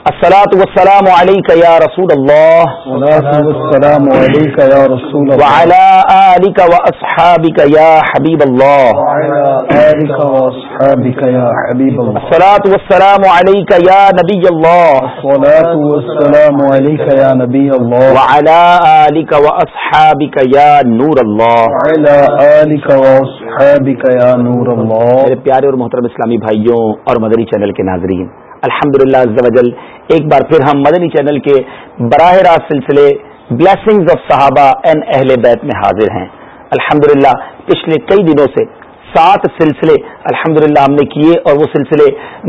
الصلاة والسلام عليك يا رسول الله. والسلام عليك يا رسول الله. وعلى آلك وأصحابك يا حبيب الله. وعلى آلك وأصحابك يا حبيب الله. الصلاة والسلام عليك يا نبي الله. الصلاة والسلام عليك يا نبي الله. وعلى آلك وأصحابك يا نور الله. وعلى آلك وأصحابك يا نور الله. میرے پیارے اور محترم اسلامی بھائیوں اور مدنی چینل کے ناظرین الحمد للہ ایک بار پھر ہم مدنی چینل کے براہ راست سلسلے بلیسنگز آف صحابہ اینڈ اہل بیت میں حاضر ہیں۔ الحمد پچھلے کئی دنوں سے سات سلسلے الحمد ہم نے کیے اور وہ سلسلے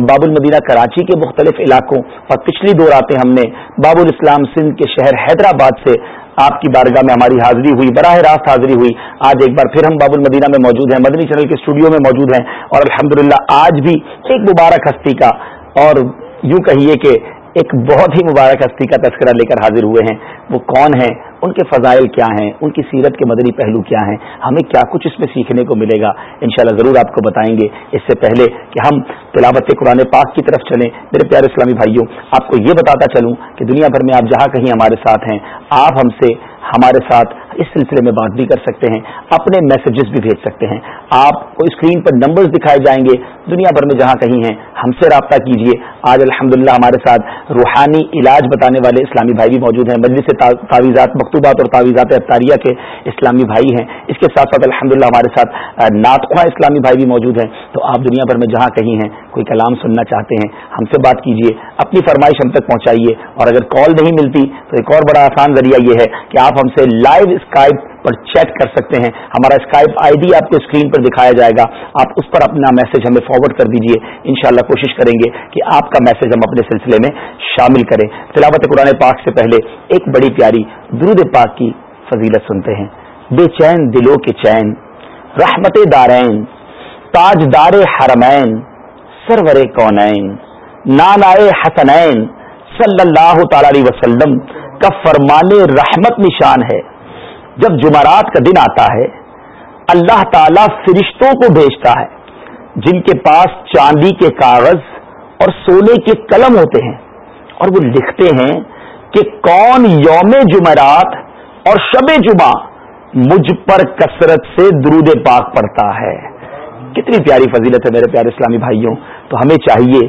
باب المدینہ کراچی کے مختلف علاقوں اور پچھلی دو راتیں ہم نے باب الاسلام سندھ کے شہر حیدرآباد سے آپ کی بارگاہ میں ہماری حاضری ہوئی، براہ راست حاضری ہوئی۔ آج ایک بار پھر ہم باب المدینہ میں موجود ہیں، مدنی چینل کے اسٹوڈیو میں موجود ہیں اور الحمد آج بھی ایک مبارک ہستی کا اور یوں کہیے کہ ایک بہت ہی مبارک ہستی کا تذکرہ لے کر حاضر ہوئے ہیں۔ وہ کون ہیں؟ ان کے فضائل کیا ہیں؟ ان کی سیرت کے مدنی پہلو کیا ہیں؟ ہمیں کیا کچھ اس میں سیکھنے کو ملے گا؟ انشاءاللہ ضرور آپ کو بتائیں گے۔ اس سے پہلے کہ ہم تلاوت قرآن پاک کی طرف چلیں۔ میرے پیارے اسلامی بھائیوں، آپ کو یہ بتاتا چلوں کہ دنیا بھر میں آپ جہاں کہیں ہمارے ساتھ ہیں، آپ ہم سے ہمارے ساتھ اس سلسلے میں بات بھی کر سکتے ہیں، اپنے میسجز بھی بھیج سکتے ہیں۔ آپ کو اسکرین پر نمبرز دکھائے جائیں گے۔ دنیا بھر میں جہاں کہیں ہیں، ہم سے رابطہ کیجیے آج الحمد ہمارے ساتھ روحانی علاج بتانے والے اسلامی بھائی بھی موجود ہیں۔ مجلس تعویذات، مکتوبات اور تعویذات اطاریہ کے اسلامی بھائی ہیں۔ اس کے ساتھ ساتھ الحمد ہمارے ساتھ ناطخواں اسلامی بھائی بھی موجود ہیں۔ تو آپ دنیا بھر میں جہاں کہیں ہیں، کوئی کلام سننا چاہتے ہیں، ہم سے بات کیجیے اپنی فرمائش ہم تک پہنچائیے۔ اور اگر کال نہیں ملتی، تو ایک اور بڑا آسان ذریعہ یہ ہے کہ آپ ہم سے لائیو اسکائپ پر چیٹ کر سکتے ہیں۔ ہمارا اسکائپ آئی ڈی آپ کو اسکرین پر دکھایا جائے گا۔ آپ اس پر اپنا میسج ہمیں فارورڈ کر دیجیے انشاءاللہ کوشش کریں گے کہ آپ کا میسج ہم اپنے سلسلے میں شامل کریں۔ تلاوت قرآن پاک سے پہلے ایک بڑی پیاری درود پاک کی فضیلت سنتے ہیں۔ بے چین دلوں کے چین، رحمت دارین تاج دار حرمین، سرور کونین نانائے حسنین، صلی اللہ تعالی علیہ وسلم، کا فرمان رحمت نشان ہے۔ جب جمعرات کا دن آتا ہے، اللہ تعالی فرشتوں کو بھیجتا ہے، جن کے پاس چاندی کے کاغذ اور سونے کے قلم ہوتے ہیں، اور وہ لکھتے ہیں کہ کون یوم جمعرات اور شب جمعہ مجھ پر کثرت سے درود پاک پڑتا ہے۔ کتنی پیاری فضیلت ہے میرے پیارے اسلامی بھائیوں۔ تو ہمیں چاہیے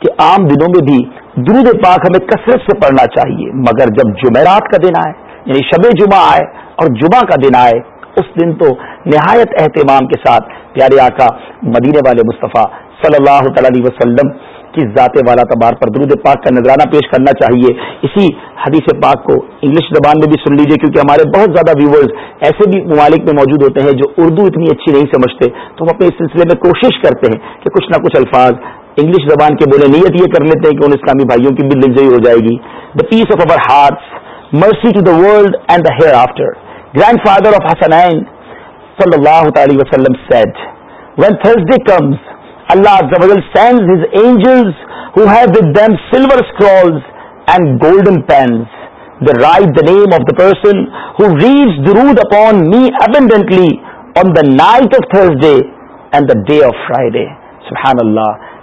کہ عام دنوں میں بھی درود پاک ہمیں کثرت سے پڑھنا چاہیے، مگر جب جمعرات کا دن آئے یعنی شب جمعہ آئے اور جمعہ کا دن آئے، اس دن تو نہایت اہتمام کے ساتھ پیارے آقا مدینے والے مصطفیٰ صلی اللہ تعالی وسلم کی ذات والا تبار پر درود پاک کا نذرانہ پیش کرنا چاہیے۔ اسی حدیث پاک کو انگلش زبان میں بھی سن لیجیے کیونکہ ہمارے بہت زیادہ ویورز ایسے بھی ممالک میں موجود ہوتے ہیں جو اردو اتنی اچھی نہیں سمجھتے۔ تو ہم اپنے اس سلسلے میں کوشش کرتے ہیں کہ کچھ نہ کچھ الفاظ انگلش زبان کے بولے نیت یہ کر لیتے ہیں کہ ان اسلامی بھائیوں کی بھی لنجئی ہو جائے گی۔ The peace of our hearts mercy to the world and the hereafter. Grandfather of Hasanain, sallallahu ta'ala wa sallam, said, when Thursday comes, Allah Azza wa Jal sends His angels who have with them silver scrolls and golden pens. They write the name of the person who reads durood upon me abundantly on the night of Thursday and the day of Friday. Subhanallah.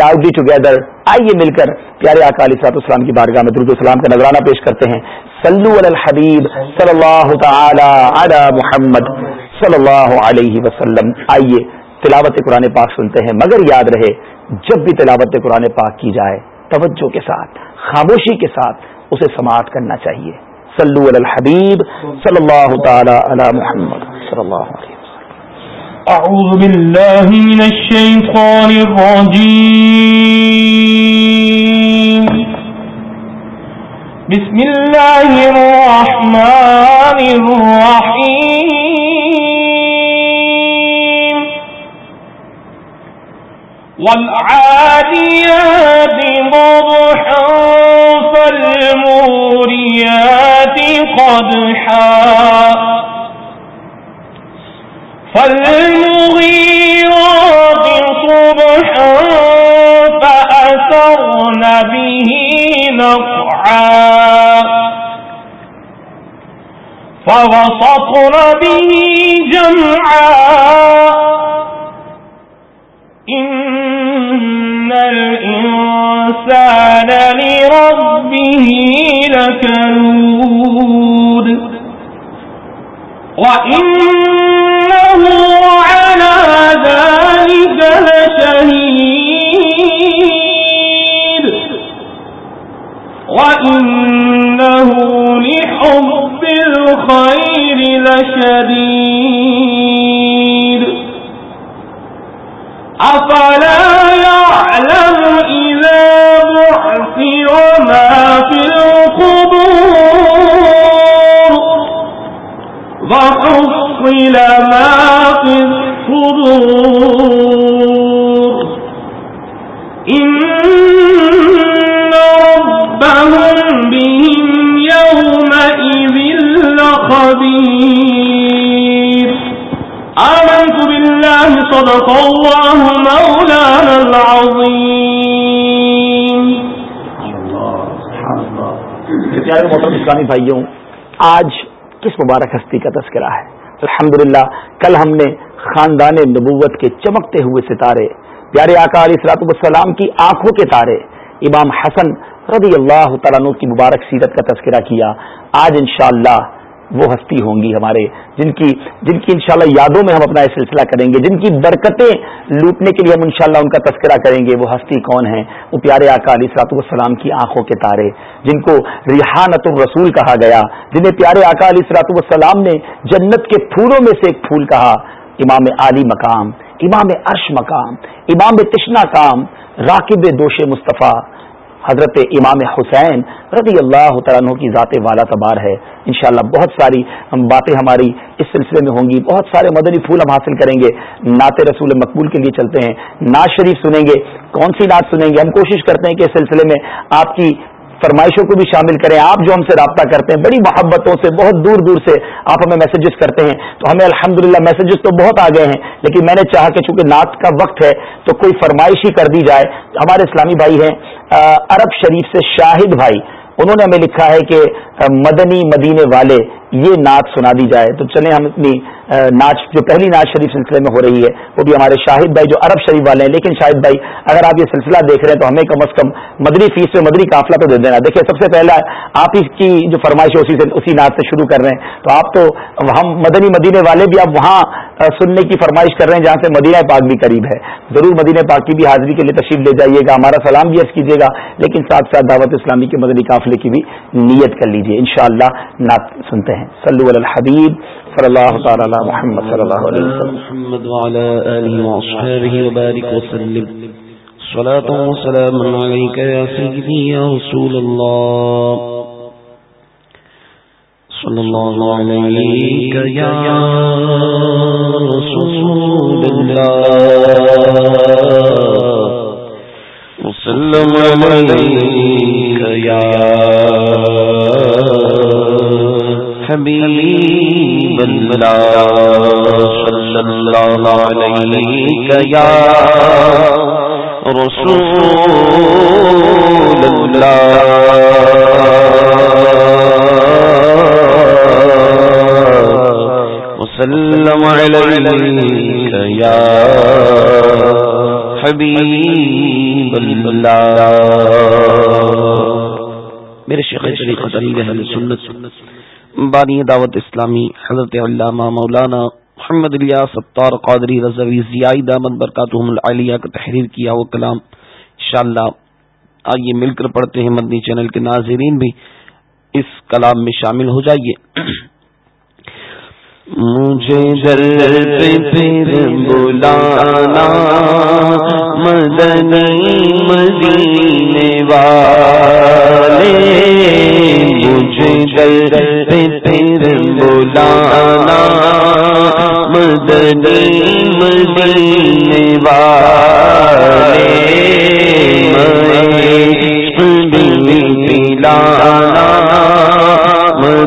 Loudly together آئیے مل کر پیارے علیہ صاحب السلام کی بارگاہ میں درود السلام کا نظرانہ پیش کرتے ہیں سلو الحبیب صلی اللہ تعالی علی محمد صلی اللہ علیہ وسلم. آئیے، تلاوت قرآن پاک سنتے ہیں، مگر یاد رہے، جب بھی تلاوت قرآن پاک کی جائے، توجہ کے ساتھ، خاموشی کے ساتھ اسے سماعت کرنا چاہیے۔ سلو الحبیب صلی اللہ تعالی علی محمد صلی اللہ علیہ أعوذ بالله من الشيطان الرجيم. بسم الله الرحمن الرحيم والعاديات ضبحا فالموريات قدحا فالمغيرات صبحا به نقعا فوسطن به جمعا إن الإنسان لربه لكنود وإنه على ذلك لشهيد وَإِنَّهُ لِحُبِّ الْخَيْرِ لَشَدِيدٌ اسلامی بھائیوں، آج کس مبارک ہستی کا تذکرہ ہے؟ الحمدللہ، کل ہم نے خاندان نبوت کے چمکتے ہوئے ستارے، پیارے آقا علیہ السلاط والسلام کی آنکھوں کے تارے، امام حسن رضی اللہ تعالیٰ کی مبارک سیرت کا تذکرہ کیا۔ آج انشاءاللہ وہ ہستی ہوں گی ہمارے، جن کی جن کی انشاءاللہ یادوں میں ہم اپنا یہ سلسلہ کریں گے، جن کی برکتیں لوٹنے کے لیے ہم انشاءاللہ ان کا تذکرہ کریں گے، وہ ہستی کون ہیں؟ وہ پیارے آقا علی سلاط والسلام کی آنکھوں کے تارے، جن کو ریحانت الرسول کہا گیا، جنہیں پیارے آقا علی سلاط والسلام نے جنت کے پھولوں میں سے ایک پھول کہا، امام علی مقام، امام عرش مقام، امام تشنا کام، راکب دوش مصطفیٰ حضرت امام حسین رضی اللہ تعالیٰ عنہ کی ذات والا تبار ہے۔ انشاءاللہ بہت ساری باتیں ہماری اس سلسلے میں ہوں گی۔ بہت سارے مدنی پھول ہم حاصل کریں گے۔ نعت رسول مقبول کے لیے چلتے ہیں۔ نعت شریف سنیں گے۔ کون سی نعت سنیں گے؟ ہم کوشش کرتے ہیں کہ اس سلسلے میں آپ کی فرمائشوں کو بھی شامل کریں۔ آپ جو ہم سے رابطہ کرتے ہیں، بڑی محبتوں سے، بہت دور دور سے آپ ہمیں میسجز کرتے ہیں۔ تو ہمیں الحمدللہ للہ میسجز تو بہت آ گئے ہیں، لیکن میں نے چاہا کہ چونکہ نعت کا وقت ہے، تو کوئی فرمائش ہی کر دی جائے۔ ہمارے اسلامی بھائی ہیں عرب شریف سے شاہد بھائی، انہوں نے ہمیں لکھا ہے کہ مدنی مدینے والے یہ نعت سنا دی جائے تو چلیں ہم اپنی ناچ جو پہلی ناچ شریف سلسلے میں ہو رہی ہے، وہ بھی ہمارے شاہد بھائی جو عرب شریف والے ہیں، لیکن شاہد بھائی، اگر آپ یہ سلسلہ دیکھ رہے ہیں تو ہمیں کم از کم مدری فیس میں مدری قافلہ تو دے دینا۔ دیکھیے سب سے پہلا آپ اس کی جو فرمائش ہے اسی سے، اسی ناچ سے شروع کر رہے ہیں۔ تو آپ تو، ہم مدنی مدینے والے بھی آپ وہاں سننے کی فرمائش کر رہے ہیں، جہاں سے مدینہ پاک بھی قریب ہے۔ ضرور مدینہ پاک کی بھی حاضری کے لیے تشریف لے جائیے گا، ہمارا سلام بھی عرض کیجیے گا، لیکن ساتھ ساتھ دعوت اسلامی کے مدنی قافلے کی بھی نیت کر لیجیے۔ انشاءاللہ نعت سنتے ہیں۔ ہیں۔ صلو علی الحبیب صلی اللہ تعالی علی محمد صلی اللہ علیہ وسلم۔ محمد وعلى آله وأصحابه وبارك وسلم صلاة وسلام عليك يا سيدي يا رسول الله صلى الله عليك يا رسول الله وسلم عليك يا حبيب الله صلى الله عليك يا رسول الله وسلم عليك يا حبيب الله میرے شیخ طریقت علی اہل سنت بانی دعوت اسلامی، حضرت علامہ مولانا محمد الیا ستار قادری رضوی، زیائی دامت برکاتہم العالیہ کا تحریر کیا وہ کلام۔ انشاءاللہ آئیے مل کر پڑھتے ہیں مدنی چینل کے ناظرین بھی۔ اس کلام میں شامل ہو جائیے۔ مجھے در پہ پھر بلانا مدنی مدینے والے۔ مجھے در پہ پھر بلانا مدنی مدینے والے۔ میں پلانا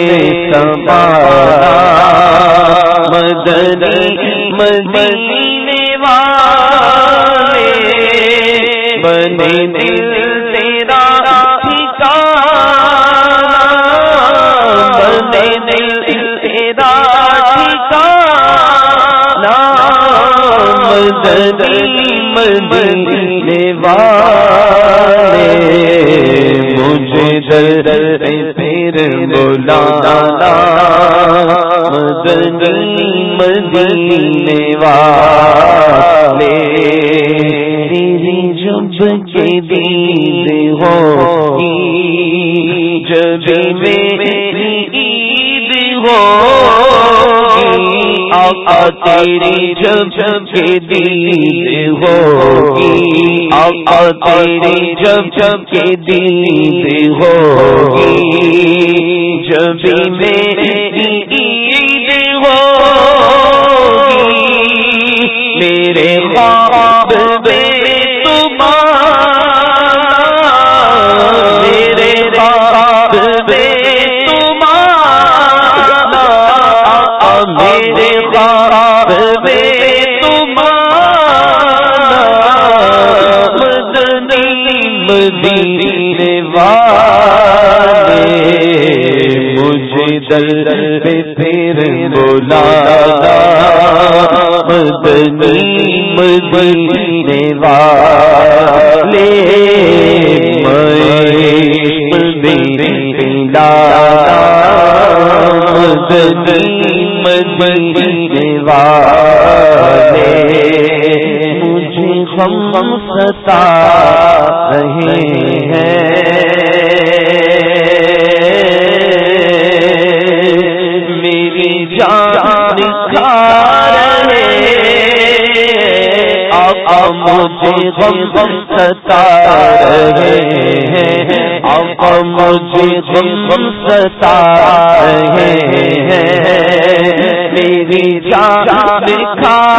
میں سمارا مدنی مدینے والے۔ بنے دل تیرا ٹھکانا۔ بنے دل تیرا ٹھکانا۔ مدنی مدینے والے۔ مجھے در پھر بلانا مدنی مدینے والے، تیری جب کے دید ہوگی، جب میری عید ہوگی، آقا تیری جب کے دید ہوگی، آقا تیری جب جب کے دید ہوگی جب میری ہوگی میرے خواب میں تمہارا میرے خواب میں تمہارا میرے خواب میں تمہارا مدنی مدینے والے۔ در پہ پھر بولا مدنی مدینے والے مدیلا مدنی مدینے والے مجھے غم غم ستا رہے ہیں۔ غم غم ستا رہے ہیں۔ آقا مجھے غم ستا رہے ہیں۔ میری جان دکھا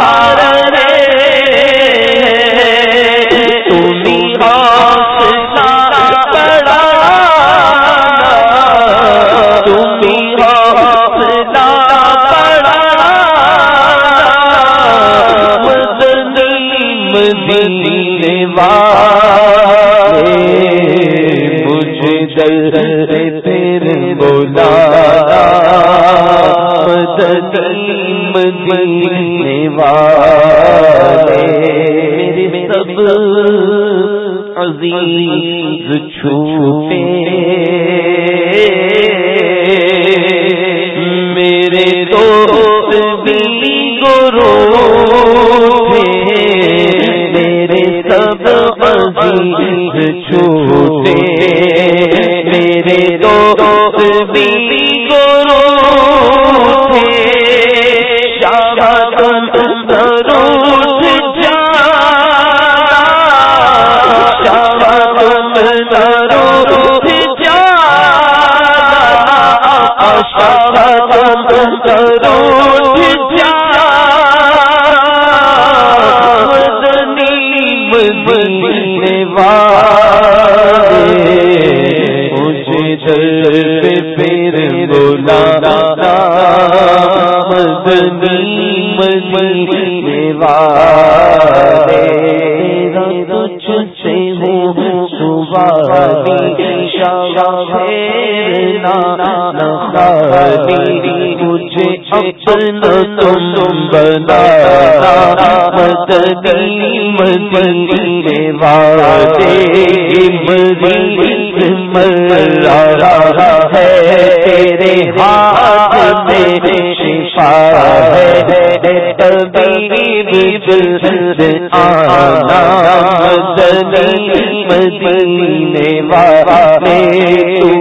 مدینے والے مجھے در پھر بولا مدنی مدینے والے سب عزیز چھو مجھے اپنا تم بنا مدنی مدینے والے مدینہ مر ہے تیرے ہاتھ میں شفا ہے طبیب دل آنا مدنی مدنی والے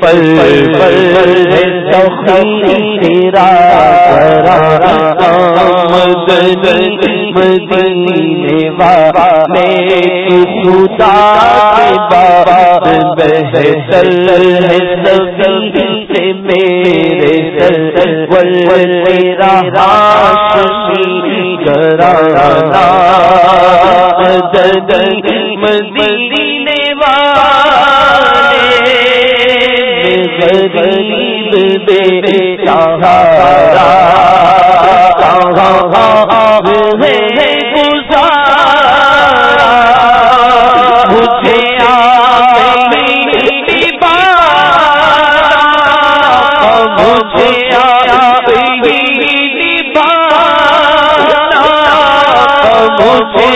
پر تیرا مدد مدینے والے خدا کے باب بہتر ہے سبھی سے میرے سر ول، تیرا راشمی کرانا مدینے غریب بے سہارا ہے گزارا۔ مجھے مجھے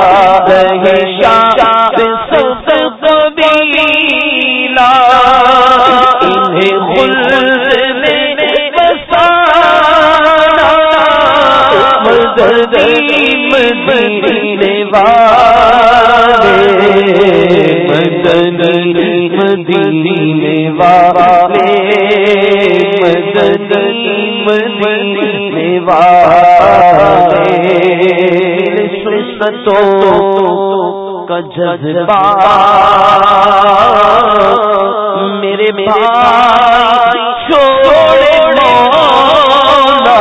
مدینے والے مدنی مدینے والے سنتوں کا جذبہ میرے بھائی چھوڑے مولا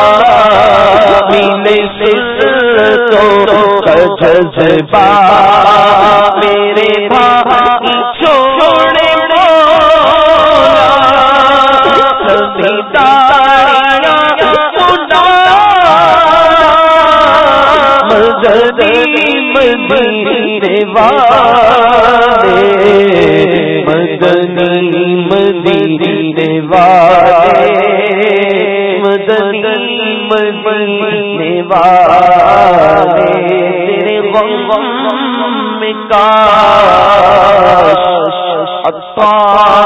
میرے سنتوں کا جذبہ میرے بھائی چھوڑے مولا سبھی تاریاں مدنی مدینے والے مدنی والے مدنی تیرے غم کا کاش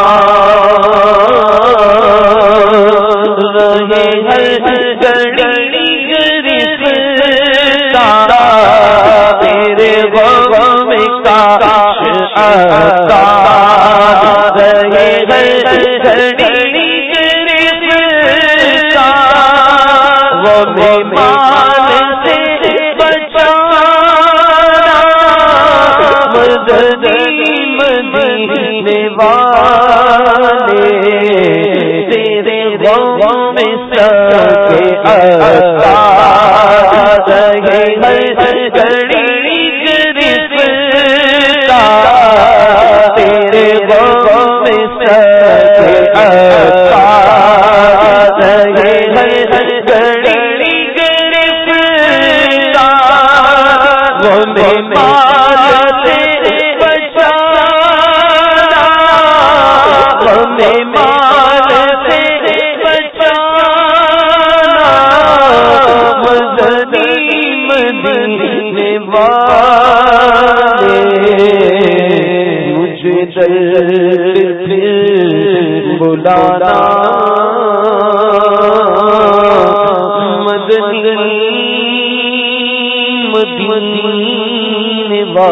سبحان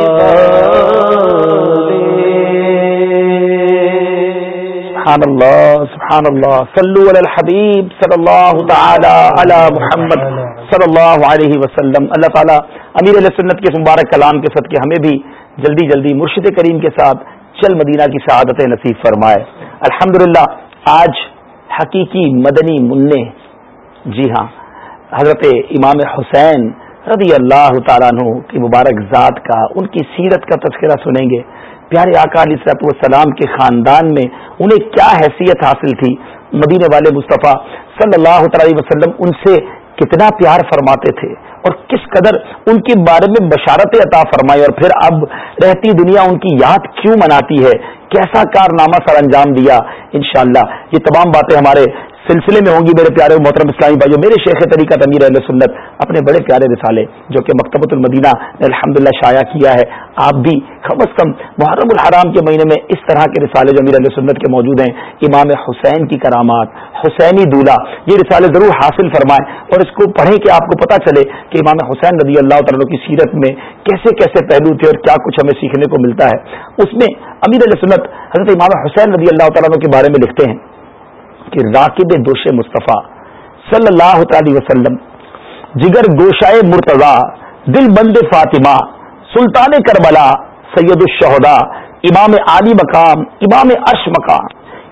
اللہ سبحان اللہ صلو علی الحبیب صلی اللہ تعالی علی محمد صلی اللہ علیہ وسلم. اللہ تعالی امیر علیہ سنت کے مبارک کلام کے صدقے ہمیں بھی جلدی جلدی مرشد کریم کے ساتھ چل مدینہ کی سعادت نصیب فرمائے. الحمدللہ، آج حقیقی مدنی منع. جی ہاں حضرت امام حسین رضی اللہ تعالیٰ عنہ کی مبارک ذات کا، ان کی سیرت کا تذکرہ سنیں گے۔ پیارے آقا علیہ صلاحت والسلام کے خاندان میں انہیں کیا حیثیت حاصل تھی؟ مدینے والے مصطفیٰ صلی اللہ تعالی وسلم ان سے کتنا پیار فرماتے تھے اور کس قدر ان کے بارے میں بشارت عطا فرمائی اور پھر اب رہتی دنیا ان کی یاد کیوں مناتی ہے؟ کیسا کارنامہ سر انجام دیا؟ انشاءاللہ یہ تمام باتیں ہمارے سلسلے میں ہوں گی میرے پیارے محترم اسلامی بھائیوں میرے شیخ طریقہ امیر اہل سنت، اپنے بڑے پیارے رسالے جو کہ مکتبۃ المدینہ نے الحمد للہ شائع کیا ہے۔ آپ بھی کم از کم محرم الحرام کے مہینے میں اس طرح کے رسالے جو امیر علیہ سنت کے موجود ہیں، امام حسین کی کرامات، حسینی دولہ یہ رسالے ضرور حاصل فرمائیں اور اس کو پڑھیں کہ آپ کو پتہ چلے کہ امام حسین رضی اللہ تعالیٰ کی سیرت میں کیسے کیسے پہلو تھے اور کیا کچھ ہمیں سیکھنے کو ملتا ہے۔ اس میں امیر علیہ سنت حضرت امام حسین رضی اللہ تعالیٰ کے بارے میں لکھتے ہیں۔ کہ راکب دوش مصطفیٰ صلی اللہ تعالی وسلم، جگر گوشائے مرتضی، دل بند فاطمہ، سلطان کربلا، سید الشہدا امام علی مقام، امام عرش مقام،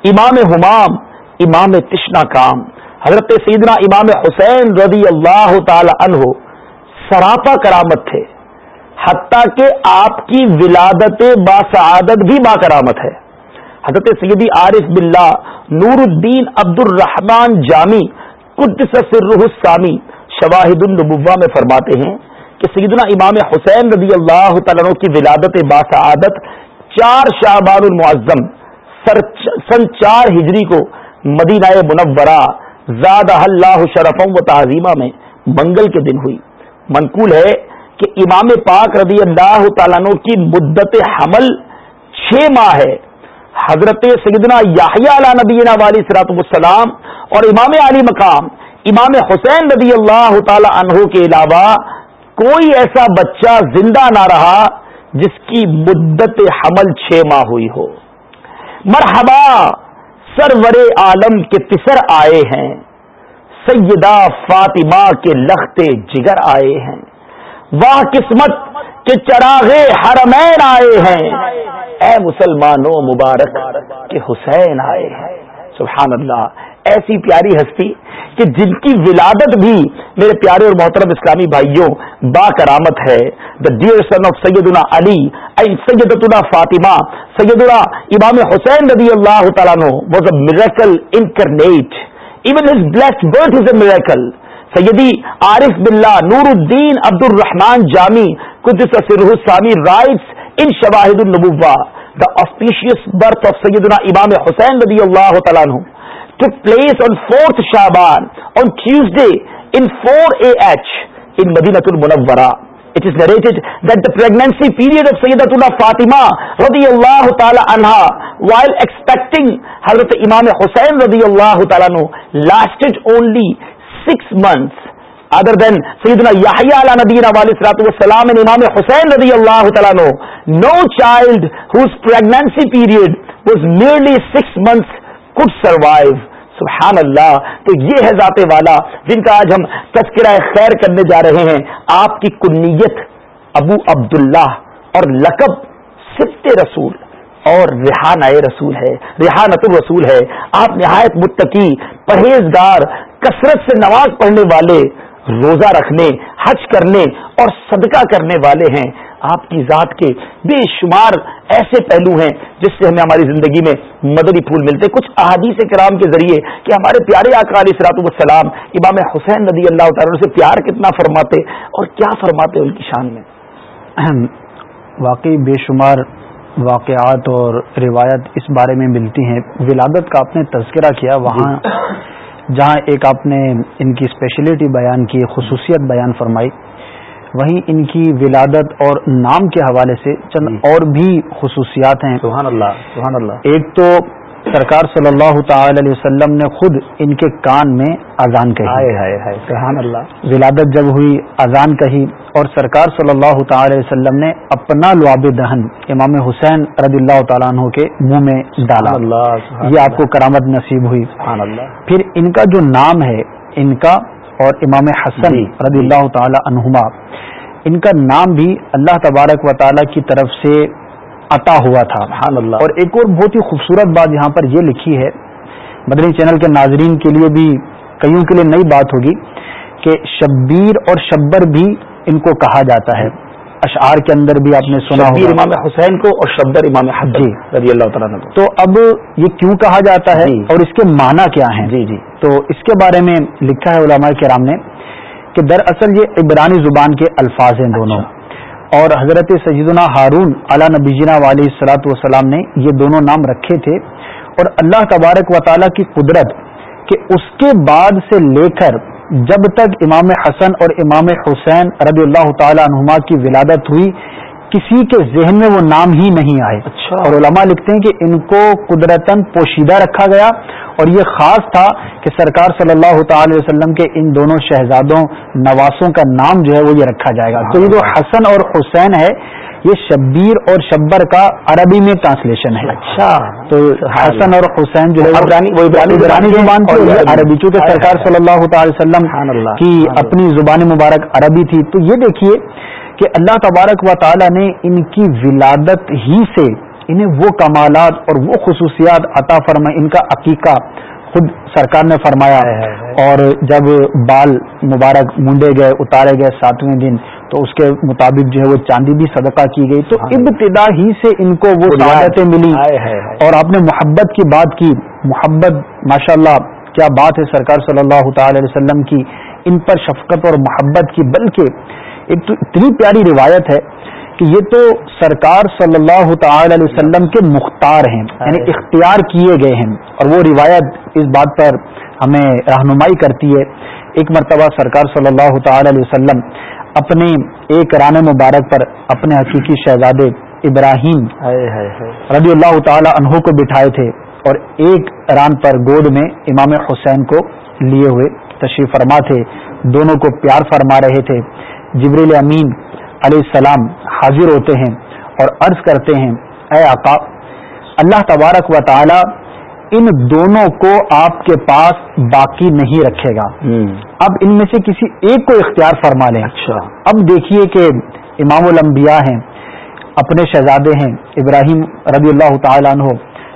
امام حمام، امام تشنا کام۔ حضرت سیدنا امام حسین رضی اللہ تعالی عنہ سراپا کرامت تھے، حتیٰ کہ آپ کی ولادت باسعادت بھی با کرامت ہے۔ حضرت سیدی عارف باللہ نور الدین عبد الرحمان جامی قدس سرہ السامی شواہد النبوہ میں فرماتے ہیں کہ سیدنا امام حسین رضی اللہ تعالیٰ کی ولادت باسعادت چار شعبان المعظم سن چار ہجری کو مدینہ منورہ زاد اللہ شرفم و تعظیمہ میں منگل کے دن ہوئی۔ منقول ہے کہ امام پاک رضی اللہ تعالیٰ کی مدت حمل چھ ماہ ہے۔ حضرت سیدنا یاہیا علیہ نبینا والی سرات السلام اور امام علی مقام، امام حسین رضی اللہ تعالی عنہ کے علاوہ کوئی ایسا بچہ زندہ نہ رہا جس کی مدت حمل چھ ماہ ہوئی ہو۔ مرحبا، سرور عالم کے پسر آئے ہیں۔ سیدہ فاطمہ کے لختے جگر آئے ہیں۔ واہ قسمت کے چراغے حرمین آئے ہیں۔ اے مسلمانوں مبارک، کہ حسین آئے ہیں۔ سبحان اللہ۔ ایسی پیاری ہستی کہ جن کی ولادت بھی میرے پیارے اور محترم اسلامی بھائیوں با کرامت ہے۔ دا ڈیئر سن آف سیدنا علی سیدتنا فاطمہ سیدنا امام حسین رضی اللہ تعالیٰ was a miracle incarnate even his blessed birth is a miracle سیدی عارف باللہ نور الدین عبد الرحمان جامی قدس سرح سامی رائٹس ان شواہد النبوہ دا آسپیشیس برتھ آف سیدنا امام حسین رضی اللہ تعالیٰ to place on fourth Shaban on Tuesday in four A H in Madinat Munawwarah It is narrated that the pregnancy period of Sayyidatuna Fatima radiyallahu ta'ala anha while expecting Hazrat Imam Hussain radiyallahu ta'ala lasted only six months other than سیدنا Yahya علیہ نبینا علیہ صلاحت والسلام and امام حسین رضی اللہ تعالیٰ no no child whose pregnancy period was nearly six months could survive. سبحان اللہ تو یہ ہے ذات والا جن کا آج ہم تذکرہ خیر کرنے جا رہے ہیں. آپ کی کنیت ابو عبداللہ اور لقب سبت رسول اور ریحان رسول ہے. ریحانت الرسول ہے. آپ نہایت متقی، پرہیزگار، کثرت سے نماز پڑھنے والے روزہ رکھنے، حج کرنے اور صدقہ کرنے والے ہیں۔ آپ کی ذات کے بے شمار ایسے پہلو ہیں جس سے ہمیں ہماری زندگی میں مدری پھول ملتے کچھ احادیث کرام کے ذریعے کہ ہمارے پیارے علی سرات السلام امام حسین ندی اللہ تعالیٰ سے پیار کتنا فرماتے اور کیا فرماتے ان کی شان میں؟ واقعی بے شمار واقعات اور روایت اس بارے میں ملتی ہیں۔ ولادت کا آپ نے تذکرہ کیا، وہاں جہاں ایک آپ نے ان کی اسپیشلٹی بیان کی خصوصیت بیان فرمائی وہیں ان کی ولادت اور نام کے حوالے سے چند جی۔ اور بھی خصوصیات ہیں سبحان اللہ سبحان اللہ ایک تو سرکار صلی اللہ تعالی علیہ وسلم نے خود ان کے کان میں اذان کہی۔ سبحان اللہ۔ ولادت جب ہوئی اذان کہی اور سرکار صلی اللہ تعالی علیہ وسلم نے اپنا لعاب دہن امام حسین رضی اللہ تعالیٰ عنہ کے منہ میں ڈالا۔ یہ آپ کو کرامت نصیب ہوئی۔ سبحان اللہ۔ پھر ان کا جو نام ہے ان کا اور امام حسن جی، رضی اللہ تعالی عنہما ان کا نام بھی اللہ تبارک و تعالی کی طرف سے عطا ہوا تھا۔ سبحان اللہ۔ اور ایک اور بہت ہی خوبصورت بات یہاں پر یہ لکھی ہے مدنی چینل کے ناظرین کے لیے بھی کئیوں کے لیے نئی بات ہوگی کہ شبیر اور شبر بھی ان کو کہا جاتا ہے۔ اشعار کے اندر بھی آپ نے سنا ہوگا۔ امام حسین کو اور شبر امام جی۔ رضی اللہ تعالیٰ تو اب یہ کیوں کہا جاتا ہے جی۔ اور اس کے معنی کیا ہیں؟ جی جی۔ تو اس کے بارے میں لکھا ہے علماء کرام نے کہ دراصل یہ عبرانی زبان کے الفاظ ہیں دونوں۔ اچھا۔ اور حضرت سیدنا ہارون علا نبیجنا علیہ سلاۃ وسلام نے یہ دونوں نام رکھے تھے اور اللہ تبارک و تعالیٰ کی قدرت کہ اس کے بعد سے لے کر جب تک امام حسن اور امام حسین رضی اللہ تعالی عنہما کی ولادت ہوئی کسی کے ذہن میں وہ نام ہی نہیں آئے۔ اچھا۔ اور علماء لکھتے ہیں کہ ان کو قدرتاً پوشیدہ رکھا گیا اور یہ خاص تھا کہ سرکار صلی اللہ تعالی وسلم کے ان دونوں شہزادوں نواسوں کا نام جو ہے وہ یہ رکھا جائے گا۔ تو یہ جو حسن اور حسین ہے یہ شبیر اور شبر کا عربی میں ٹرانسلیشن ہے۔ اچھا۔ تو حسن اور حسین جو ہے زبان عربی۔ چونکہ سرکار صلی اللہ تعالی وسلم کی۔ اپنی زبان مبارک عربی تھی۔ تو یہ دیکھیے کہ اللہ تبارک و تعالی نے ان کی ولادت ہی سے انہیں وہ کمالات اور وہ خصوصیات عطا فرمائے ان کا عقیقہ خود سرکار نے فرمایا اور جب بال مبارک مونڈے گئے اتارے گئے ساتویں دن تو اس کے مطابق جو ہے وہ چاندی بھی صدقہ کی گئی۔ تو ابتدا ہی سے ان کو وہ۔ سعادتیں ملی۔ اور آپ نے محبت کی بات کی۔ محبت ماشاءاللہ کیا بات ہے سرکار صلی اللہ تعالی علیہ وسلم کی۔ ان پر شفقت اور محبت کی بلکہ ایک اتنی پیاری روایت ہے کہ یہ تو سرکار صلی اللہ تعالی علیہ وسلم کے مختار ہیں یعنی اختیار کیے گئے ہیں۔ اور وہ روایت اس بات پر ہمیں رہنمائی کرتی ہے۔ ایک مرتبہ سرکار صلی اللہ تعالی علیہ وسلم اپنے ایک ران مبارک پر اپنے حقیقی شہزادے ابراہیم رضی اللہ تعالی عنہ کو بٹھائے تھے اور ایک ران پر گود میں امام حسین کو لیے ہوئے تشریف فرما تھے۔ دونوں کو پیار فرما رہے تھے۔ جبریل امین علیہ السلام حاضر ہوتے ہیں اور عرض کرتے ہیں اے آقا اللہ تبارک و تعالی ان دونوں کو آپ کے پاس باقی نہیں رکھے گا۔ اب ان میں سے کسی ایک کو اختیار فرما لیں۔ اچھا۔ اب دیکھیے کہ امام الانبیاء ہیں اپنے شہزادے ہیں ابراہیم رضی اللہ تعالیٰ عنہ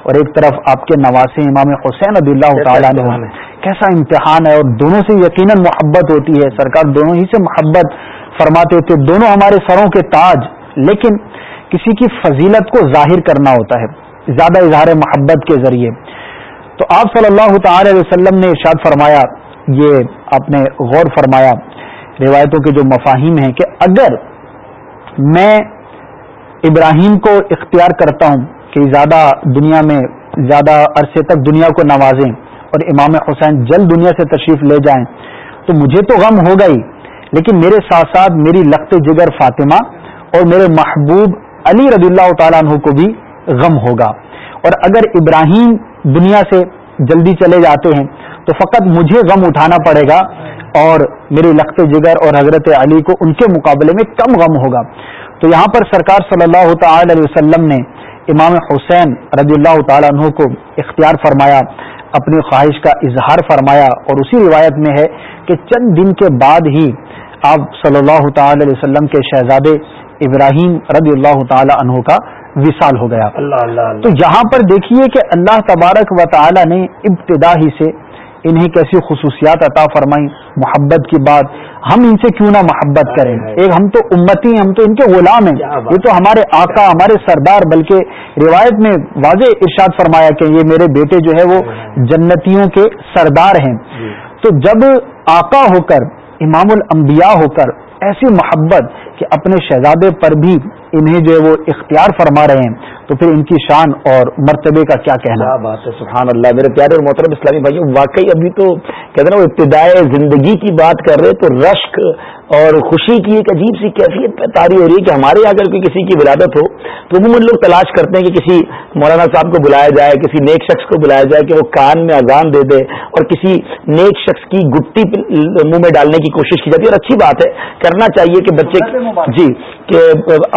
اور ایک طرف آپ کے نواسے امام حسین رضی اللہ تعالیٰ عنہ۔ کیسا امتحان ہے اور دونوں سے یقیناً محبت ہوتی ہے۔ سرکار دونوں ہی سے محبت فرماتے تھے، دونوں ہمارے سروں کے تاج، لیکن کسی کی فضیلت کو ظاہر کرنا ہوتا ہے، زیادہ اظہار محبت کے ذریعے. تو آپ صلی اللہ تعالی علیہ وسلم نے ارشاد فرمایا، یہ آپ نے غور فرمایا روایتوں کے جو مفاہیم ہیں کہ اگر میں ابراہیم کو اختیار کرتا ہوں کہ زیادہ دنیا میں، زیادہ عرصے تک دنیا کو نوازیں اور امام حسین جلد دنیا سے تشریف لے جائیں، تو مجھے تو غم ہوگا ہی لیکن میرے ساتھ ساتھ میری لخت جگر فاطمہ اور میرے محبوب علی رضی اللہ تعالیٰ عنہ کو بھی غم ہوگا۔ اور اگر ابراہیم دنیا سے جلدی چلے جاتے ہیں تو فقط مجھے غم اٹھانا پڑے گا اور میری لخت جگر اور حضرت علی کو ان کے مقابلے میں کم غم ہوگا۔ تو یہاں پر سرکار صلی اللہ تعالی علیہ وسلم نے امام حسین رضی اللہ تعالیٰ عنہ کو اختیار فرمایا، اپنی خواہش کا اظہار فرمایا۔ اور اسی روایت میں ہے کہ چند دن کے بعد ہی آپ صلی اللہ تعالی علیہ وسلم کے شہزادے ابراہیم رضی اللہ تعالی عنہ کا وصال ہو گیا۔ اللہ اللہ تو یہاں پر دیکھیے کہ اللہ تبارک و تعالی نے ابتدا ہی سے انہیں کیسی خصوصیات عطا فرمائی محبت کی بات۔ ہم ان سے کیوں نہ محبت کریں؟ ایک ہم تو امتی ہیں ہم تو ان کے غلام ہیں۔ یہ تو ہمارے آقا ہمارے سردار بلکہ روایت میں واضح ارشاد فرمایا کہ یہ میرے بیٹے جو ہے وہ جنتیوں کے سردار ہیں۔ تو جب آقا ہو کر امام الانبیاء ہو کر ایسی محبت کہ اپنے شہزادے پر بھی انہیں جو ہے وہ اختیار فرما رہے ہیں۔ تو پھر ان کی شان اور مرتبے کا کیا کہنا؟ کیا بات ہے سبحان اللہ میرے پیارے اور محترم اسلامی بھائیوں واقعی ابھی تو کہتے ہیں وہ ابتدائے زندگی کی بات کر رہے تو رشک اور خوشی کی ایک عجیب سی کیفیت تاری ہو رہی ہے کہ ہمارے یہاں اگر کوئی کسی کی ولادت ہو تو عموماً لوگ تلاش کرتے ہیں کہ کسی مولانا صاحب کو بلایا جائے کسی نیک شخص کو بلایا جائے کہ وہ کان میں اذان دے دے اور کسی نیک شخص کی گٹی منہ میں ڈالنے کی کوشش کی جاتی ہے۔ اور اچھی بات ہے کرنا چاہیے کہ بچے جی کہ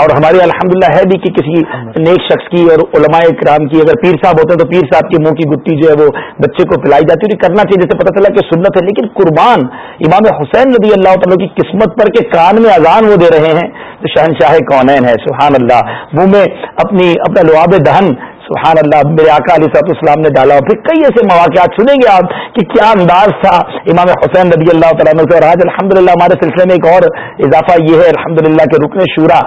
اور ہمارے الحمدللہ ہے بھی کہ کسی نیک شخص کی اور علماء کرام کی اگر پیر صاحب ہوتے ہیں تو پیر صاحب کے منہ کی گٹی جو ہے وہ بچے کو پلائی جاتی ہے۔ کرنا چاہیے، جیسے پتہ چلا کہ سنت ہے، لیکن قربان امام حسین رضی اللہ تعالیٰ کی قسمت پر کے کان میں اذان وہ دے رہے ہیں۔ تو شہنشاہ کونین ہے، سبحان اللہ۔ منہ میں اپنی، اپنا لواب دہن سبحان اللہ میرے آقا علی صاحب السلام نے ڈالا اور پھر کئی ایسے مواقعات سنیں گے آپ کہ کیا انداز تھا امام حسین رضی اللہ تعالیٰ سے۔ اور آج الحمد ہمارے سلسلے میں ایک اور اضافہ یہ ہے الحمد للہ رکن شورا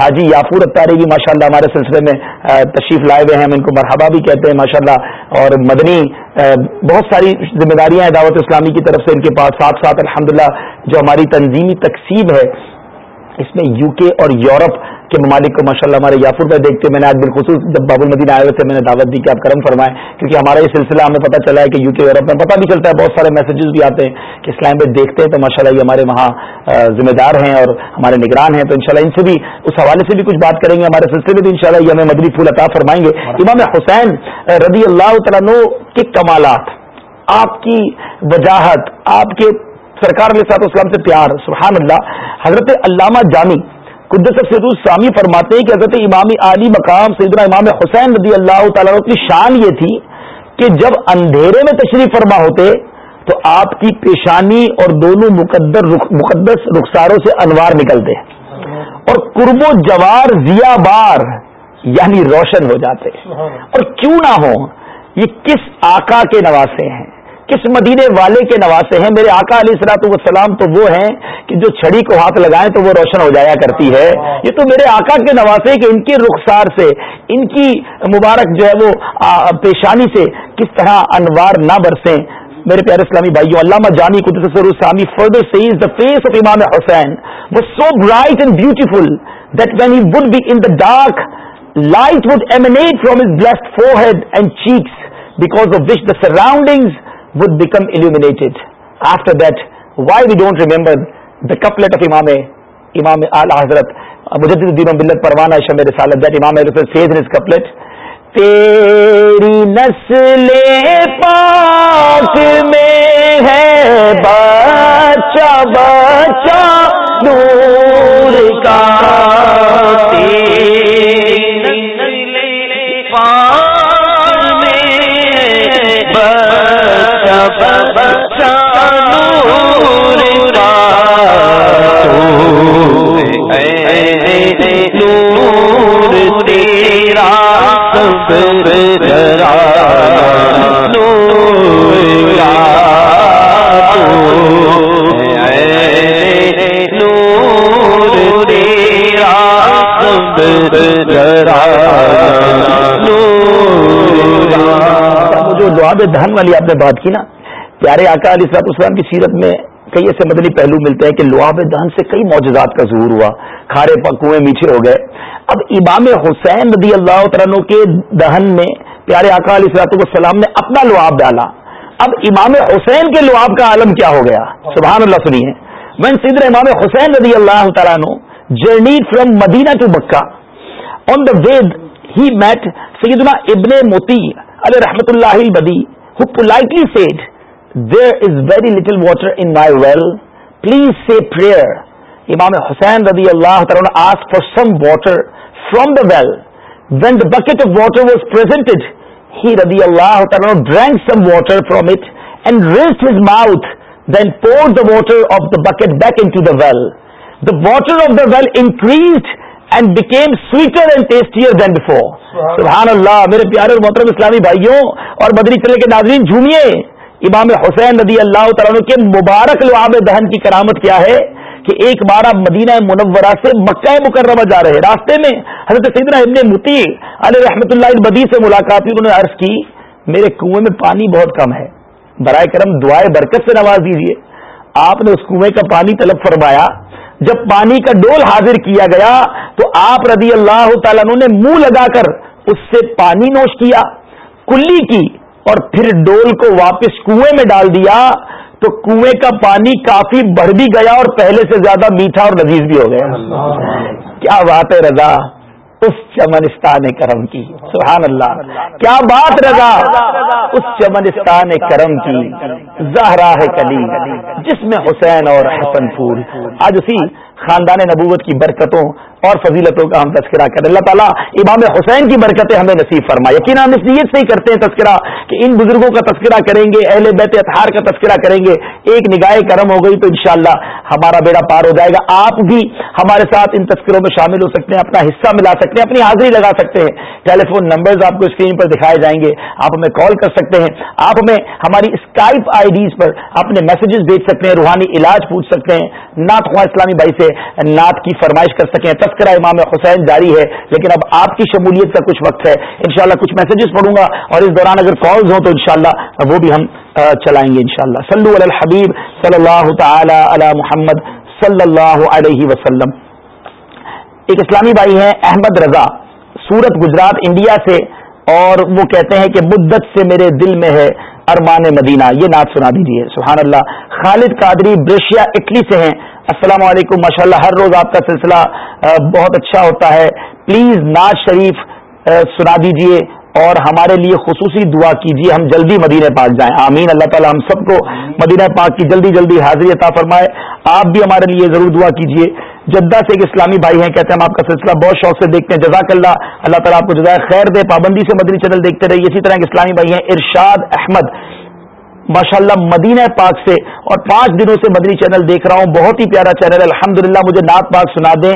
حاجی یافور اتاری بھی جی، ماشاء اللہ ہمارے سلسلے میں تشریف لائے ہوئے ہیں، ہم ان کو مرحبا بھی کہتے ہیں ماشاء اللہ اور مدنی بہت ساری ذمہ داریاں ہیں دعوت اسلامی کی طرف سے ان کے پاس۔ ساتھ ساتھ الحمد جو ہماری تنظیمی تقسیم ہے اس میں یو کے اور یورپ کے ممالک کو ماشاء اللہ ہمارے یافر میں دیکھتے میں نے آج بالخصوص جب باب المدین آئے ہوئے تھے میں نے دعوت دی کہ آپ کرم فرمائیں کیونکہ ہمارا یہ سلسلہ ہمیں پتہ چلا ہے کہ یو کے یورپ میں پتہ بھی چلتا ہے بہت سارے میسیجز بھی آتے ہیں کہ اسلام میں دیکھتے ہیں تو ماشاء اللہ یہ ہمارے وہاں ذمہ دار ہیں اور ہمارے نگران ہیں تو انشاءاللہ ان سے بھی اس حوالے سے بھی کچھ بات کریں گے ہمارے سلسلے میں بھی انشاءاللہ یہ ہمیں مدری پھول عطا فرمائیں گے۔ امام حسین رضی اللہ تعالیٰ کے کمالات آپ کی وجاہت آپ کے سرکار علیہ صاحب اسلام سے پیار سبحان اللہ حضرت علامہ جامی قدس سید السلامی فرماتے ہیں کہ حضرت امام علی مقام سیدنا امام حسین رضی اللہ تعالیٰ کی شان یہ تھی کہ جب اندھیرے میں تشریف فرما ہوتے تو آپ کی پیشانی اور دونوں مقدر رخ مقدس رخساروں سے انوار نکلتے اور قرب و جوار ضیا بار یعنی روشن ہو جاتے۔ اور کیوں نہ ہو یہ کس آقا کے نواسے ہیں؟ کس مدینے والے کے نواسے ہیں؟ میرے آقا علیہ السلاط والسلام تو وہ ہیں کہ جو چھڑی کو ہاتھ لگائیں تو وہ روشن ہو جایا کرتی ہے۔ یہ تو میرے آقا کے نواسے کہ ان کی رخسار سے، ان کی مبارک جو ہے وہ پیشانی سے کس طرح انوار نہ برسیں۔ میرے پیارے اسلامی بھائیوں، علامہ جانی قدرسامی further says the face of Imam Husain وہ so bright and beautiful that when he would be in the dark light would emanate from his blessed forehead and cheeks because of which the surroundings would become illuminated. After that, why we don't remember the couplet of Imam Imam Al Hazrat Mujaddid Din Billat Parwana Sham Risalat that Imam Al-Hazrat says in his couplet تیری نسل پاک میں ہے بچہ بچہ نور کا تیری دعا دہن والی آپ نے بات کی نا پیارے آقا علی صاحب اسلام کی سیرت میں کئی ایسے مدنی پہلو ملتے ہیں کہ لعاب دہن سے کئی معجزات کا ظہور ہوا، کھارے کنویں میٹھے ہو گئے۔ اب امام حسین رضی اللہ عنہ کے دہن میں پیارے آقا علی صلاحت والسلام نے اپنا لعاب ڈالا۔ اب امام حسین کے لعاب کا عالم کیا ہو گیا؟ سبحان اللہ، سنیے۔ وین سدر امام حسین رضی اللہ تعالیٰ journey from Medina to Mecca. On the way he met سیدنا ابن موتی علیہ رحمت اللہ البدی، who politely there is very little water in my well please see prayer Imam Husain رضی اللہ تعالیٰ آس for some water from the well when the bucket of water was presented he رضی اللہ تعالیٰ drink some water from it and rest his mouth then pour the water of the bucket back in the well the water of the well increase and became sweeter and tastier then before سبحان اللہ میرے پیارے اور محترم اسلامی بھائیوں اور بدری قلعے کے ناظرین جھومیے امام حسین رضی اللہ تعالیٰ کے مبارک لعاب دہن کی کرامت کیا ہے کہ ایک بار آپ مدینہ منورہ سے مکہ مکرمہ جا رہے راستے میں حضرت سیدنا ابن متی علیہ رحمۃ اللہ البدی سے ملاقات انہوں نے عرض کی، میرے کنویں میں پانی بہت کم ہے۔ برائے کرم دعائے برکت سے نواز دیجیے آپ نے اس کنویں کا پانی طلب فرمایا۔ جب پانی کا ڈول حاضر کیا گیا تو آپ رضی اللہ تعالیٰ نے منہ لگا کر اس سے پانی نوش کیا۔ کلی کی اور پھر ڈول کو واپس کنویں میں ڈال دیا تو کنویں کا پانی کافی بڑھ بھی گیا اور پہلے سے زیادہ میٹھا اور لذیذ بھی ہو گیا۔ کیا بات ہے رضا؟ اس چمنستان کرم کی۔ سبحان اللہ۔ کیا بات رضا؟ اس چمنستان کرم کی۔ زہرا ہے کلی جس میں حسین اور حسن پھول۔ آج اسی خاندان نبوت کی برکتوں اور فضیلتوں کا ہم تذکرہ کریں۔ اللہ تعالیٰ امام حسین کی برکتیں ہمیں نصیب فرمائے۔ یقین ہم اس نیت سے ہی کرتے ہیں تذکرہ کہ ان بزرگوں کا تذکرہ کریں گے، اہل بیت اطہار کا تذکرہ کریں گے۔ ایک نگاہ کرم ہو گئی تو انشاءاللہ ہمارا بیڑا پار ہو جائے گا۔ آپ بھی ہمارے ساتھ ان تذکروں میں شامل ہو سکتے ہیں، اپنا حصہ ملا سکتے ہیں، اپنی حاضری لگا سکتے ہیں۔ ٹیلی فون نمبرز آپ کو اسکرین پر دکھائے جائیں گے۔ آپ ہمیں کال کر سکتے ہیں۔ آپ ہمیں ہماری اسکائپ آئی ڈیز پر اپنے میسجز بھیج سکتے ہیں، روحانی علاج پوچھ سکتے ہیں۔ نعت خواہ اسلامی بھائی سے سے نعت کی فرمائش کر سکیں۔ تذکرہ امام حسین جاری ہے، لیکن اب آپ کی شمولیت کا کچھ وقت ہے۔ انشاءاللہ کچھ میسجز پڑھوں گا اور اس دوران اگر کالز ہوں تو انشاءاللہ وہ بھی ہم چلائیں گے انشاءاللہ۔ صلو علی الحبیب صلی اللہ تعالی علی محمد صلی اللہ علیہ وسلم۔ ایک اسلامی بھائی ہیں، احمد رضا، سورت گجرات، انڈیا سے، اور وہ کہتے ہیں کہ مدت سے میرے دل میں ہے ارمان مدینہ۔ یہ نعت سنا دیجیے سبحان اللہ۔ خالد قادری بریشیا اٹلی سے ہیں۔ السلام علیکم ماشاء اللہ ہر روز آپ کا سلسلہ بہت اچھا ہوتا ہے۔ پلیز ناز شریف سنا دیجیے اور ہمارے لیے خصوصی دعا کیجیے ہم جلدی مدینہ پاک جائیں۔ آمین۔ اللہ تعالیٰ ہم سب کو مدینہ پاک کی جلدی جلدی حاضری عطا فرمائے۔ آپ بھی ہمارے لیے ضرور دعا کیجیے جدہ سے ایک اسلامی بھائی ہیں، کہتے ہیں ہم آپ کا سلسلہ بہت شوق سے دیکھتے ہیں۔ جزاک اللہ۔ اللہ تعالیٰ آپ کو جزائے خیر دے۔ پابندی سے مدنی چینل دیکھتے رہیے۔ اسی طرح ایک اسلامی بھائی ہیں ارشاد احمد۔ ماشاء اللہ مدینہ پاک سے اور پانچ دنوں سے مدنی چینل دیکھ رہا ہوں، بہت ہی پیارا چینل الحمدللہ مجھے نعت پاک سنا دیں،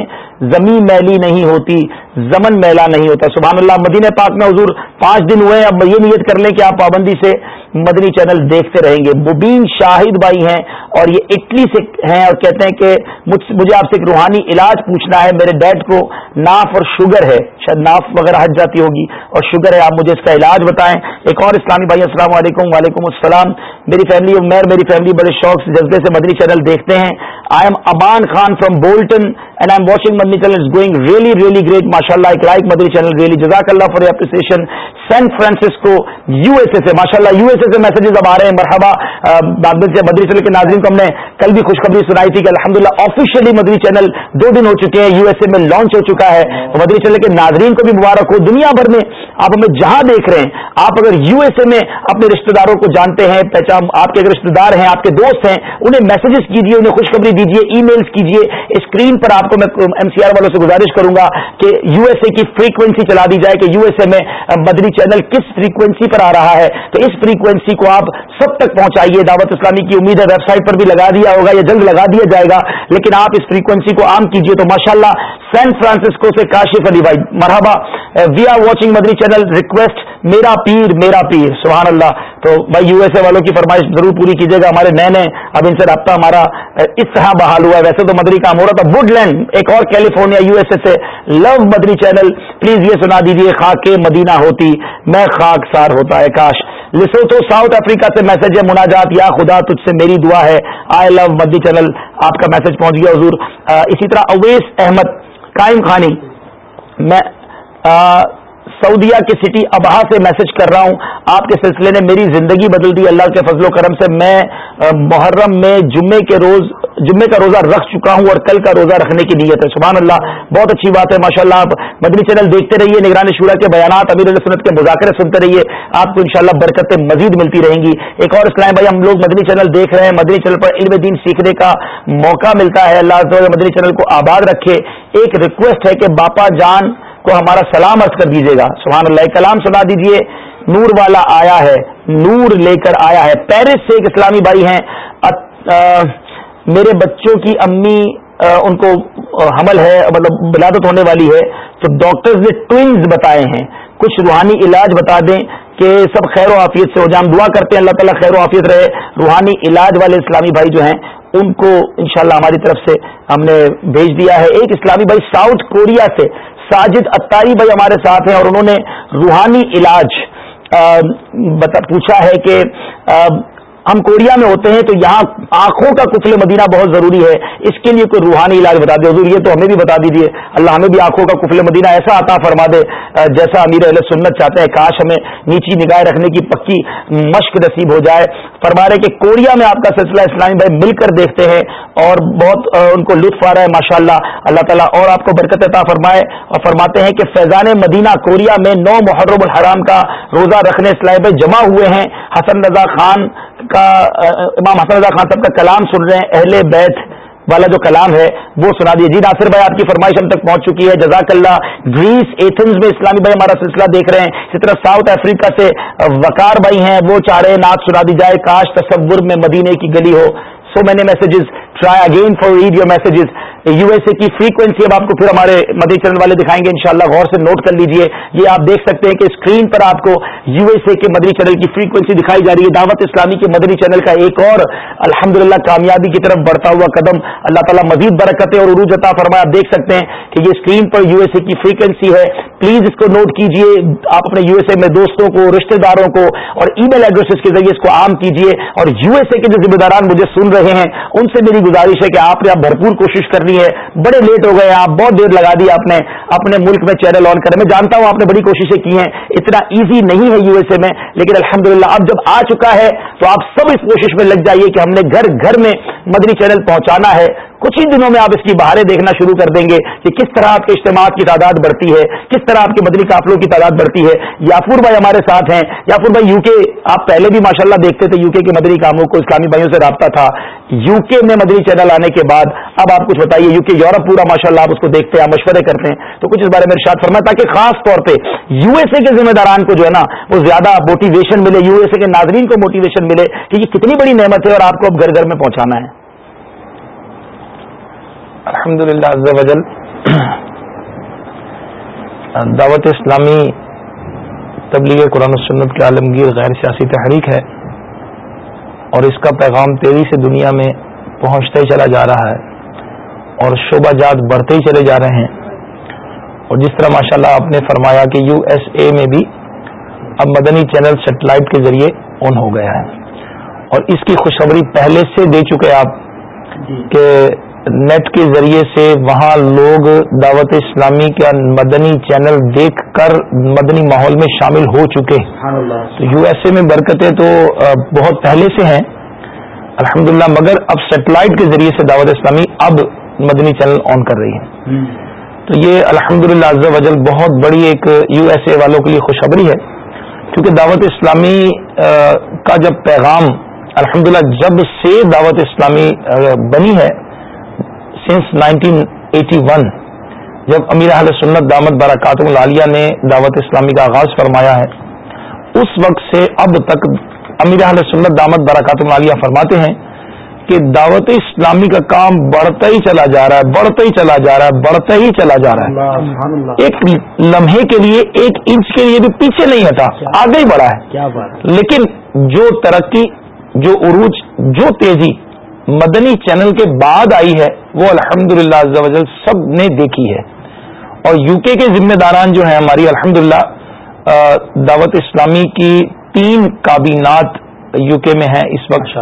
زمین میلی نہیں ہوتی۔ زمن میلا نہیں ہوتا۔ سبحان اللہ، مدینہ پاک میں حضور پانچ دن ہوئے اب یہ نیت کر لیں کہ آپ پابندی سے مدنی چینل دیکھتے رہیں گے۔ مبین شاہد بھائی ہیں اور یہ اٹلی سے ہیں اور کہتے ہیں کہ مجھے آپ سے ایک روحانی علاج پوچھنا ہے۔ میرے ڈیڈ کو ناف اور شوگر ہے۔ شاید ناف وغیرہ ہٹ جاتی ہوگی اور شوگر ہے۔ آپ مجھے اس کا علاج بتائیں۔ ایک اور اسلامی بھائی، السلام علیکم، وعلیکم السلام۔ میری فیملی عمیر میری فیملی بڑے شوق سے جذبے سے مدنی چینل دیکھتے ہیں۔ I am Aman Khan from Bolton and I am watching Madani channel is going really really great ماشاء اللہ ایک لائک مدنی چینل ریئلی جزاک اللہ for appreciation San Francisco, U S A سے ماشاء اللہ یو ایس اے سے میسجز اب آ رہے ہیں، مرحبا. سے مدنی چینل کے ناظرین کو ہم نے کل بھی خوشخبری سنائی تھی کہ الحمد للہ آفیشیلی مدنی چینل دو دن ہو چکے ہیں، یو ایس اے میں لانچ ہو چکا ہے۔ مدنی چینل کے ناظرین کو بھی مبارک ہو۔ دنیا بھر میں آپ ہمیں جہاں دیکھ رہے ہیں، آپ اگر یو ایس اے میں اپنے رشتے داروں کو جانتے ہیں، پہچان، آپ کے رشتے دار ہیں، آپ کے دوست ہیں، انہیں میسجز کیجیے انہیں خوشخبری دیجیے ای میلز کیجیے اسکرین پر آپ کو میں ایم سی آر والوں سے گزارش کروں گا کہ یو ایس اے کی فریکوینسی چلا دی جائے کہ یو ایس اے میں مدنی چینل کس فریکوینسی پر آ رہا ہے؟ تو اس فریکوینسی کو آپ سب تک پہنچائیے۔ دعوت اسلامی کی امید ہے ویب سائٹ پر بھی لگا دیا ہوگا یا جلد لگا دیا جائے گا، لیکن آپ اس فریکوینسی کو عام کیجیے تو ماشاء اللہ سین فرانسسکو سے کاشف علی بھائی، مرحبا۔ We are watching Madani channel request میرا پیر میرا پیر۔ سبحان اللہ تو بھائی یو ایس اے والوں کی فرمائش ضرور پوری کیجیے گا۔ ہمارے نئے نئے اب ان سے رابطہ ہمارا اس طرح بحال ہوا ہے۔ ویسے تو مدری کام ہو رہا تھا وڈ لینڈ ایک اور کیلیفورنیا یو ایس اے سے لو مدری چینل پلیز یہ سنا دیجیے خاک مدینہ ہوتی، میں خاک سار ہوتا ہے، کاش۔ لسو تو ساؤتھ افریقہ سے میسج ہے، مناجات، یا خدا تجھ سے میری دعا ہے۔ آئی لو مدری چینل، آپ کا میسج پہنچ گیا، حضور۔ اسی طرح اویس احمد، قائم خانی۔ میں سعودیہ کی سٹی ابہا سے میسج کر رہا ہوں۔ آپ کے سلسلے نے میری زندگی بدل دی، اللہ کے فضل و کرم سے۔ میں محرم میں، جمعے کے روز جمعے کا روزہ رکھ چکا ہوں اور کل کا روزہ رکھنے کی نیت ہے۔ سبحان اللہ، بہت اچھی بات ہے ماشاء اللہ آپ مدنی چینل دیکھتے رہیے نگرانی شورا کے بیانات، امیر سنت کے مذاکرے سنتے رہیے، آپ کو انشاءاللہ برکتیں مزید ملتی رہیں گی۔ ایک اور اسلام بھائی، ہم لوگ مدنی چینل دیکھ رہے ہیں، مدنی چینل پر علم دین سیکھنے کا موقع ملتا ہے۔ اللہ مدنی چینل کو آباد رکھے۔ ایک ریکویسٹ ہے کہ باپا جان کو ہمارا سلام عرض کر دیجیے گا۔ سبحان اللہ کلام سنا دیجیے نور والا آیا ہے، نور لے کر آیا ہے۔ پیرس سے ایک اسلامی بھائی ہیں میرے بچوں کی امی ان کو حمل ہے مطلب ولادت ہونے والی ہے، تو ڈاکٹرز نے ٹوئنز بتائے ہیں۔ کچھ روحانی علاج بتا دیں کہ سب خیر و عافیت سے ہو۔ جائے ہم دعا کرتے ہیں، اللہ تعالیٰ خیر و عافیت رہے۔ روحانی علاج والے اسلامی بھائی جو ہیں، ان کو انشاءاللہ ہماری طرف سے ہم نے بھیج دیا ہے۔ ایک اسلامی بھائی ساؤتھ کوریا سے، ساجد اتاری بھائی ہمارے ساتھ ہیں اور انہوں نے روحانی علاج پوچھا ہے کہ ہم کوریا میں ہوتے ہیں تو یہاں آنکھوں کا کفل مدینہ بہت ضروری ہے۔ اس کے لیے کوئی روحانی علاج بتا دے۔ حضور، یہ تو ہمیں بھی بتا دیجیے اللہ ہمیں بھی آنکھوں کا کفل مدینہ ایسا عطا فرما دے جیسا امیر اہل سنت چاہتے ہیں۔ کاش ہمیں نیچی نگاہ رکھنے کی پکی مشق نصیب ہو جائے۔ فرما رہے کہ کوریا میں آپ کا سلسلہ اسلامی بھائی مل کر دیکھتے ہیں اور بہت ان کو لطف آ رہا ہے ماشاء اللہ اللہ تعالیٰ اور آپ کو برکت عطا فرمائے اور فرماتے ہیں کہ فیضان مدینہ کوریا میں نو محرم الحرام کا روزہ رکھنے اسلامی بھائی جمع ہوئے ہیں۔ حسن رضا خان کا امام حسن رضا خان صاحب کا کلام سن رہے ہیں، اہل بیت والا جو کلام ہے، وہ سنا دیے جی ناصر بھائی آپ کی فرمائش ہم تک پہنچ چکی ہے۔ جزاک اللہ گریس، ایتھنز میں اسلامی بھائی ہمارا سلسلہ دیکھ رہے ہیں۔ اسی طرح ساؤتھ افریقہ سے وقار بھائی ہیں، وہ چاہ رہے ہیں نعت سنا دی جائے۔ کاش تصور میں مدینے کی گلی ہو۔ So many messages try again for read your messages U S A کی فریکوینسی اب آپ کو پھر ہمارے مدی چینل والے دکھائیں گے، انشاءاللہ غور سے نوٹ کر لیجیے۔ یہ آپ دیکھ سکتے ہیں کہ اسکرین پر آپ کو یو ایس اے کے مدنی چینل کی فریکوینسی دکھائی جا رہی ہے۔ دعوت اسلامی کے مدنی چینل کا ایک اور الحمد کامیابی کی طرف بڑھتا ہوا قدم۔ اللہ تعالیٰ مزید برکتیں اور عروج عطا فرمایا آپ دیکھ سکتے ہیں کہ یہ اسکرین پر یو ایس اے کی فریکوینسی ہے۔ پلیز اس کو نوٹ کیجیے۔ آپ اپنے یو ایس اے میں دوستوں کو رشتے داروں کو اور ای میل ایڈریس کے ذریعے اس کو عام کیجیے۔ اور یو ایس اے کے جو ذمہ داران مجھے سن رہے ہیں، ان سے میری گزارش ہے کہ آپ نے آپ بھرپور کوشش کرنی دی ہے بڑے لیٹ ہو گئے آپ، بہت دیر لگا دی آپ نے اپنے ملک میں چینل آن کرنے میں۔ جانتا ہوں آپ نے بڑی کوششیں کی ہیں، اتنا ایزی نہیں ہے یو ایس اے میں، لیکن الحمدللہ اب جب آ چکا ہے تو آپ سب اس کوشش میں لگ جائیے کہ ہم نے گھر گھر میں مدنی چینل پہنچانا ہے۔ کچھ ہی دنوں میں آپ اس کی بہاریں دیکھنا شروع کر دیں گے کہ کس طرح آپ کے اجتماعات کی تعداد بڑھتی ہے، کس طرح آپ کے مدنی قافلوں کی تعداد بڑھتی ہے۔ یافور بھائی ہمارے ساتھ ہیں۔ یافور بھائی، یو کے، آپ پہلے بھی ماشاءاللہ دیکھتے تھے یو کے کے مدنی کاموں کو، اسلامی بھائیوں سے رابطہ تھا۔ یو کے میں مدنی چینل آنے کے بعد، اب آپ کچھ بتائیے، یو کے، یورپ پورا ماشاء اللہ آپ اس کو دیکھتے ہیں، آپ مشورے کرتے ہیں۔ تو کچھ اس بارے میں ارشاد فرمائے تاکہ خاص طور پہ یو ایس اے کے ذمہ داران کو جو ہے نا، وہ زیادہ موٹیویشن ملے، یو ایس اے کے ناظرین کو موٹیویشن ملے کہ یہ کتنی بڑی نعمت ہے اور آپ کو اب گھر گھر میں پہنچانا ہے۔ الحمد للہ دعوت اسلامی تبلیغ قرآن و سنت کے عالمگیر غیر سیاسی تحریک ہے اور اس کا پیغام تیزی سے دنیا میں پہنچتا ہی چلا جا رہا ہے اور شعبہ جات بڑھتے ہی چلے جا رہے ہیں اور جس طرح ماشاء اللہ آپ نے فرمایا کہ یو ایس اے میں بھی اب مدنی چینل سیٹلائٹ کے ذریعے آن ہو گیا ہے اور اس کی خوشخبری پہلے سے دے چکے آپ کہ نیٹ کے ذریعے سے وہاں لوگ دعوت اسلامی کا مدنی چینل دیکھ کر مدنی ماحول میں شامل ہو چکے تو یو ایس اے میں برکتیں تو بہت پہلے سے ہیں۔ الحمدللہ مگر اب سیٹلائٹ کے ذریعے سے دعوت اسلامی اب مدنی چینل آن کر رہی ہے۔ تو یہ الحمد للہ وجل بہت بڑی ایک یو ایس اے والوں کے لیے خوشخبری ہے۔ کیونکہ دعوت اسلامی کا جب پیغام الحمدللہ جب سے دعوت اسلامی بنی ہے سنس 1981 جب امیر اہل سنت دامت برکات العالیہ نے دعوت اسلامی کا آغاز فرمایا ہے اس وقت سے اب تک امیر اہل سنت دامت برکات العالیہ فرماتے ہیں کہ دعوت اسلامی کا کام بڑھتا ہی چلا جا رہا ہے بڑھتا ہی چلا جا رہا ہے بڑھتا ہی چلا جا رہا ہے۔ ایک لمحے کے لیے ایک انچ کے لیے بھی پیچھے نہیں ہٹا آگے ہی بڑھا ہے۔ لیکن جو ترقی جو عروج جو تیزی مدنی چینل کے بعد آئی ہے وہ الحمد للہ سب نے دیکھی ہے۔ اور یو کے کے ذمہ داران جو ہیں ہماری الحمد دعوت اسلامی کی تین کابینات یو کے میں ہیں اس وقت۔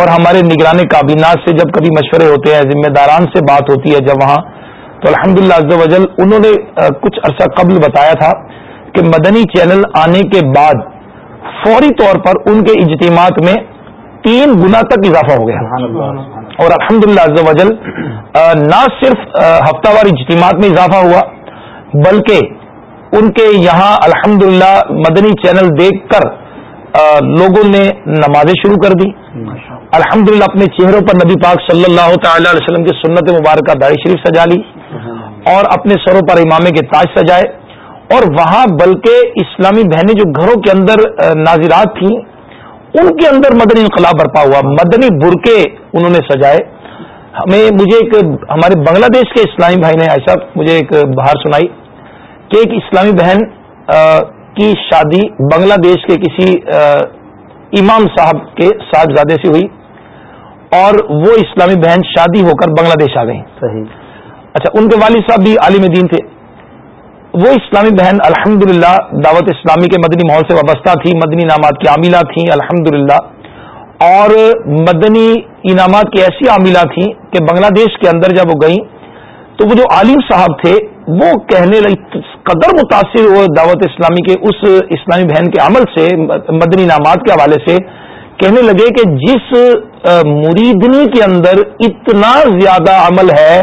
اور ہمارے نگران کابینات سے جب کبھی مشورے ہوتے ہیں ذمہ داران سے بات ہوتی ہے جب وہاں تو الحمد للہ انہوں نے کچھ عرصہ قبل بتایا تھا کہ مدنی چینل آنے کے بعد فوری طور پر ان کے اجتماعات میں تین گنا تک اضافہ ہو گیا۔ اور الحمد للہ نہ صرف ہفتہ وار اجتماعات میں اضافہ ہوا بلکہ ان کے یہاں الحمد مدنی چینل دیکھ کر لوگوں نے نمازیں شروع کر دی۔ الحمد اپنے چہروں پر نبی پاک صلی اللہ تعالی علیہ وسلم کی سنت مبارکہ داڑھی شریف سجا لی۔ اور اپنے سروں پر امامے کے تاج سجائے۔ اور وہاں بلکہ اسلامی بہنیں جو گھروں کے اندر ناظرات تھیں ان کے اندر مدنی انقلاب برپا ہوا۔ مدنی برقے انہوں نے سجائے۔ ہمیں مجھے ایک ہمارے بنگلہ دیش کے اسلامی بھائی نے ایسا مجھے ایک بہار سنائی کہ ایک اسلامی بہن کی شادی بنگلہ دیش کے کسی امام صاحب کے صاحبزادے سے ہوئی اور وہ اسلامی بہن شادی ہو کر بنگلہ دیش آ گئی اچھا ان کے والد صاحب بھی عالم دین تھے۔ وہ اسلامی بہن الحمد دعوت اسلامی کے مدنی ماحول سے وابستہ تھی مدنی انعامات کی عاملہ تھیں الحمد اور مدنی انعامات کی ایسی عاملہ تھیں کہ بنگلہ دیش کے اندر جب وہ گئیں، تو وہ جو عالم صاحب تھے، وہ کہنے لگی قدر متاثر ہوئے دعوت اسلامی کے اس اسلامی بہن کے عمل سے، مدنی انعامات کے حوالے سے، کہنے لگے کہ جس مریدنی کے اندر اتنا زیادہ عمل ہے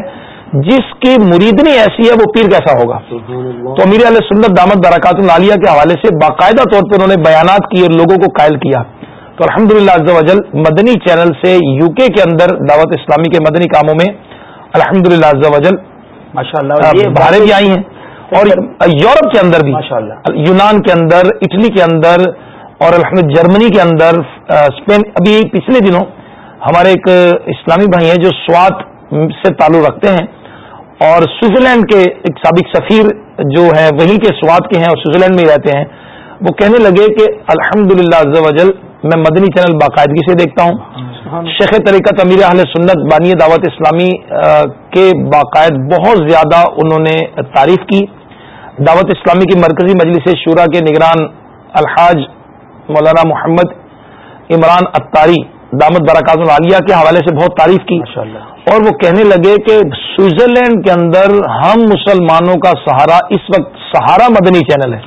جس کی مریدنی ایسی ہے وہ پیر کیسا ہوگا؟ تو امیر علیہ سنت دامت برکات العالیہ کے حوالے سے باقاعدہ طور پر انہوں نے بیانات کی اور لوگوں کو قائل کیا۔ تو الحمد للہ مدنی چینل سے یو کے کے اندر دعوت اسلامی کے مدنی کاموں میں الحمد للہ ماشاء اللہ بھی آئی ہیں۔ اور یورپ کے اندر بھی یونان کے اندر اٹلی کے اندر اور الحمد جرمنی کے اندر اسپین ابھی پچھلے دنوں ہمارے ایک اسلامی بھائی ہیں جو سوات سے تعلق رکھتے ہیں۔ اور سوئٹزرلینڈ کے ایک سابق سفیر جو ہیں وہیں کے سواد کے ہیں اور سوئٹزرلینڈ میں رہتے ہیں وہ کہنے لگے کہ الحمد للہ میں مدنی چینل باقاعدگی سے دیکھتا ہوں۔ شیخ طریقہ امیر اہل سنت بانی دعوت اسلامی کے باقاعد بہت زیادہ انہوں نے تعریف کی۔ دعوت اسلامی کی مرکزی مجلس شورا کے نگران الحاج مولانا محمد عمران اتاری دامت برکات العالیہ کے حوالے سے بہت تعریف کی۔ اور وہ کہنے لگے کہ سوئٹزرلینڈ کے اندر ہم مسلمانوں کا سہارا اس وقت سہارا مدنی چینل ہے۔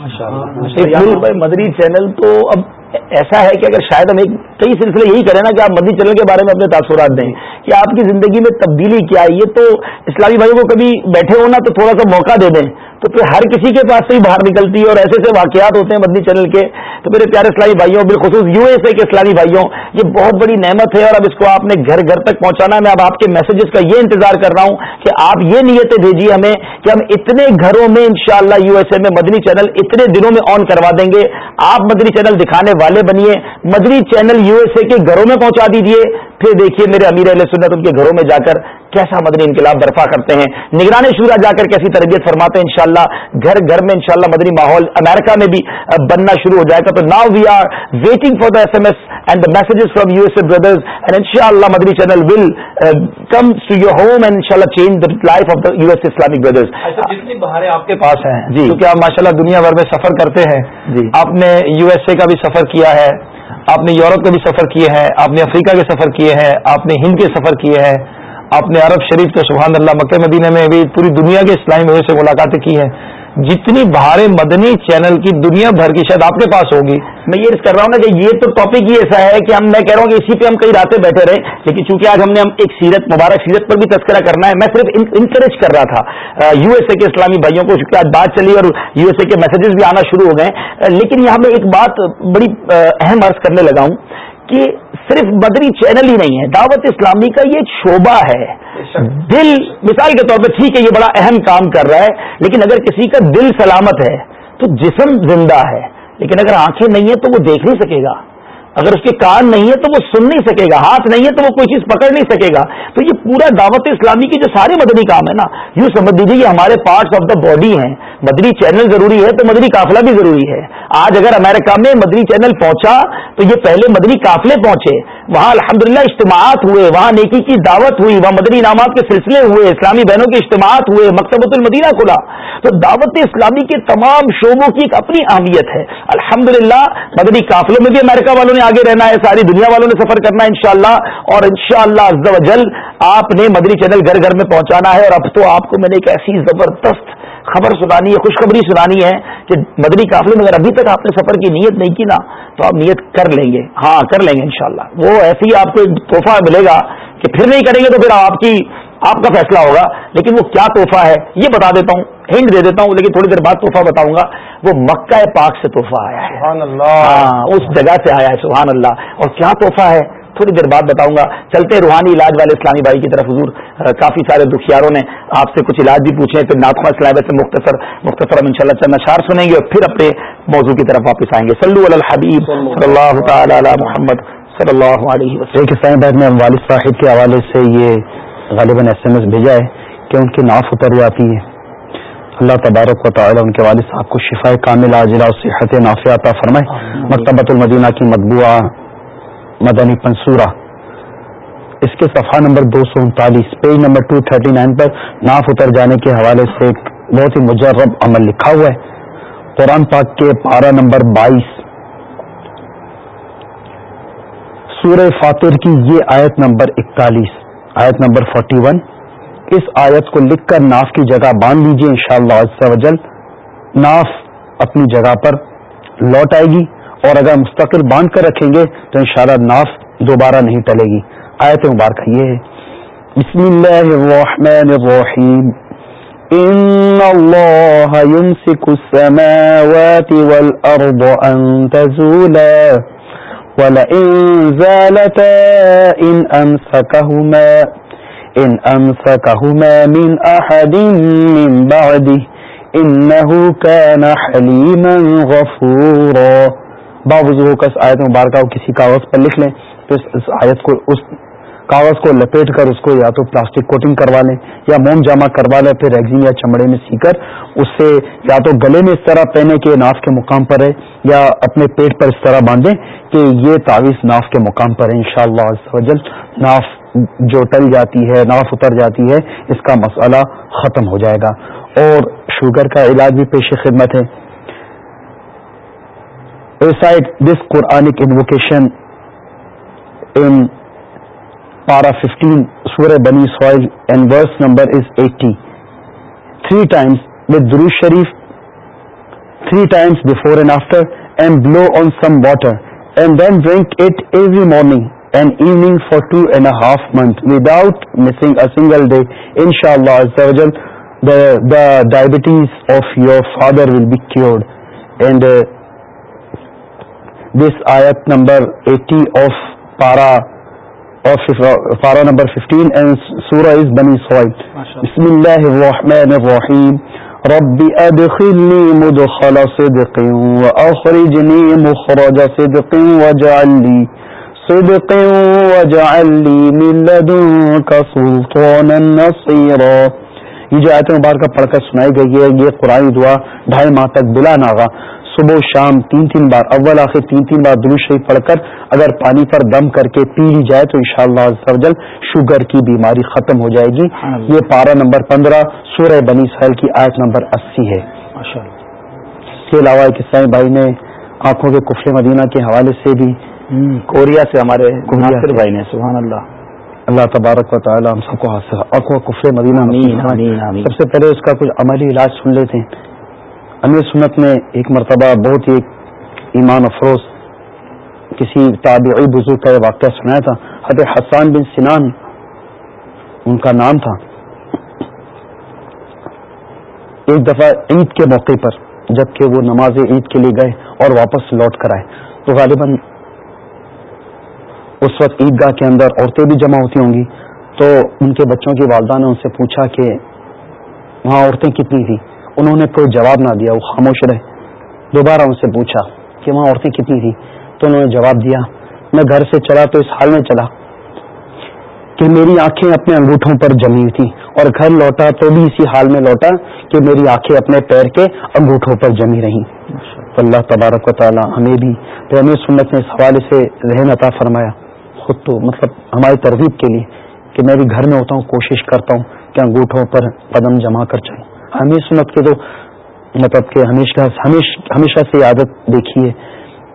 مدنی چینل تو اب ایسا ہے کہ اگر شاید ہم ایک کئی سلسلے یہی کریں نا کہ آپ مدنی چینل کے بارے میں اپنے تاثرات دیں۔ کہ آپ کی زندگی میں تبدیلی کیا ہے یہ تو اسلامی بھائیوں کو کبھی بیٹھے ہو نا تو تھوڑا سا موقع دے دیں۔ تو پھر ہر کسی کے پاس سے ہی باہر نکلتی ہے اور ایسے ایسے واقعات ہوتے ہیں مدنی چینل کے۔ تو میرے پیارے اسلامی بھائیوں، بالخصوص یو ایس اے کے اسلامی بھائیوں، یہ بہت بڑی نعمت ہے اور اب اس کو آپ نے گھر گھر تک پہنچانا ہے۔ میں اب آپ کے میسجز کا یہ انتظار کر رہا ہوں کہ آپ یہ نیتیں بھیجیے ہمیں کہ ہم اتنے گھروں میں انشاءاللہ یو ایس اے میں مدنی چینل اتنے دنوں میں آن کروا دیں گے۔ آپ مدنی چینل دکھانے والے بنیے۔ Madani channel U S A کے گھروں میں پہنچا دیجیے۔ پھر دیکھیے میرے امیر علیہ سنت ان کے گھروں میں جا کر کیسا مدنی انقلاب برپا کرتے ہیں۔ نگران شورا جا کر کیسی تربیت فرماتے ہیں انشاءاللہ۔ گھر گھر میں انشاءاللہ مدنی ماحول امریکہ میں بھی بننا شروع ہو جائے گا۔ تو now we are waiting for the S M S and the messages from U S A brothers and ان شاء اللہ Madani channel will come to your home and ان شاء اللہ change the life of the U S Islamic brothers جتنی بہاریں آپ کے پاس ہیں جی۔ کیونکہ آپ ماشاء دنیا بھر میں سفر کرتے ہیں؟ جی۔ آپ نے یو ایس اے کا بھی سفر کیا ہے؟ آپ نے یورپ کا بھی سفر کیے ہیں، آپ نے افریقہ کے سفر کیے ہیں، آپ نے ہند کے سفر کیے ہیں، آپ نے عرب شریف تو سبحان اللہ مکہ مدینہ میں بھی پوری دنیا کے اسلامی مجھے سے ملاقاتیں کی ہیں۔ جتنی بہار مدنی چینل کی دنیا بھر کی شاید آپ کے پاس ہوگی۔ میں یہ کر رہا ہوں نا کہ یہ تو ٹاپک ہی ایسا ہے کہ ہم میں کہہ رہا ہوں کہ اسی پہ ہم کئی راتیں بیٹھے رہے، لیکن چونکہ آج ہم نے ہم ایک سیرت مبارک سیرت پر بھی تذکرہ کرنا ہے، میں صرف انکریج کر رہا تھا۔ یو ایس اے کے اسلامی بھائیوں کو، چونکہ آج بات چلی اور یو ایس اے کے میسجز بھی آنا شروع ہو گئے لیکن یہاں میں ایک بات بڑی اہم عرض کرنے لگا ہوں کہ صرف بدری چینل ہی نہیں ہے دعوت اسلامی کا یہ ایک شعبہ ہے۔ دل مثال کے طور پہ ٹھیک ہے یہ بڑا اہم کام کر رہا ہے لیکن اگر کسی کا دل سلامت ہے تو جسم زندہ ہے۔ لیکن اگر آنکھیں نہیں ہیں تو وہ دیکھ نہیں سکے گا۔ اگر اس کے کان نہیں ہے تو وہ سن نہیں سکے گا، ہاتھ نہیں ہے تو وہ کوئی چیز پکڑ نہیں سکے گا۔ تو یہ پورا دعوت اسلامی کی جو سارے مدنی کام ہے نا، یوں سمجھ دیجیے یہ ہمارے پارٹس آف دا باڈی ہیں۔ مدنی چینل ضروری ہے تو مدنی قافلہ بھی ضروری ہے۔ آج اگر امریکہ میں مدنی چینل پہنچا تو یہ پہلے مدنی قافلے پہنچے۔ وہاں الحمدللہ اجتماعات ہوئے، وہاں نیکی کی دعوت ہوئی، وہاں مدنی انعامات کے سلسلے ہوئے، اسلامی بہنوں کے اجتماعات ہوئے، مکتبۃ المدینہ کھلا۔ تو دعوت اسلامی کے تمام شعبوں کی ایک اپنی اہمیت ہے۔ الحمدللہ، مدنی قافلوں میں بھی امریکہ والوں نے آگے رہنا ہے، ساری دنیا والوں نے سفر کرنا ہے انشاءاللہ۔ اور انشاءاللہ شاء اللہ آپ نے مدنی چینل گھر گھر میں پہنچانا ہے اور اب تو آپ کو میں نے ایک ایسی زبردست خبر سنانی ہے خوشخبری سنانی ہے کہ مدنی قافلے میں اگر ابھی تک آپ نے سفر کی نیت نہیں کی نا تو آپ نیت کر لیں گے۔ ہاں کر لیں گے انشاءاللہ۔ وہ ایسے ہی آپ کو ایک تحفہ ملے گا کہ پھر نہیں کریں گے تو پھر آپ کی آپ کا فیصلہ ہوگا۔ لیکن وہ کیا تحفہ ہے یہ بتا دیتا ہوں ہنٹ دے دیتا ہوں لیکن تھوڑی دیر بعد تحفہ بتاؤں گا۔ وہ مکہ پاک سے تحفہ آیا ہے۔ سبحان اللہ۔ ہاں اس جگہ سے آیا ہے سبحان اللہ۔ اور کیا تحفہ ہے؟ تھوڑی دیر بعد بتاؤں گا۔ چلتے روحانی علاج والے اسلامی بھائی کی طرف حضور کافی سارے دکھیاروں نے آپ سے کچھ علاج بھی پوچھے پھر ناطخہ اسلام سے مختصر مختصر ہم ان شاء اللہ چند اشار سنیں گے اور پھر اپنے موضوع کی طرف واپس آئیں گے۔ سلو الحبیب صلی اللہ تعالی علی محمد صلی اللہ علیہ وسلم۔ ایک اسلامی بھائی نے والد صاحب کے حوالے سے یہ غالباً ایس ایم ایس بھیجا ہے کہ ان کی ناف اتر جاتی ہے۔ اللہ تبارک و تعالی ان کے والد صاحب کو شفا کامل عاجلہ اور صحت نافیہ عطا فرمائے۔ مکتبۃ المدینہ کی مطبوعہ مدنی پنصورہ۔ اس کے صفحہ نمبر دو سو انتالیس page number two thirty nine پر ناف اتر جانے کے حوالے سے ایک بہت ہی مجرب عمل لکھا ہوا ہے۔ قرآن پاک کے پارہ نمبر بائیس۔ سورہ فاتر کی یہ آیت نمبر اکتالیس، آیت نمبر فورٹی ون۔ اس آیت کو لکھ کر ناف کی جگہ باندھ لیجیے ان شاء اللہ ناف اپنی جگہ پر لوٹ آئے گی۔ اور اگر مستقل باندھ کر رکھیں گے تو انشاءاللہ ناف دوبارہ نہیں ٹلے گی۔ آیت مبارکہ یہ ہے بسم اللہ الرحمن الرحیم ان اللہ يمسك السماوات والارض ان تزولا ولئن زالتا ان امسكهما ان امسكهما من احد من بعده انه كان حليما غفورا باوجود کا اس آیت مبارکہ کو کسی کاغذ پر لکھ لیں تو اس آیت کو اس کاغذ کو لپیٹ کر اس کو یا تو پلاسٹک کوٹنگ کروا لیں یا موم جامع کروا لیں، پھر ریگزین یا چمڑے میں سی کر اس سے یا تو گلے میں اس طرح پہنے کے ناف کے مقام پر ہے یا اپنے پیٹ پر اس طرح باندھیں کہ یہ تعویذ ناف کے مقام پر ہے انشاءاللہ شاء اللہ ناف جو ٹل جاتی ہے، ناف اتر جاتی ہے، اس کا مسئلہ ختم ہو جائے گا اور شوگر کا علاج بھی پیش خدمت ہے۔ This Quranic invocation in para 15 Surah Bani Israel and verse number is 80. Three times with Durush Sharif, three times before and after, and blow on some water, and then drink it every morning and evening for 2.5 months without missing a single day. Inshallah Azza wa the diabetes of your father will be cured. And uh, this ayat number 80 of para number 15 and surah is Bani Israel. Bismillahirrahmanirrahim. رب ادخلني مدخل صدق واخرجني مخرج صدق واجعل لي صدق واجعل لي من لدنك سلطانا نصيرا یہ جو آیت مبارکہ پڑھ کر سنائی گئی ہے یہ قرآن دعا ڈھائی ماہ تک بلا ناغا صبح و شام تین تین بار اول آخر تین تین بار درود شریف پڑھ کر اگر پانی پر دم کر کے پی لی جائے تو انشاءاللہ شاء اللہ شوگر کی بیماری ختم ہو جائے گی۔ یہ پارا نمبر پندرہ سورہ بنی سہل کی آیت نمبر اسی ہے۔ اس کے علاوہ ایک اسلامی بھائی نے آنکھوں کے کفل مدینہ کے حوالے سے بھی کوریا سے ہمارے بھائی نے سبحان اللہ۔ اللہ تبارک و تعالیٰ ہم سب کو حاصل آنکھوں کفل مدینہ سب سے پہلے اس کا کچھ عملی علاج سن لیتے ہیں۔ امیر سنت نے ایک مرتبہ بہت ہی ایمان افروز کسی تابعی بزرگ کا یہ واقعہ سنایا تھا۔ حضرت حسان بن سنان ان کا نام تھا۔ ایک دفعہ عید کے موقع پر جبکہ وہ نماز عید کے لیے گئے اور واپس لوٹ کر آئے۔ تو غالباً اس وقت عیدگاہ کے اندر عورتیں بھی جمع ہوتی ہوں گی۔ تو ان کے بچوں کی والدہ نے ان سے پوچھا کہ وہاں عورتیں کتنی تھیں؟ انہوں نے کوئی جواب نہ دیا، وہ خاموش رہے۔ دوبارہ ان سے پوچھا کہ وہاں عورتیں کتنی تھیں؟ تو انہوں نے جواب دیا، میں گھر سے چلا تو اس حال میں چلا کہ میری آنکھیں اپنے انگوٹھوں پر جمی تھی اور گھر لوٹا تو بھی اسی حال میں لوٹا کہ میری آنکھیں اپنے پیر کے انگوٹھوں پر جمی رہی اللہ تبارک و تعالیٰ ہمیں بھی پہلے سنت نے اس حوالے سے رہن عطا فرمایا۔ خود تو مطلب ہماری ترغیب کے لیے کہ میں بھی گھر میں ہوتا ہوں، کوشش کرتا ہوں کہ انگوٹھوں پر قدم جما کر چلوں۔ ہمیں سنت کے تو مطلب کہ ہمیشہ ہمیشہ سے عادت دیکھی ہے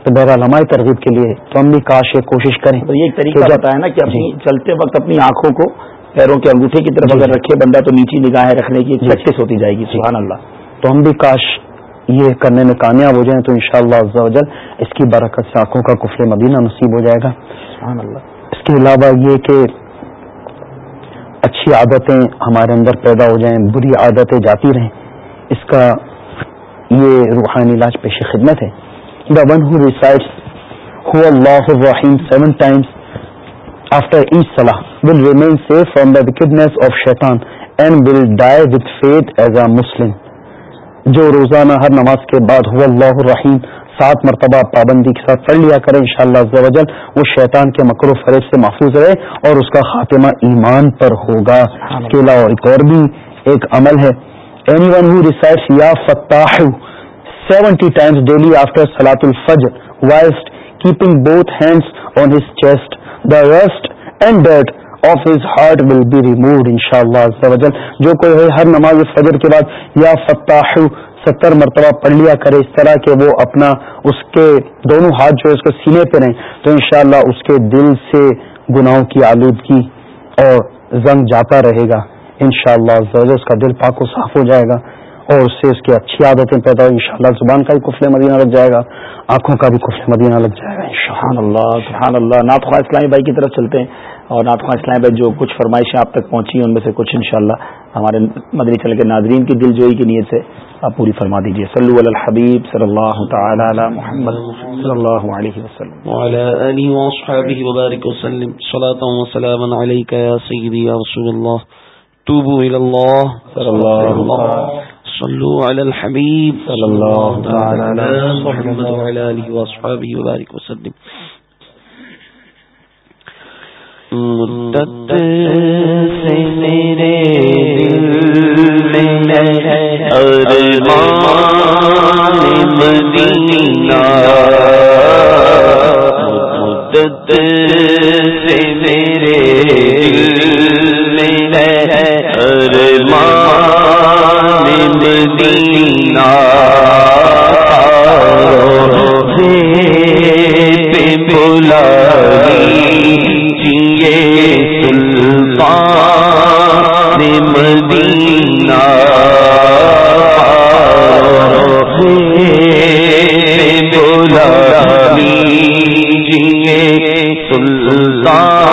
تو بہرحال ہماری ترغیب کے لیے تو ہم بھی کاش یہ کوشش کریں۔ تو یہ ایک طریقہ ہے نا کہ اپنی جی۔ چلتے وقت اپنی آنکھوں کو پیروں کے انگوٹھے کی طرف جی، اگر جی۔ رکھے بندہ تو نیچی نگاہیں رکھنے کی پریکٹس ہوتی جائے گی سبحان اللہ۔ تو ہم بھی کاش یہ کرنے میں کامیاب ہو جائیں تو انشاءاللہ شاء اللہ اس کی برکت سے آنکھوں کا کفل مدینہ نصیب ہو جائے گا۔ سبحان اللہ۔ اس کے علاوہ یہ کہ اچھی عادتیں ہمارے اندر پیدا ہو جائیں، بری عادتیں جاتی رہیں۔ اس کا یہ روحانی علاج پیش خدمت ہے۔ دا ون ہو ریسائڈ ہو اللہ الرحیم سیون ٹائمس آفٹر ایچ صلاح will remain safe from the wickedness of شیطان and will die with faith as a Muslim جو روزانہ ہر نماز کے بعد ہو اللہ الرحیم سات مرتبہ پابندی کے ساتھ پڑھ لیا کرے ان شاء اللہ وہ شیطان کے مکر و فریب سے محفوظ رہے اور اس کا خاتمہ ایمان پر ہوگا۔ اس کے علاوہ ایک اور بھی ایک عمل ہے۔ اینی ون ہو ریسائٹ یا Fatah seventy Times daily after سلاط الفج whilst keeping both hands on his chest the rest and that of his heart will be removed ان شاء اللہ جو کوئی ہر نماز فجر کے بعد یا فتاح ستر مرتبہ پڑھ لیا کرے، اس طرح کہ وہ اپنا اس کے دونوں ہاتھ جو ہے اس کو سینے پہ رہیں، تو انشاءاللہ اس کے دل سے گناہوں کی آلودگی اور زنگ جاتا رہے گا۔ انشاءاللہ شاء اللہ اس کا دل پاک و صاف ہو جائے گا اور اس سے اس کی اچھی عادتیں پیدا ہو ان زبان کا بھی کفل مدینہ لگ جائے گا، آنکھوں کا بھی کفل مدینہ لگ جائے گا۔ سبحان اللہ سبحان اللہ۔ خواہ اسلامی بھائی کی طرف چلتے ہیں۔ اور نعت خواہ اسلامی بھائی جو کچھ فرمائشیں آپ تک پہنچی ہیں ان میں سے کچھ انشاءاللہ ہمارے مدنی چل کے ناظرین کی دل جوئی کی نیت سے آپ پوری فرما دیجیے صلی علی الحبیب صلی اللہ تعالی علی محمد صلی اللہ علیہ وسلم۔ وعلى آله وصحبه وبارك وسلم۔ صلاة وسلاما عليك يا سيدي يا رسول الله توبوا إلى الله صلى الله صلوا على الحبيب صلى الله تعالى على محمد وعلى وبارك وسلم۔ مدت سے میرے دل میں ارمان مدینہ۔ مدت سے میرے دل میں ارمان مدینہ۔ مقام مدینہ بولا جیے سلطان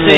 سے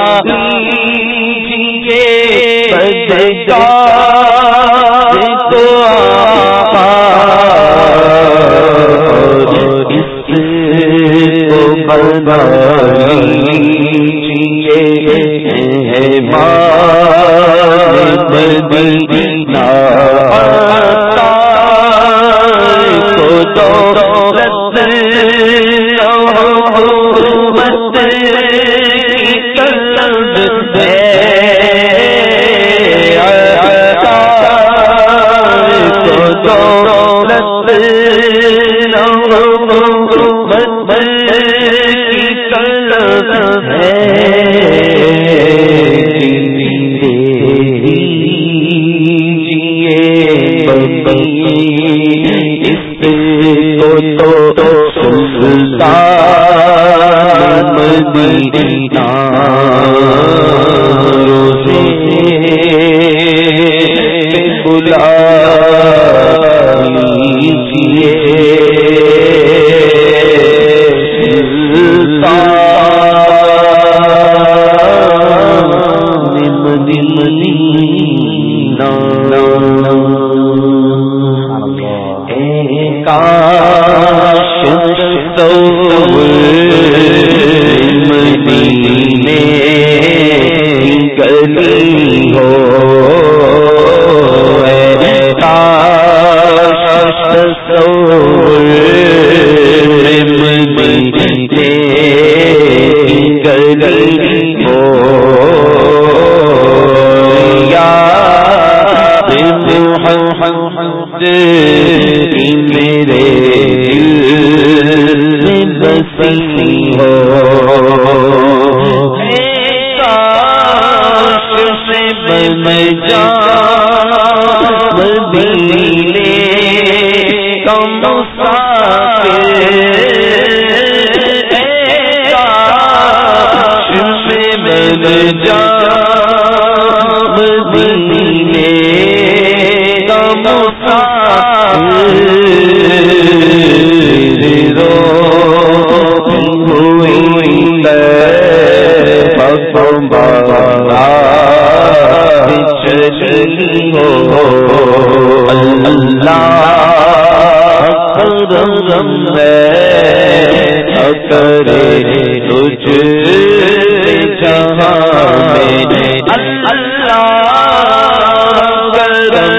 بھائی۔ مدینہ کرم میں کرے تجھ جہاں اللہ غم میں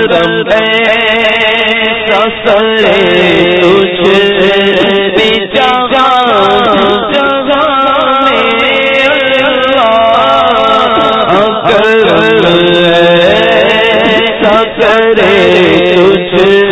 تجھ تجھ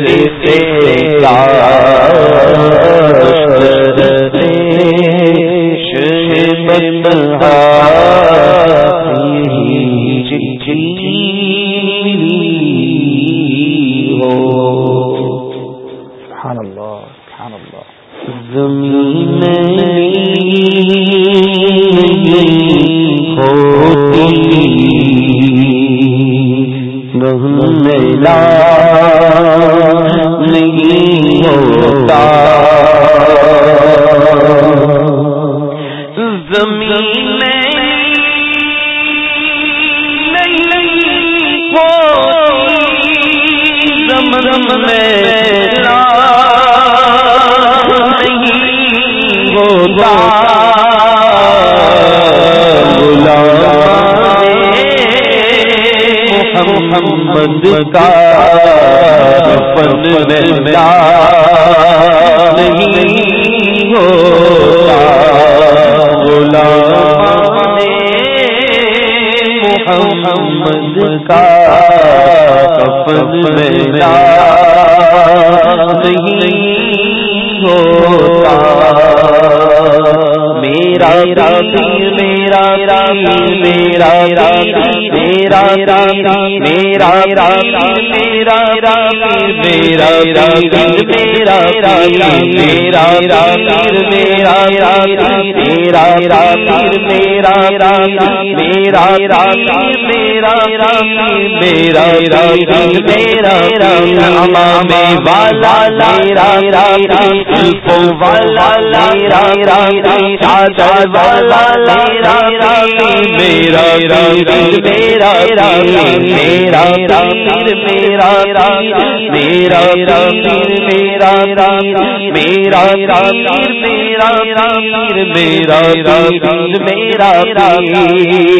میرا راتی میرا راتی میرا راتی میرا راتی میرا راتی میرا راتی میرا راتی امام والا میرا راتی الفو والا میرا راتی چادر والا میرا راتی میرا راتی میرا راتی میرا راتی میرا راتی میرا راتی میرا راتی میرا راتی میرا میرا پیر میرا پیر میرا پیر۔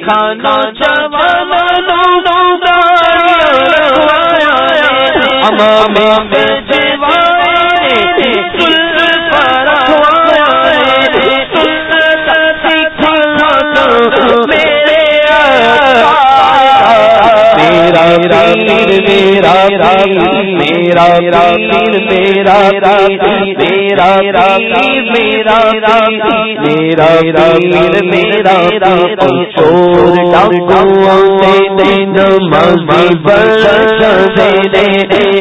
کھانا چوایا ہم پیر، میرا میرا پیر، میرا میرا پیر، میرا میرا پیر، میرا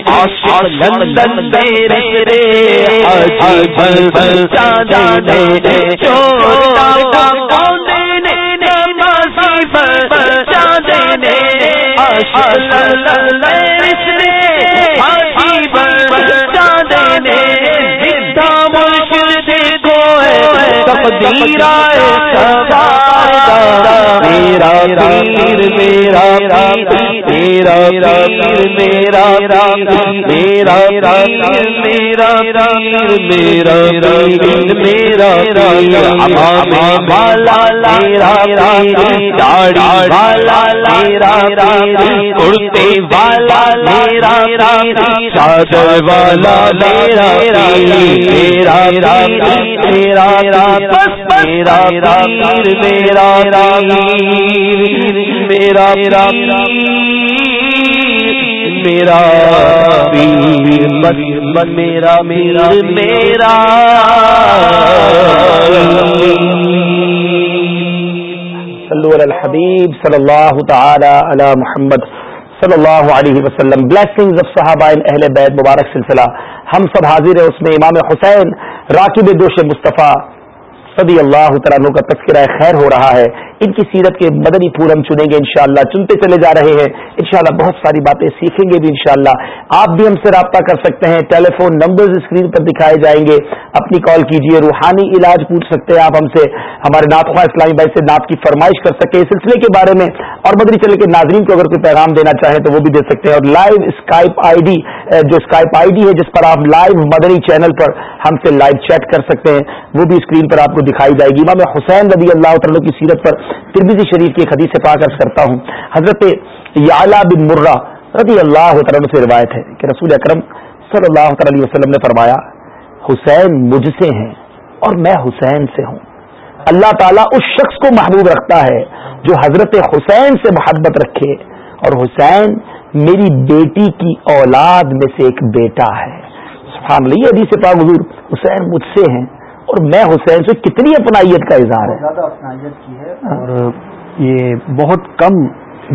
کشور لندن میرے چور نے تقدیرہ میرا تیر میرا میرا تیر میرا میرا تیر میرا میرا تیر میرا امام والا میرا داڑھی والا میرا اڑتے والا میرا چادر والا میرا میرا میرا میرا میرا میرا میرا میرا میرا میرا میرا صلو علی الحبیب صلی اللہ تعالی علی محمد صلی اللہ علیہ وسلم۔ بلیسنگز آف صحابہ اہل بیت مبارک سلسلہ۔ ہم سب حاضر ہیں اس میں امام حسین راکب دوش مصطفیٰ۔ صدی اللہ تعالیٰ کا تذکرہ خیر ہو رہا ہے ان کی سیرت کے مدنی پھول ہم چنیں گے انشاءاللہ، چنتے چلے جا رہے ہیں۔ انشاءاللہ بہت ساری باتیں سیکھیں گے بھی انشاءاللہ۔ آپ بھی ہم سے رابطہ کر سکتے ہیں۔ ٹیلی فون نمبر اسکرین پر دکھائے جائیں گے۔ اپنی کال کیجیے روحانی علاج پوچھ سکتے ہیں آپ ہم سے۔ ہمارے ناتخواہ اسلامی بھائی سے نعت کی فرمائش کر سکتے ہیں۔ اس سلسلے کے بارے میں اور مدنی چلے کے ناظرین کو اگر کوئی پیغام دینا چاہیں تو وہ بھی دے سکتے ہیں۔ اور لائیو اسکائپ آئی ڈی جو اسکائپ آئی ڈی ہے، جس پر آپ لائیو مدنی چینل پر ہم سے لائیو چیٹ کر سکتے ہیں، وہ بھی اسکرین پر آپ کو دکھائی جائے گی۔ امام حسین رضی اللہ تعالیٰ کی سیرت پر تربیزی شریف کی ایک حدیث سے پا کر کرتا ہوں۔ حضرت یعلا بن مرہ رضی اللہ تعالیٰ سے روایت ہے کہ رسول اکرم صلی اللہ تعالی علیہ وسلم نے فرمایا، حسین مجھ سے ہیں اور میں حسین سے ہوں۔ اللہ تعالیٰ اس شخص کو محبوب رکھتا ہے جو حضرت حسین سے محبت رکھے اور حسین میری بیٹی کی اولاد میں سے ایک بیٹا ہے۔ سبحان اللہ حدیث پاک حضور، حسین مجھ سے ہیں۔ اور میں حسین سے کتنی اپنائیت کا اظہار ہے؟ زیادہ اپنائیت کی ہے اور یہ بہت کم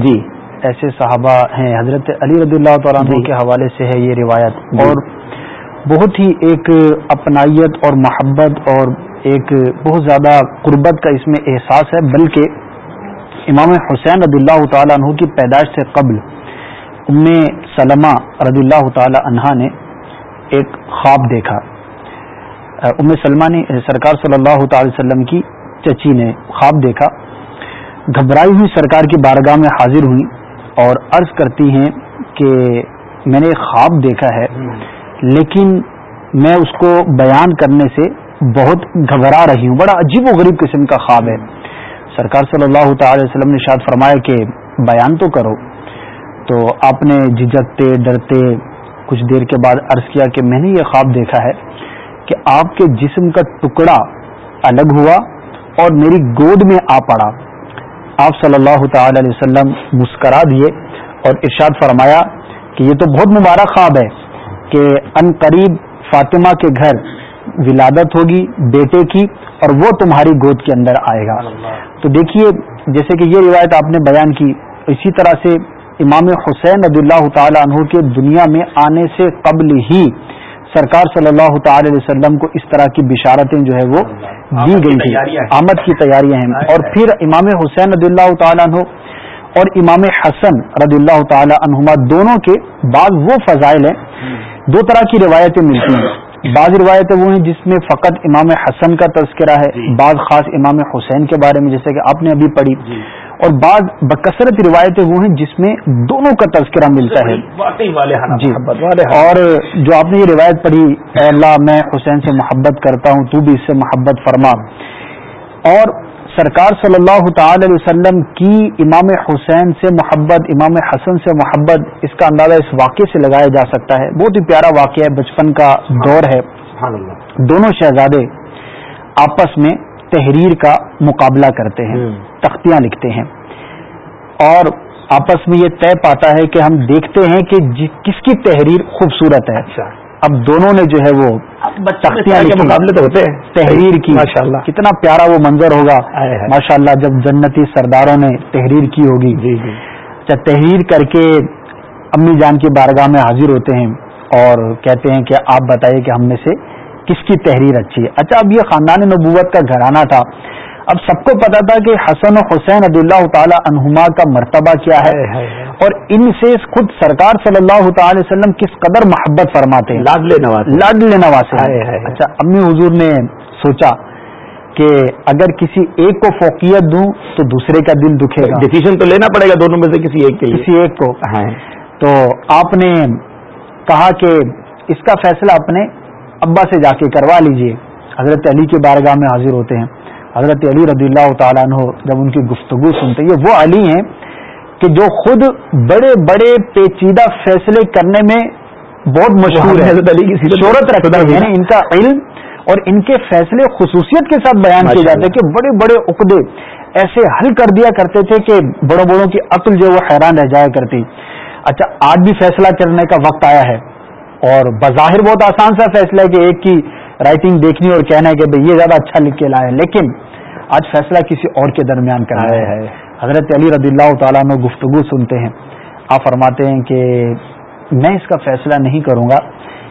جی۔ ایسے صحابہ ہیں۔ حضرت علی رضی اللہ تعالیٰ عنہ جی۔ کے حوالے سے ہے یہ روایت۔ اور بہت ہی ایک اپنائیت اور محبت اور ایک بہت زیادہ قربت کا اس میں احساس ہے بلکہ امام حسین رضی اللہ تعالیٰ عنہ کی پیدائش سے قبل ام سلمہ رضی اللہ تعالی عنہا نے ایک خواب دیکھا۔ ام سلمہ نے سرکار صلی اللہ تعالی وسلم کی چچی نے خواب دیکھا۔ گھبرائی ہوئی سرکار کی بارگاہ میں حاضر ہوئی اور عرض کرتی ہیں کہ میں نے خواب دیکھا ہے، لیکن میں اس کو بیان کرنے سے بہت گھبرا رہی ہوں۔ بڑا عجیب و غریب قسم کا خواب ہے۔ سرکار صلی اللہ تعالی وسلم نے شاید فرمایا کہ بیان تو کرو۔ تو آپ نے جھجکتے ڈرتے، کچھ دیر کے بعد عرض کیا کہ میں نے یہ خواب دیکھا ہے۔ کہ آپ کے جسم کا ٹکڑا الگ ہوا اور میری گود میں آ پڑا۔ آپ صلی اللہ تعالی علیہ وسلم مسکرا دیے اور ارشاد فرمایا کہ یہ تو بہت مبارک خواب ہے کہ ان قریب فاطمہ کے گھر ولادت ہوگی بیٹے کی اور وہ تمہاری گود کے اندر آئے گا۔ تو دیکھیے جیسے کہ یہ روایت آپ نے بیان کی اسی طرح سے امام حسین رضی اللہ تعالی عنہ کے دنیا میں آنے سے قبل ہی سرکار صلی اللہ تعالی علیہ وسلم کو اس طرح کی بشارتیں جو ہے وہ دی گئی تھی آمد کی تیاریاں ہیں۔ اور پھر امام حسین رضی اللہ تعالیٰ عنہ اور امام حسن رضی اللہ تعالی عنہما دونوں کے بعض وہ فضائل ہیں۔ دو طرح کی روایتیں ملتی ہیں۔ بعض روایتیں وہ ہیں جس میں فقط امام حسن کا تذکرہ ہے جی۔ بعض خاص امام حسین کے بارے میں جیسے کہ آپ نے ابھی پڑھی۔ جی۔ اور بعض بکثرت روایتیں وہ ہیں جس میں دونوں کا تذکرہ ملتا ہے۔ جی۔ اور جو آپ نے یہ روایت پڑھی اے اللہ میں حسین سے محبت کرتا ہوں تو بھی اس سے محبت فرما۔ اور سرکار صلی اللہ تعالی علیہ وسلم کی امام حسین سے محبت امام حسن سے محبت اس کا اندازہ اس واقعے سے لگایا جا سکتا ہے۔ بہت ہی پیارا واقعہ ہے بچپن کا دور ہے۔ دونوں شہزادے آپس میں تحریر کا مقابلہ کرتے ہیں۔ تختیاں لکھتے ہیں۔ اور آپس میں یہ طے پاتا ہے کہ ہم دیکھتے ہیں کہ جی- کس کی تحریر خوبصورت ہے۔ اچھا۔ اب دونوں نے جو ہے وہ تختیاں کے مقابلے تو ہوتے ہیں۔ تحریر کی۔ ماشاء اللہ کتنا پیارا وہ منظر ہوگا۔ ماشاء اللہ جب جنتی سرداروں نے تحریر کی ہوگی۔ جی جی۔ اچھا تحریر کر کے امی جان کی بارگاہ میں حاضر ہوتے ہیں اور کہتے ہیں کہ آپ بتائیے کہ ہم میں سے کس کی تحریر اچھی ہے۔ اچھا اب یہ خاندان نبوت کا گھرانہ تھا۔ اب سب کو پتا تھا کہ حسن و حسین عد اللہ تعالی عنہما کا مرتبہ کیا ہے اور ان سے خود سرکار صلی اللہ تعالی وسلم کس قدر محبت فرماتے ہیں؟ لاڈلے نواز لاڈلے نواز اچھا امی حضور نے سوچا کہ اگر کسی ایک کو فوقیت دوں تو دوسرے کا دل دکھے گا۔ ڈسیزن تو لینا پڑے گا دونوں میں سے کسی ایک کے کسی ایک کو۔ تو آپ نے کہا کہ اس کا فیصلہ اپنے ابا سے جا کے کروا لیجیے۔ حضرت علی کے بارگاہ میں حاضر ہوتے ہیں۔ حضرت علی رضی اللہ تعالیٰ عنہ جب ان کی گفتگو سنتے یہ وہ علی ہیں کہ جو خود بڑے بڑے پیچیدہ فیصلے کرنے میں بہت مشہور ہے شہرت رکھتے ہیں یعنی ان کا علم اور ان کے فیصلے خصوصیت کے ساتھ بیان کیے جاتے ہیں کہ بڑے بڑے عقدے ایسے حل کر دیا کرتے تھے کہ بڑوں بڑوں کی عقل جو وہ حیران رہ جایا کرتی۔ اچھا آج بھی فیصلہ کرنے کا وقت آیا ہے اور بظاہر بہت آسان سا فیصلہ ہے کہ ایک کی رائٹنگ دیکھنی اور کہنا ہے کہ بھائی یہ زیادہ اچھا لکھ کے لائے لیکن آج فیصلہ کسی اور کے درمیان کرنا ہے حضرت علی رضی اللہ تعالیٰ نے گفتگو سنتے ہیں۔ آپ فرماتے ہیں کہ میں اس کا فیصلہ نہیں کروں گا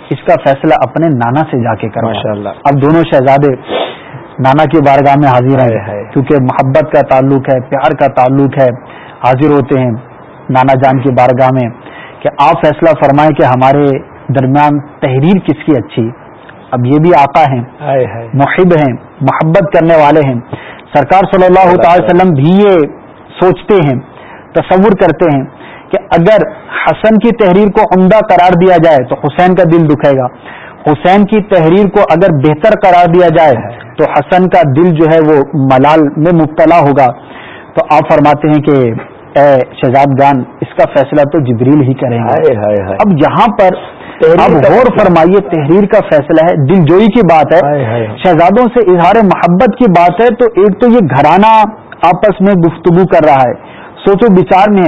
اس کا فیصلہ اپنے نانا سے جا کے کروں اب دونوں شہزادے نانا کی بارگاہ میں حاضر ہیں کیونکہ محبت کا تعلق ہے پیار کا تعلق ہے حاضر ہوتے ہیں نانا جان کی بارگاہ میں۔ کہ آپ فیصلہ فرمائیں کہ ہمارے درمیان تحریر کس کی اچھی؟ اب یہ بھی آقا ہیں محب ہیں محبت کرنے والے ہیں۔ سرکار صلی اللہ تعالی۔ وسلم بھی یہ سوچتے ہیں تصور کرتے ہیں کہ اگر حسن کی تحریر کو عمدہ قرار دیا جائے تو حسین کا دل دکھے گا۔ حسین کی تحریر کو اگر بہتر قرار دیا جائے تو حسن کا دل جو ہے وہ ملال میں مبتلا ہوگا۔ تو آپ فرماتے ہیں کہ اے شہزاد جان اس کا فیصلہ تو جبریل ہی کریں گے۔ اب یہاں پر اب غور فرمائیے تحریر کا فیصلہ ہے دل جوئی کی بات ہے شہزادوں سے اظہار محبت کی بات ہے تو ایک تو یہ گھرانہ آپس میں گفتگو کر رہا ہے سوچو بچار میں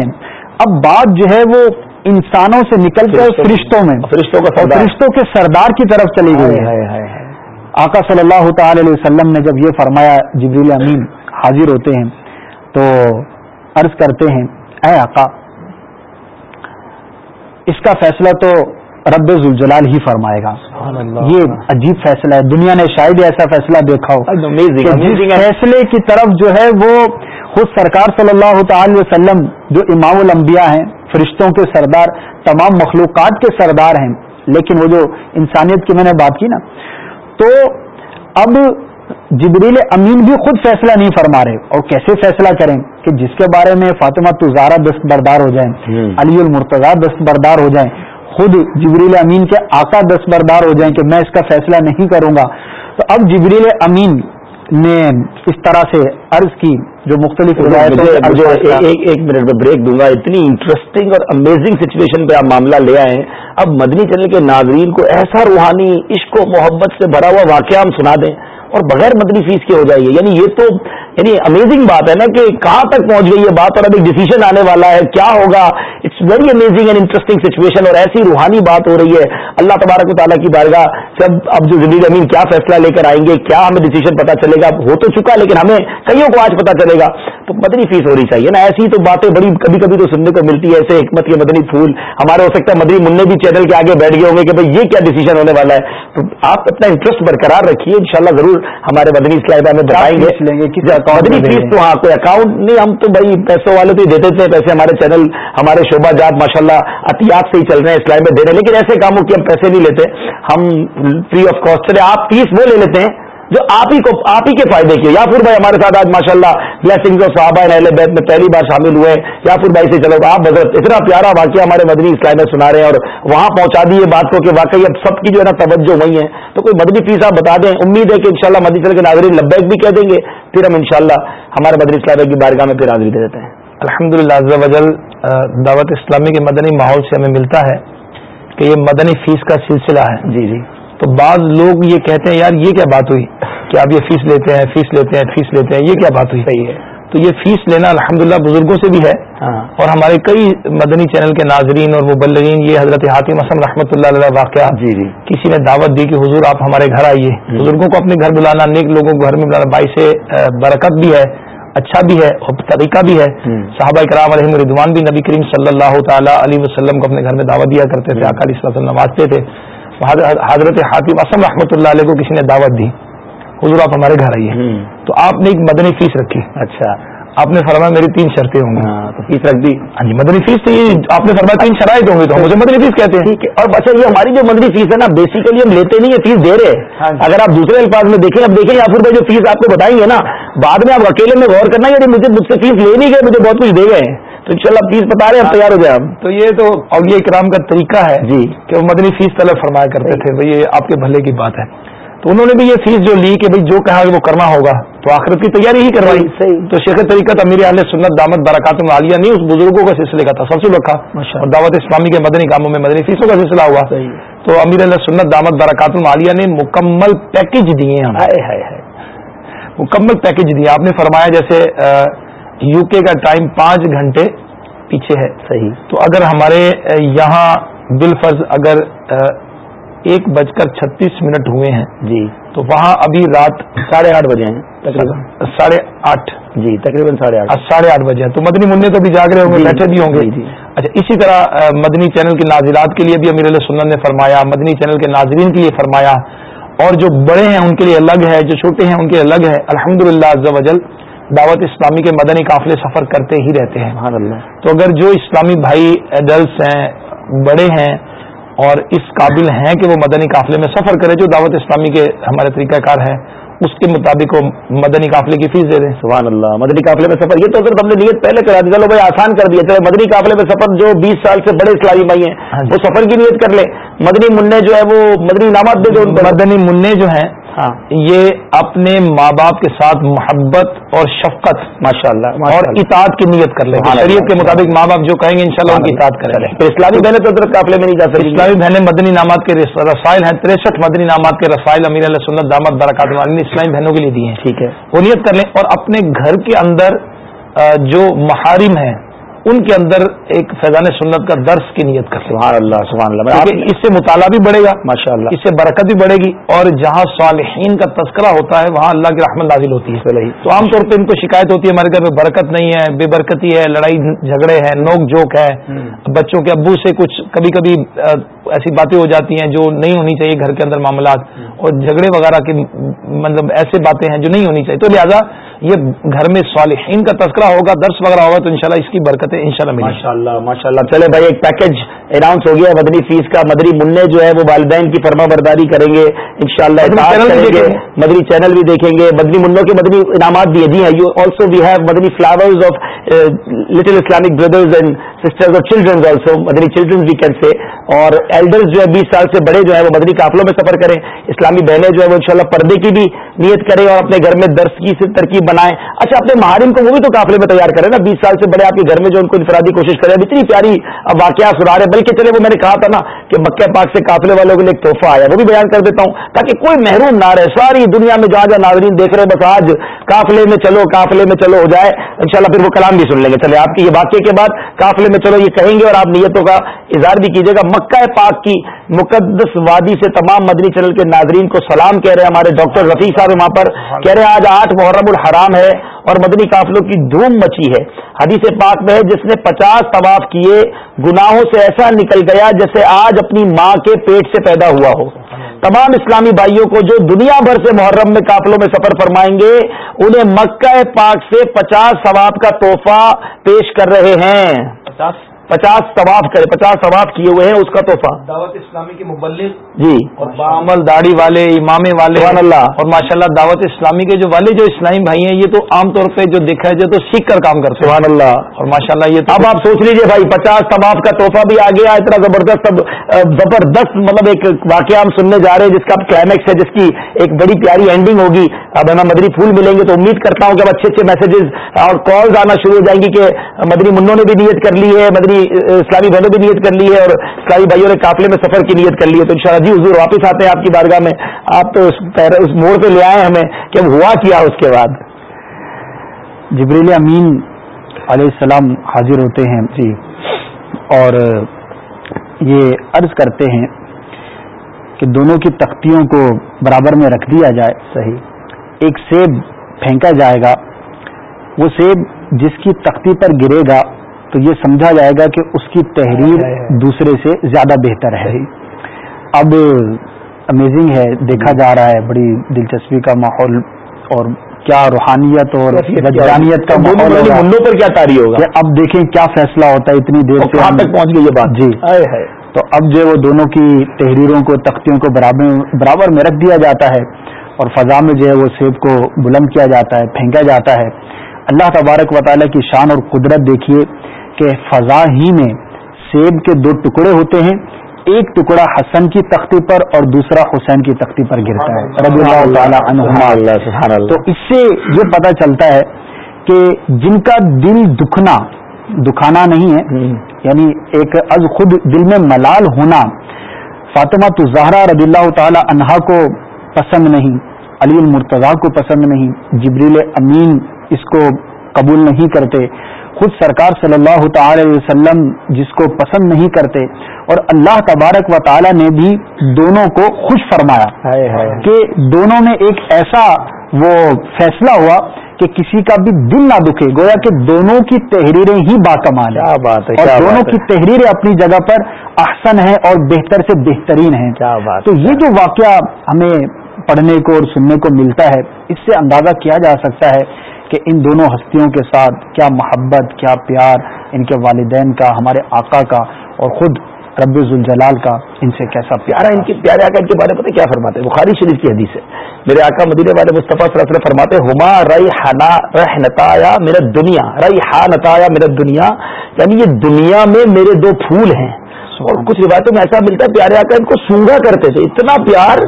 اب بات جو ہے وہ انسانوں سے نکل کر فرشتوں میں فرشتوں کا فرشتوں کے سردار کی طرف چلی گئی ہے۔ آقا صلی اللہ تعالی علیہ وسلم نے جب یہ فرمایا جبریل امین حاضر ہوتے ہیں تو عرض کرتے ہیں اے آقا اس کا فیصلہ تو رب ذوالجلال ہی فرمائے گا۔ یہ عجیب فیصلہ ہے۔ دنیا نے شاید ایسا فیصلہ دیکھا ہو۔ فیصلے کی طرف جو ہے وہ خود سرکار صلی اللہ تعالی وسلم جو امام الانبیاء ہیں فرشتوں کے سردار تمام مخلوقات کے سردار ہیں لیکن وہ جو انسانیت کی میں نے بات کی نا تو اب جبریل امین بھی خود فیصلہ نہیں فرما رہے۔ اور کیسے فیصلہ کریں کہ جس کے بارے میں فاطمہ تزارہ دست بردار ہو جائیں علی المرتضی دست بردار ہو جائیں۔ خود جبریل امین کے آقا دست بردار ہو جائیں کہ میں اس کا فیصلہ نہیں کروں گا۔ تو اب جبریل امین نے اس طرح سے عرض کی جو مختلف ایک منٹ میں بریک دوں گا۔ اتنی انٹرسٹنگ اور امیزنگ سچویشن پہ آپ معاملہ لے آئے ہیں۔ اب مدنی چینل کے ناظرین کو ایسا روحانی عشق و محبت سے بھرا ہوا واقعہ ہم سنا دیں اور بغیر مدنی فیس کے ہو جائیے۔ یعنی یہ تو یعنی امیزنگ بات ہے نا کہ کہاں تک پہنچ گئی یہ بات اور اب ایک ڈیسیجن آنے والا ہے کیا ہوگا؟ It's very amazing and interesting situation اور ایسی روحانی بات ہو رہی ہے۔ اللہ تبارک و تعالیٰ کی بارگاہ سے اب اب جو زبیر امین کیا فیصلہ لے کر آئیں گے کیا ہمیں ڈیسیجن پتا چلے گا؟ ہو تو چکا لیکن ہمیں کئیوں کو آج پتا چلے گا؟ تو مدنی فیس ہونی چاہیے نا۔ ایسی تو باتیں بڑی کبھی کبھی تو سننے کو ملتی ہے ایسے حکمت کے مدنی پھول۔ ہمارے ہو سکتا ہے مدنی منع بھی چینل کے آگے بیٹھ گئے ہوں گے کہ بھائی یہ کیا ڈیسیجن ہونے والا ہے۔ تو آپ اپنا انٹرسٹ برقرار رکھیے انشاءاللہ ضرور ہمارے مدنی اسلائدہ میں بتائیں گے۔ دیں فیس؟ تو ہاں کوئی اکاؤنٹ نہیں ہم تو بھائی پیسوں والے تو ہی دیتے تھے پیسے ہمارے چینل ہمارے شعبہ جات ماشاء اللہ احتیاط سے ہی چل رہے ہیں اسلام میں دے رہے ہیں لیکن ایسے کاموں کی ہم پیسے نہیں لیتے۔ ہم فری آف کاسٹ چلے آپ فیس وہ لے لیتے ہیں جو آپ ہی کو آپ ہی کے فائدے کی یا پھر بھائی ہمارے ساتھ آج ماشاء اللہ بلیسنگ اور صحابہ اہل بیت میں پہلی بار شامل ہوئے یا پھر بھائی سے چلو آپ حضرت اتنا پیارا واقعہ ہمارے مدنی اسلام میں سنا رہے ہیں اور وہاں پہنچا دیے بات کو کہ واقعی اب سب کی جو ہے نا توجہ وہی ہے۔ تو کوئی مدنی فیس آپ بتا دیں۔ امید ہے کہ انشاءاللہ مدنی چل کے ناظرین لبیک بھی کہہ دیں گے۔ پھر ہم انشاءاللہ ہمارے مدنی اسلام کی بارگاہ میں پھر حاضری دے دیتے ہیں۔ الحمد للہ وجل دعوت اسلامی کے مدنی ماحول سے ہمیں ملتا ہے کہ یہ مدنی فیس کا سلسلہ ہے۔ جی جی۔ تو بعض لوگ یہ کہتے ہیں یار یہ کیا بات ہوئی؟ کہ آپ یہ فیس لیتے ہیں فیس لیتے ہیں فیس لیتے ہیں یہ کیا بات ہوئی؟ صحیح ہے۔ تو یہ فیس لینا الحمدللہ بزرگوں سے بھی ہے ہاں۔ اور ہمارے کئی مدنی چینل کے ناظرین اور مبلغین یہ حضرت حاتم اسم رحمۃ اللہ علیہ واقعہ جی جی۔ کسی نے دعوت دی کہ حضور آپ ہمارے گھر آئیے۔ بزرگوں کو اپنے گھر بلانا نیک لوگوں کو گھر میں بلانا بائی سے برکت بھی ہے اچھا بھی ہے اور طریقہ بھی ہے۔ صحابہ کرام علیہ رضوان بھی نبی کریم صلی اللہ تعالیٰ علیہ وسلم کو اپنے گھر میں دعوت دیا کرتے تھے اکالی صلی اللہ علیہ وسلم نوازتے تھے۔ حضرت حضرت حاتم اسم رحمۃ اللہ علیہ کو کسی نے دعوت دی۔ حضور آپ ہمارے گھر آئیے تو آپ نے ایک مدنی فیس رکھی۔ اچھا۔ آپ نے فرمایا میری تین شرطیں ہوں گی۔ ہاں تو فیس رکھ دی۔ ہاں جی مدنی فیس تو یہ آپ نے فرمایا تین شرائط ہوں گی تو مجھے مدنی فیس کہتے ہیں۔ اور اچھا یہ ہماری جو مدنی فیس ہے نا بیسیکلی ہم لیتے نہیں ہے فیس دے رہے۔ ہاں ہیں جی۔ اگر آپ دوسرے الفاظ میں دیکھیں اب دیکھیں یا پھر بھائی جو فیس آپ کو بتائیں گے نا بعد میں آپ اکیلے میں غور کرنا یعنی مجھے مجھ سے فیس لے نہیں گئے مجھے بہت کچھ دے گئے۔ تو انشاءاللہ فیس بتا رہے ہیں تیار ہو جائے تو یہ تو اولیاء کرام کا طریقہ ہے جی۔ کہ وہ مدنی فیس طلب فرمایا کرتے تھے بھائی یہ آپ کے بھلے کی بات ہے۔ تو انہوں نے بھی یہ فیس جو لی کہ بھائی جو کہا کہ وہ کرنا ہوگا تو آخرت کی تیاری ہی کروائی صحیح۔ تو شیخ طریقت امیر علیہ سنت دامت برکات عالیہ نہیں اس بزرگوں کا سلسلے کا تسلسل رکھا۔ اور دعوت اسلامی کے مدنی کاموں میں مدنی فیسوں کا سلسلہ ہوا۔ صحیح۔ تو امیر علیہ سنت دامت برکات عالیہ نے مکمل پیکج دیے ہائے مکمل پیکج دیا آپ نے فرمایا جیسے یو کے کا ٹائم پانچ گھنٹے پیچھے ہے۔ صحیح۔ تو اگر ہمارے یہاں بالفرض اگر ایک بج کر چھتیس منٹ ہوئے ہیں۔ جی۔ تو وہاں ابھی رات ساڑھے آٹھ بجے ہیں۔ تقریباً۔ ساڑھے آٹھ۔ جی تقریباً ساڑھے آٹھ۔ ساڑھے آٹھ بجے ہیں۔ تو مدنی منع تو بھی جاگ رہے ہوں گے جی، بیٹھے بھی ہوں گے۔ جی، جی۔ اچھا اسی طرح مدنی چینل کے ناظرات کے لیے بھی امیر علیہ سنت نے فرمایا مدنی چینل کے ناظرین کے لیے فرمایا۔ اور جو بڑے ہیں ان کے لیے الگ ہے جو چھوٹے ہیں ان کے الگ ہے۔ الحمد للہ دعوت اسلامی کے مدنی قافلے سفر کرتے ہی رہتے ہیں۔ تو اگر جو اسلامی بھائی ایڈلٹس ہیں بڑے ہیں اور اس قابل ہیں کہ وہ مدنی قافلے میں سفر کرے جو دعوت اسلامی کے ہمارے طریقہ کار ہیں اس کے مطابق وہ مدنی قافلے کی فیس دے دیں۔ سبحان اللہ مدنی قافلے میں سفر یہ تو اگر ہم نے نیت پہلے کرا دی چلو بھائی آسان کر دیا چلو مدنی قافلے میں سفر جو بیس سال سے بڑے اسلامی بھائی ہیں ہاں جی۔ وہ سفر کی نیت کر لیں۔ مدنی منع جو ہے وہ مدنی انعامات دے دو مدنی منع جو ہیں یہ اپنے ماں باپ کے ساتھ محبت اور شفقت ماشاء اللہ اور اطاعت کی نیت کر لیں۔ شریعت کے مطابق ماں باپ جو کہیں گے انشاءاللہ ان کی اطاعت کریں تو اسلامی بہنیں تو ادھر قافلے میں نہیں جا سکتی اسلامی بہنیں مدنی نامات کے رس- رسائل ہیں۔ تریسٹھ مدنی نامات کے رسائل امیر علیہ سنت دامت برکات والی نے اسلامی بہنوں کے لیے دیے ہیں۔ ٹھیک ہے۔ وہ نیت کر لیں اور اپنے گھر کے اندر جو محارم ہیں ان کے اندر ایک فیضان سنت کا درس کی نیت کر سبحان اللہ سبحان اللہ۔ اس سے مطالعہ بھی بڑھے گا ماشاء اللہ اس سے برکت بھی بڑھے گی اور جہاں صالحین کا تذکرہ ہوتا ہے وہاں اللہ کی رحمت نازل ہوتی ہے۔ تو عام طور پہ ان کو شکایت ہوتی ہے ہمارے گھر میں برکت نہیں ہے بے برکتی ہے لڑائی جھگڑے ہیں نوک جھوک ہے۔ بچوں کے ابو سے کچھ کبھی کبھی ایسی باتیں ہو جاتی ہیں جو نہیں ہونی چاہیے گھر کے اندر معاملات۔ اور جھگڑے وغیرہ کی مطلب ایسے باتیں ہیں جو نہیں ہونی چاہیے۔ تو لہٰذا یہ گھر میں صالحین کا تذکرہ ہوگا درس وغیرہ ہوگا تو انشاءاللہ اس کی برکتیں انشاءاللہ ملیں ماشاء اللہ ماشاء اللہ چلے بھائی ایک پیکج اناؤنس ہو گیا مدنی فیس کا۔ مدنی منع جو ہے وہ والدین کی فرما برداری کریں گے۔ ان شاء اللہ مدنی چینل بھی دیکھیں گے۔ مدنی منوں کے مدنی انعامات بھی جی ہیں you also we have Madani flowers of little Islamic brothers and sisters of childrens also Madani childrens بھی کین سے اور ایلڈرز جو ہے بیس سال سے بڑے جو ہے وہ مدنی قافلوں میں سفر کریں، اسلامی بہنیں جو ہے وہ انشاءاللہ پردے کی بھی نیت کریں اور اپنے گھر میں درس کی ترکیب بنائیں۔ اچھا اپنے مہارن کو وہ بھی تو قافلے میں تیار کریں نا، بیس سال سے بڑے آپ کے گھر میں جو ان کو انفرادی کوشش کریں۔ اب اتنی پیاری اب واقعہ سنا رہے بلکہ چلے وہ میں نے کہا تھا نا کہ مکہ پاک سے قافلے والوں کے لیے ایک تحفہ آیا، وہ بھی بیان کر دیتا ہوں تاکہ کوئی محروم نہ رہے۔ ساری دنیا میں جہاں جہاں ناظرین دیکھ رہے بس آج قافلے میں چلو قافلے میں چلو ہو جائے۔ انشاءاللہ پھر وہ کلام بھی سن لیں گے۔ چلے، آپ کے یہ واقعے کے بعد قافلے میں چلو یہ کہیں گے اور آپ نیتوں کا اظہار بھی کیجیے گا۔ مکہ پاک کی مقدس وادی سے تمام مدنی چینل کے ناظرین کو سلام کہہ رہے ہیں ہمارے ڈاکٹر رفیع صاحب وہاں پر۔ کہہ رہے ہیں آج آٹھ محرم الحرام ہے اور مدنی قافلوں کی دھوم مچی ہے۔ حدیث پاک میں ہے جس نے پچاس طواف کیے گناہوں سے ایسا نکل گیا جیسے آج اپنی ماں کے پیٹ سے پیدا ہوا ہو۔ تمام اسلامی بھائیوں کو جو دنیا بھر سے محرم میں قافلوں میں سفر فرمائیں گے، انہیں مکہ پاک سے پچاس ثواب کا تحفہ پیش کر رہے ہیں۔ پچاس طواف کرے پچاس طواف کیے ہوئے ہیں اس کا تحفہ۔ دعوت اسلامی کے مبلغ جی۔ اور بعمل داڑھی والے امام والے اللہ۔ اور ماشاءاللہ دعوت اسلامی کے جو والے جو اسلامی بھائی ہیں یہ تو عام طور پہ جو دیکھا ہے تو سیکھ کر کام کرتے سبحان اللہ۔ اور ماشاءاللہ یہ تو اب آپ سوچ لیجیے بھائی پچاس طواف کا تحفہ بھی آ گیا اتنا زبردست زبردست مطلب ایک واقعہ ہم سننے جا رہے ہیں جس کا کلائمیکس ہے جس کی ایک بڑی پیاری اینڈنگ ہوگی۔ اب ہمیں مدری پھول ملیں گے تو امید کرتا ہوں کہ اب اچھے اچھے میسجز اور کالز آنا شروع ہو جائیں گی کہ مدری منوں نے بھی نیت کر لی ہے مدری اسلامی بہنوں بھی نیت کر لی ہے اور اسلامی بھائیوں نے قافلے میں سفر کی نیت کر لی ہے۔ تو انشاءاللہ جی حضور واپس آتے ہیں آپ کی بارگاہ میں۔ آپ تو اس موڑ پہ لے آئے ہمیں کہ اب ہوا کیا اس کے بعد۔ جبریل امین علیہ السلام حاضر ہوتے ہیں۔ جی۔ اور یہ عرض کرتے ہیں کہ دونوں کی تختیوں کو برابر میں رکھ دیا جائے صحیح۔ ایک سیب پھینکا جائے گا۔ وہ سیب جس کی تختی پر گرے گا تو یہ سمجھا جائے گا کہ اس کی تحریر دوسرے سے زیادہ بہتر ہے۔ اب امیزنگ ہے دیکھا جا رہا ہے بڑی دلچسپی کا ماحول اور کیا روحانیت اور وجدانیت کا ماحول پر کیا تاری ہوگا؟ اب دیکھیں کیا فیصلہ ہوتا ہے اتنی دیر سے تک پہنچ گئی یہ بات؟ جی۔ تو اب جو وہ دونوں کی تحریروں کو تختیوں کو برابر برابر میں رکھ دیا جاتا ہے اور فضا میں جو ہے وہ سیب کو بلند کیا جاتا ہے پھینکا جاتا ہے۔ اللہ تبارک و تعالیٰ کی شان اور قدرت دیکھیے کہ فضا ہی میں سیب کے دو ٹکڑے ہوتے ہیں ایک ٹکڑا حسن کی تختی پر اور دوسرا حسین کی تختی پر گرتا ہے۔ رضی اللہ تعالی عنہما۔ تو اس سے یہ پتہ چلتا ہے کہ جن کا دل دکھنا دکھانا نہیں ہے یعنی ایک از خود دل میں ملال ہونا فاطمہ تو زہرا رضی اللہ تعالی عنہا کو پسند نہیں علی المرتضی کو پسند نہیں جبریل امین اس کو قبول نہیں کرتے۔ خود سرکار صلی اللہ تعالی علیہ وسلم جس کو پسند نہیں کرتے اور اللہ تبارک و تعالی نے بھی دونوں کو خوش فرمایا کہ دونوں میں ایک ایسا وہ فیصلہ ہوا کہ کسی کا بھی دل نہ دکھے گویا کہ دونوں کی تحریریں ہی باکمال ہیں۔ بات اور دونوں کی تحریریں اپنی جگہ پر احسن ہیں اور بہتر سے بہترین ہیں۔ کیا بات تو یہ جو واقعہ ہمیں پڑھنے کو اور سننے کو ملتا ہے اس سے اندازہ کیا جا سکتا ہے کہ ان دونوں ہستیوں کے ساتھ کیا محبت، کیا پیار ان کے والدین کا، ہمارے آقا کا اور خود رب الجلال کا ان سے کیسا پیارا ان کے پیارے آقا ان کے بارے میں کیا فرماتے ہیں؟ بخاری شریف کی حدیث ہے۔ میرے آقا مدینے والے مصطفیٰ صلی اللہ علیہ وسلم فرماتے ہما رئی ہنا رہ نتایا میرا دنیا رئی ہا نتایا میرا دنیا یعنی یہ دنیا میں میرے دو پھول ہیں۔ اور کچھ روایتوں میں ایسا ملتا ہے، پیارے آقا ان کو سونگا کرتے تھے۔ اتنا پیار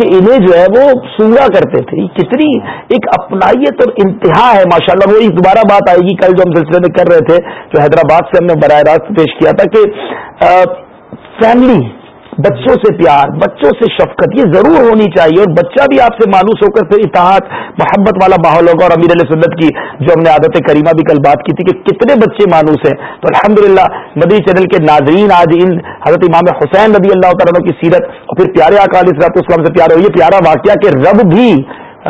کہ انہیں جو ہے وہ سونگا کرتے تھے۔ کتنی ایک اپنائیت اور انتہا ہے ماشاء اللہ وہ دوبارہ بات آئے گی کل جو ہم سلسلے میں کر رہے تھے، جو حیدرآباد سے ہم نے براہ راست پیش کیا تھا کہ فیملی بچوں سے پیار، بچوں سے شفقت، یہ ضرور ہونی چاہیے اور بچہ بھی آپ سے مانوس ہو کر پھر اتحاد محبت والا ماحول ہوگا اور امیر علیہ سنت کی جو ہم نے عادت کریمہ بھی کل بات کی تھی کہ کتنے بچے مانوس ہیں۔ تو الحمدللہ للہ چینل کے ناظرین آج ان حضرت امام حسین رضی اللہ تعالیٰ کی سیرت اور پھر پیارے اکال اسلام سے پیار ہو یہ پیارا واقعہ کہ رب بھی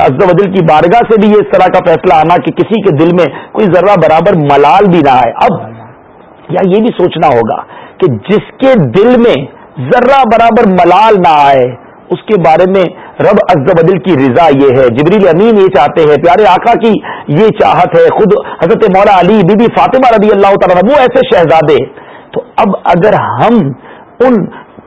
عزوجل کی بارگاہ سے بھی یہ اس طرح کا فیصلہ آنا کہ کسی کے دل میں کوئی ذرہ برابر ملال بھی نہ آئے۔ اب یا یہ بھی سوچنا ہوگا کہ جس کے دل میں ذرہ برابر ملال نہ آئے۔ اس کے بارے میں رب عزوجل کی رضا یہ ہے۔ جبریل امین یہ چاہتے ہیں، پیارے آقا کی یہ چاہت ہے۔ خود حضرت مولا علی، بی بی فاطمہ رضی اللہ تعالیٰ وہ ایسے شہزادے تو اب اگر ہم ان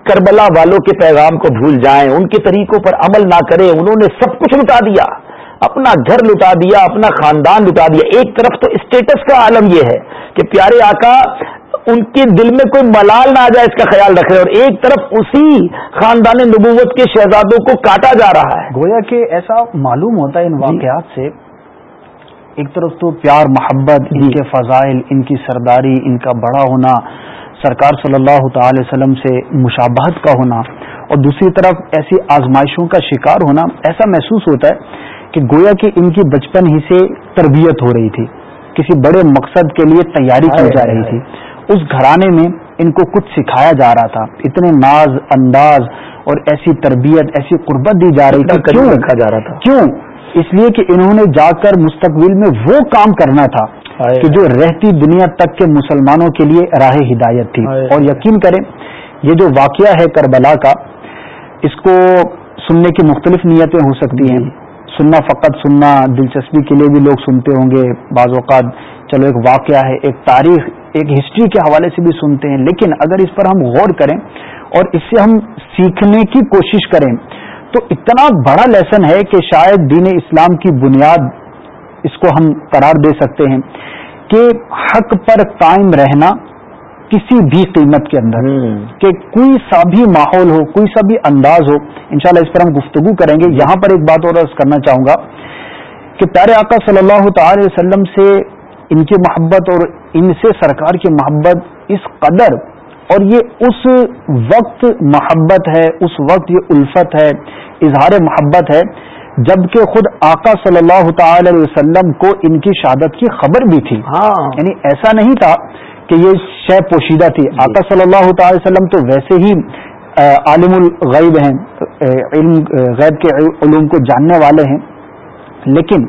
کربلا والوں کے پیغام کو بھول جائیں، ان کے طریقوں پر عمل نہ کریں، انہوں نے سب کچھ لٹا دیا۔ اپنا گھر لٹا دیا، اپنا خاندان لٹا دیا۔ ایک طرف تو اسٹیٹس کا عالم یہ ہے کہ پیارے آقا ان کے دل میں کوئی ملال نہ آ جائے اس کا خیال رکھے اور ایک طرف اسی خاندان نبوت کے شہزادوں کو کاٹا جا رہا ہے گویا کہ ایسا معلوم ہوتا ہے ان جی۔ واقعات سے ایک طرف تو پیار محبت ان جی۔ کے فضائل ان کی سرداری ان کا بڑا ہونا سرکار صلی اللہ تعالی وسلم سے مشابہت کا ہونا اور دوسری طرف ایسی آزمائشوں کا شکار ہونا ایسا محسوس ہوتا ہے کہ گویا کہ ان کی بچپن ہی سے تربیت ہو رہی تھی کسی بڑے مقصد کے لیے تیاری کی جا رہی تھی اس گھرانے میں ان کو کچھ سکھایا جا رہا تھا۔ اتنے ناز انداز اور ایسی تربیت ایسی قربت دی جا رہی تھی۔ کیوں؟ رکھا جا رہا تھا۔ کیوں؟ اس لیے کہ انہوں نے جا کر مستقبل میں وہ کام کرنا تھا کہ جو رہتی دنیا تک کے مسلمانوں کے لیے راہ ہدایت تھی۔ اور یقین کریں یہ جو واقعہ ہے کربلا کا اس کو سننے کی مختلف نیتیں ہو سکتی ہیں۔ سننا فقط سننا دلچسپی کے لیے بھی لوگ سنتے ہوں گے۔ بعض اوقات چلو ایک واقعہ ہے ایک تاریخ ایک ہسٹری کے حوالے سے بھی سنتے ہیں لیکن اگر اس پر ہم غور کریں اور اس سے ہم سیکھنے کی کوشش کریں تو اتنا بڑا لیسن ہے کہ شاید دین اسلام کی بنیاد اس کو ہم قرار دے سکتے ہیں کہ حق پر قائم رہنا کسی بھی قیمت کے اندر کہ کوئی سا بھی ماحول ہو کوئی سا بھی انداز ہو انشاءاللہ اس پر ہم گفتگو کریں گے۔ یہاں پر ایک بات اور عرض کرنا چاہوں گا کہ پیارے آقا صلی اللہ تعالی وسلم سے ان کی محبت اور ان سے سرکار کی محبت اس قدر اور یہ اس وقت محبت ہے اس وقت یہ الفت ہے اظہار محبت ہے جبکہ خود آقا صلی اللہ تعالی علیہ وسلم کو ان کی شہادت کی خبر بھی تھی۔ ہاں۔ یعنی ایسا نہیں تھا کہ یہ شے پوشیدہ تھی۔ جی۔ آقا صلی اللہ تعالی وسلم تو ویسے ہی عالم الغیب ہیں علم غیب کے علوم کو جاننے والے ہیں۔ لیکن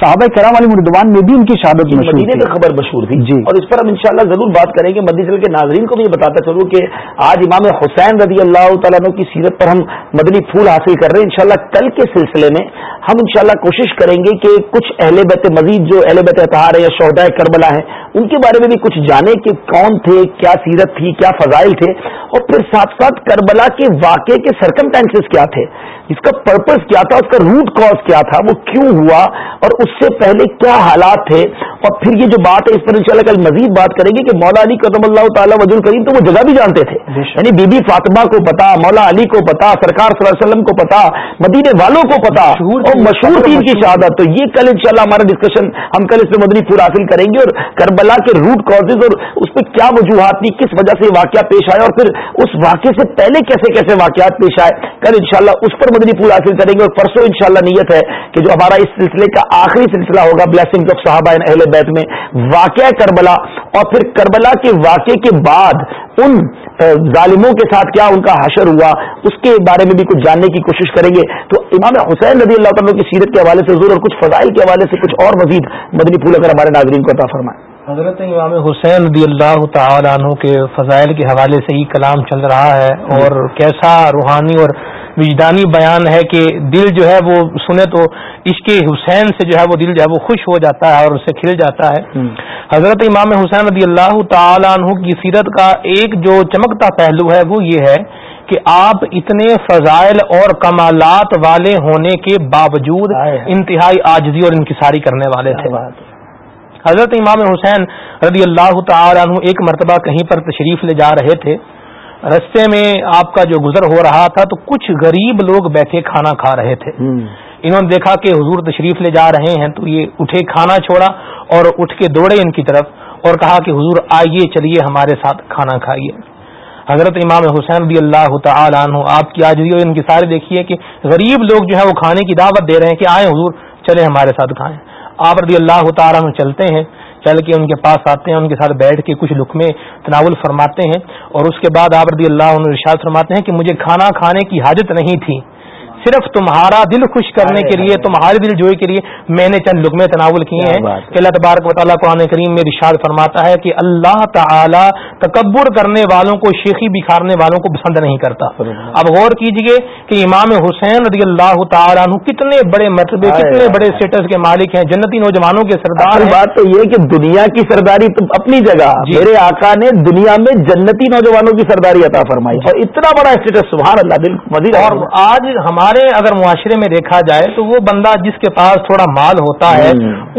صحابہ کرام علی مردوان میں بھی ان کی شہادت مدینے میں خبر مشہور تھی۔ جی۔ اور اس پر ہم انشاءاللہ ضرور بات کریں گے۔ مدی کے ناظرین کو بھی یہ بتاتا چلوں کہ آج امام حسین رضی اللہ تعالیٰ کی سیرت پر ہم مدنی پھول حاصل کر رہے ہیں۔ انشاءاللہ کل کے سلسلے میں ہم انشاءاللہ کوشش کریں گے کہ کچھ اہل بیت مزید جو اہل بیت اتحار ہے یا شہدا کربلا ہے ان کے بارے میں بھی کچھ جانے کہ کون تھے کیا سیرت تھی کیا فضائل تھے۔ اور پھر ساتھ ساتھ کربلا کے واقعے کے سرکمٹینسز کیا تھے۔ اس کا پرپز کیا تھا؟ اس کا روٹ کاز کیا تھا؟ وہ کیوں ہوا؟ اور اس سے پہلے کیا حالات تھے؟ اور پھر یہ جو بات ہے اس پر انشاءاللہ کل مزید بات کریں گے کہ مولا علی قدم اللہ تعالیٰ وزول کریم تو وہ جگہ بھی جانتے تھے۔ یعنی بی بی فاطمہ کو پتا مولا علی کو پتا سرکار صلی اللہ علیہ وسلم کو پتا مدینے والوں کو پتا اور مشہور تھی ان کی شہادت۔ تو یہ کل انشاءاللہ ہمارا ڈسکشن ہم کل اس میں مدنی پور حاصل کریں گے اور کربلا کے روٹ کازز اور اس پہ کیا وجوہات تھی کس وجہ سے واقعہ پیش آیا اور پھر اس واقعے سے پہلے کیسے کیسے واقعات پیش آئے۔ کل انشاءاللہ اس پر مدنی پور حاصل کریں گے اور پرسوں انشاءاللہ نیت ہے کہ جو ہمارا اس سلسلے کا آخری سلسلہ ہوگا بلیسنگ آف صحابہ اہل بیت میں واقعہ کربلا اور پھر کربلا کے واقعے کے بعد ان ظالموں کے ساتھ کیا ان کا حشر ہوا، اس کے بارے میں بھی کچھ جاننے کی کوشش کریں گے۔ تو امام حسین نبی اللہ تعالیٰ کی سیرت کے حوالے سے حضور اور کچھ فضائل کے حوالے سے کچھ اور مزید مدنی پھول اگر ہمارے ناظرین کو عطا فرمائیں۔ حضرت امام حسین رضی اللہ تعالیٰ عنہ کے فضائل کے حوالے سے ہی کلام چل رہا ہے اور کیسا روحانی اور وجدانی بیان ہے کہ دل جو ہے وہ سنے تو اس کے حسین سے جو ہے وہ دل جو ہے وہ خوش ہو جاتا ہے اور اسے کھل جاتا ہے۔ حضرت امام حسین رضی اللہ تعالیٰ عنہ کی سیرت کا ایک جو چمکتا پہلو ہے وہ یہ ہے کہ آپ اتنے فضائل اور کمالات والے ہونے کے باوجود انتہائی آجزی اور انکساری کرنے والے تھے۔ حضرت امام حسین رضی اللہ تعالیٰ عنہ ایک مرتبہ کہیں پر تشریف لے جا رہے تھے۔ رستے میں آپ کا جو گزر ہو رہا تھا تو کچھ غریب لوگ بیٹھے کھانا کھا رہے تھے۔ انہوں نے دیکھا کہ حضور تشریف لے جا رہے ہیں تو یہ اٹھے کھانا چھوڑا اور اٹھ کے دوڑے ان کی طرف اور کہا کہ حضور آئیے چلیے ہمارے ساتھ کھانا کھائیے۔ حضرت امام حسین رضی اللہ تعالیٰ عنہ آپ کی آج ان کی سارے دیکھیے کہ غریب لوگ جو ہے وہ کھانے کی دعوت دے رہے ہیں کہ آئیں حضور چلے ہمارے ساتھ کھائیں۔ آپ رضی اللہ تعالیٰ عنہ چلتے ہیں۔ چل کے ان کے پاس آتے ہیں، ان کے ساتھ بیٹھ کے کچھ لکمے تناول فرماتے ہیں اور اس کے بعد آپ رضی اللہ عنہ ارشاد فرماتے ہیں کہ مجھے کھانا کھانے کی حاجت نہیں تھی۔ صرف تمہارا دل خوش کرنے کے لیے تمہاری دل جوئی کے لیے میں نے چند لکمے تناول کیے ہیں۔ کہ اللہ تبارک و تعالیٰ قرآن کریم میں رشاد فرماتا ہے کہ اللہ تعالی تکبر کرنے والوں کو شیخی بکھارنے والوں کو پسند نہیں کرتا۔ اب غور کیجیے کہ امام حسین رضی اللہ تعالیٰ عنہ کتنے بڑے مرتبے کتنے بڑے اسٹیٹس کے مالک ہیں جنتی نوجوانوں کے سردار بات تو یہ کہ دنیا کی سرداری تو اپنی جگہ۔ جی۔ میرے آقا نے دنیا میں جنتی نوجوانوں کی سرداری عطا فرمائی۔ اور اتنا بڑا اسٹیٹس سبحان اللہ دل مزید اور آج ہمارے اگر معاشرے میں دیکھا جائے تو وہ بندہ جس کے پاس تھوڑا مال ہوتا ہے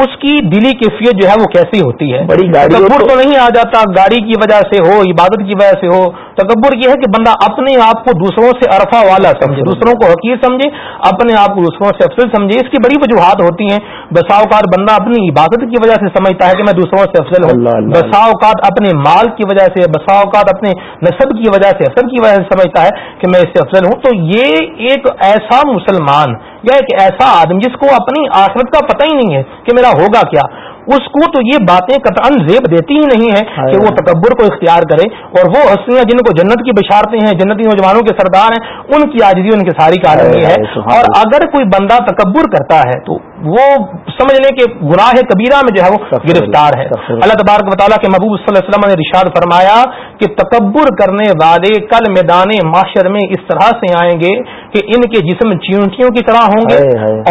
اس کی دلی کیفیت جو ہے وہ کیسی ہوتی ہے؟ بڑی گاڑی تو نہیں آ جاتا گاڑی کی وجہ سے ہو عبادت کی وجہ سے ہو تکبر یہ ہے کہ بندہ اپنے آپ کو دوسروں سے عرفہ والا سمجھے دوسروں کو حقیر سمجھے اپنے آپ کو دوسروں سے افضل سمجھے۔ اس کی بڑی وجوہات ہوتی ہیں۔ بسا اوقات بندہ اپنی عبادت کی وجہ سے سمجھتا ہے کہ میں دوسروں سے افضل ہوں۔ بسا اوقات اپنے مال کی وجہ سے بسا اوقات اپنے نصب کی وجہ سے اثر کی وجہ سے سمجھتا ہے کہ میں اس سے افضل ہوں۔ تو یہ ایک ایسا مسلمان یا ایک ایسا آدمی جس کو اپنی آخرت کا پتہ ہی نہیں ہے کہ میرا ہوگا کیا اس کو تو یہ باتیں قطعا زیب دیتی ہی نہیں ہے کہ وہ تکبر کو اختیار کرے اور وہ ہستیاں جن کو جنت کی بشارتیں ہیں جنتی نوجوانوں کے سردار ہیں ان کی آجزی ان کی ساری کارن ہے۔ اور اگر کوئی بندہ تکبر کرتا ہے تو وہ سمجھ لیں کہ گناہ کبیرہ میں جو ہے وہ گرفتار ہے۔ اللہ تبارک مطالعہ کے محبوب صلی اللہ علیہ وسلم نے رشاد فرمایا کہ تکبر کرنے والے کل میدان معاشر میں اس طرح سے آئیں گے کہ ان کے جسم چیونٹیوں کی طرح ہوں گے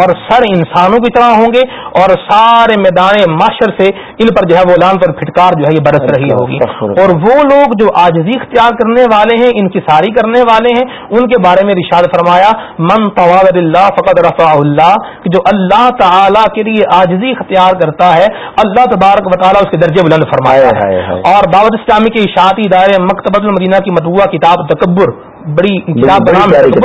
اور سر انسانوں کی طرح ہوں گے اور سارے میدان معاشر سے ان پر جو ہے وہ لان پر پھٹکار جو ہے یہ برس رہی ہوگی۔ اور وہ لوگ جو آجزی اختیار کرنے والے ہیں ان کی ساری کرنے والے ہیں ان کے بارے میں رشاد فرمایا من طوال اللہ فقط رفع اللہ کہ جو اللہ تعالی کے لیے آجزی اختیار کرتا ہے اللہ تبارک و تعالیٰ اس کے درجے بلند فرمایا ہے۔ اور دعوت اسلامی کے اشاعتی ادارے مکتبۃ المدینہ کی مدعوع کتاب تکبر بڑی کتاب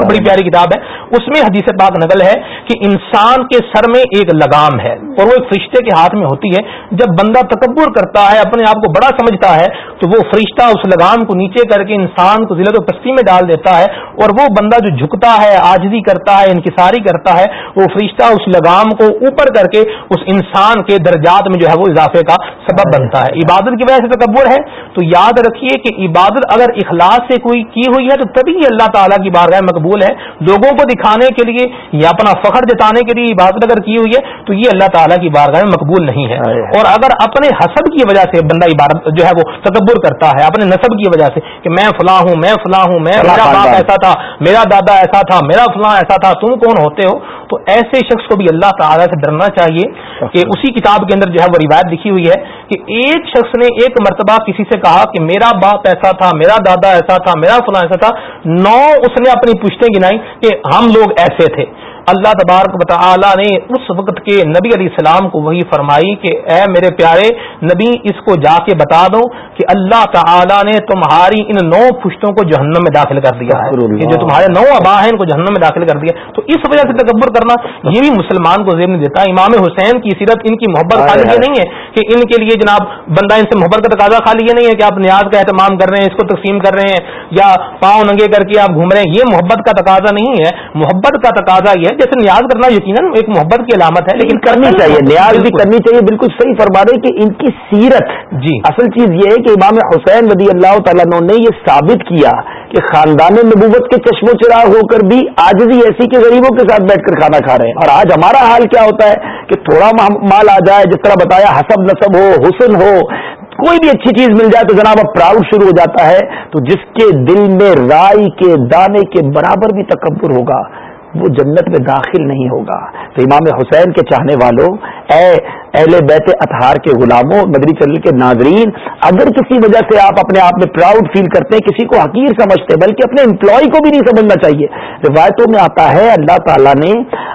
بڑی پیاری کتاب ہے۔ اس میں حدیث پاک نقل ہے کہ انسان کے سر میں ایک لگام ہے اور وہ ایک فرشتے کے ہاتھ میں ہوتی ہے۔ جب بندہ تکبر کرتا ہے اپنے آپ کو بڑا سمجھتا ہے تو وہ فرشتہ اس لگام کو نیچے کر کے انسان کو ذلت و پستی میں ڈال دیتا ہے اور وہ بندہ جو جھکتا ہے آجزی کرتا ہے انکساری کرتا ہے وہ فرشتہ اس لگام کو اوپر کر کے اس انسان کے درجات میں جو ہے وہ اضافے کا سبب بنتا ہے۔ عبادت کی وجہ سے تکبر ہے۔ تو یاد رکھیے کہ عبادت اگر اخلاص سے کوئی کی ہوئی ہے تو تبھی یہ اللہ تعالیٰ کی بارگاہ مقبول ہے۔ لوگوں کو دکھانے کے لیے یا اپنا فخر جتانے کے لیے عبادت اگر کی ہوئی ہے تو یہ اللہ تعالیٰ کی بارگاہ میں مقبول نہیں ہے۔ اور اگر اپنے حسب کی وجہ سے بندہ عبادت جو ہے وہ تکبر کرتا ہے اپنے نصب کی وجہ سے کہ میں فلاں ہوں میں فلاں ہوں میں میرا باپ ایسا تھا میرا دادا ایسا تھا میرا فلاں ایسا تھا تم کون ہوتے ہو؟ تو ایسے شخص کو بھی اللہ تعالیٰ سے ڈرنا چاہیے کہ اسی کتاب کے اندر جو ہے وہ روایت لکھی ہوئی ہے کہ ایک شخص نے ایک مرتبہ کسی سے کہا کہ میرا باپ ایسا تھا میرا دادا ایسا تھا میرا فلاں ایسا تھا نو اس نے اپنی پشتیں گنائی کہ ہم لوگ ایسے تھے۔ اللہ تبارک تعالی نے اس وقت کے نبی علیہ السلام کو وہی فرمائی کہ اے میرے پیارے نبی اس کو جا کے بتا دو کہ اللہ تعالی نے تمہاری ان نو پشتوں کو جہنم میں داخل کر دیا ہے۔ کہ جو تمہارے نو ابا ہیں ان کو جہنم میں داخل کر دیا تو اس وجہ سے تکبر کرنا یہ بھی مسلمان کو زیب نہیں دیتا۔ امام حسین کی سیرت ان کی محبت خالی یہ نہیں ہے کہ ان کے لیے جناب بندہ ان سے محبت کا تقاضا خالی یہ نہیں ہے کہ آپ نیاز کا اہتمام کر رہے ہیں اس کو تقسیم کر رہے ہیں یا پاؤں ننگے کر کے آپ گھوم رہے ہیں۔ یہ محبت کا تقاضا نہیں ہے۔ محبت کا تقاضا یہ ہے جیسے نیاز کرنا یقیناً ایک محبت کی علامت ہے لیکن کرنی چاہیے نیاز بھی کرنی چاہیے بالکل صحیح فرما رہے کہ ان کی سیرت۔ جی۔ اصل چیز یہ ہے کہ امام حسین رضی اللہ تعالیٰ نے یہ ثابت کیا کہ خاندان نبوت کے چشم و چراغ ہو کر بھی آج بھی ایسی کہ غریبوں کے ساتھ بیٹھ کر کھانا کھا رہے ہیں۔ اور آج ہمارا حال کیا ہوتا ہے کہ تھوڑا مال آ جائے جس طرح بتایا حسب نصب ہو حسن ہو کوئی بھی اچھی چیز مل جائے تو جناب اب پراؤڈ شروع ہو جاتا ہے۔ تو جس کے دل میں رائی کے دانے کے برابر بھی تکبر ہوگا وہ جنت میں داخل نہیں ہوگا۔ تو امام حسین کے چاہنے والوں، اے اہل بیت اطہار کے غلاموں مدری چل کے ناظرین، اگر کسی وجہ سے آپ اپنے آپ میں پراؤڈ فیل کرتے ہیں، کسی کو حقیر سمجھتے ہیں، بلکہ اپنے امپلائی کو بھی نہیں سمجھنا چاہیے۔ روایتوں میں آتا ہے، اللہ تعالیٰ نے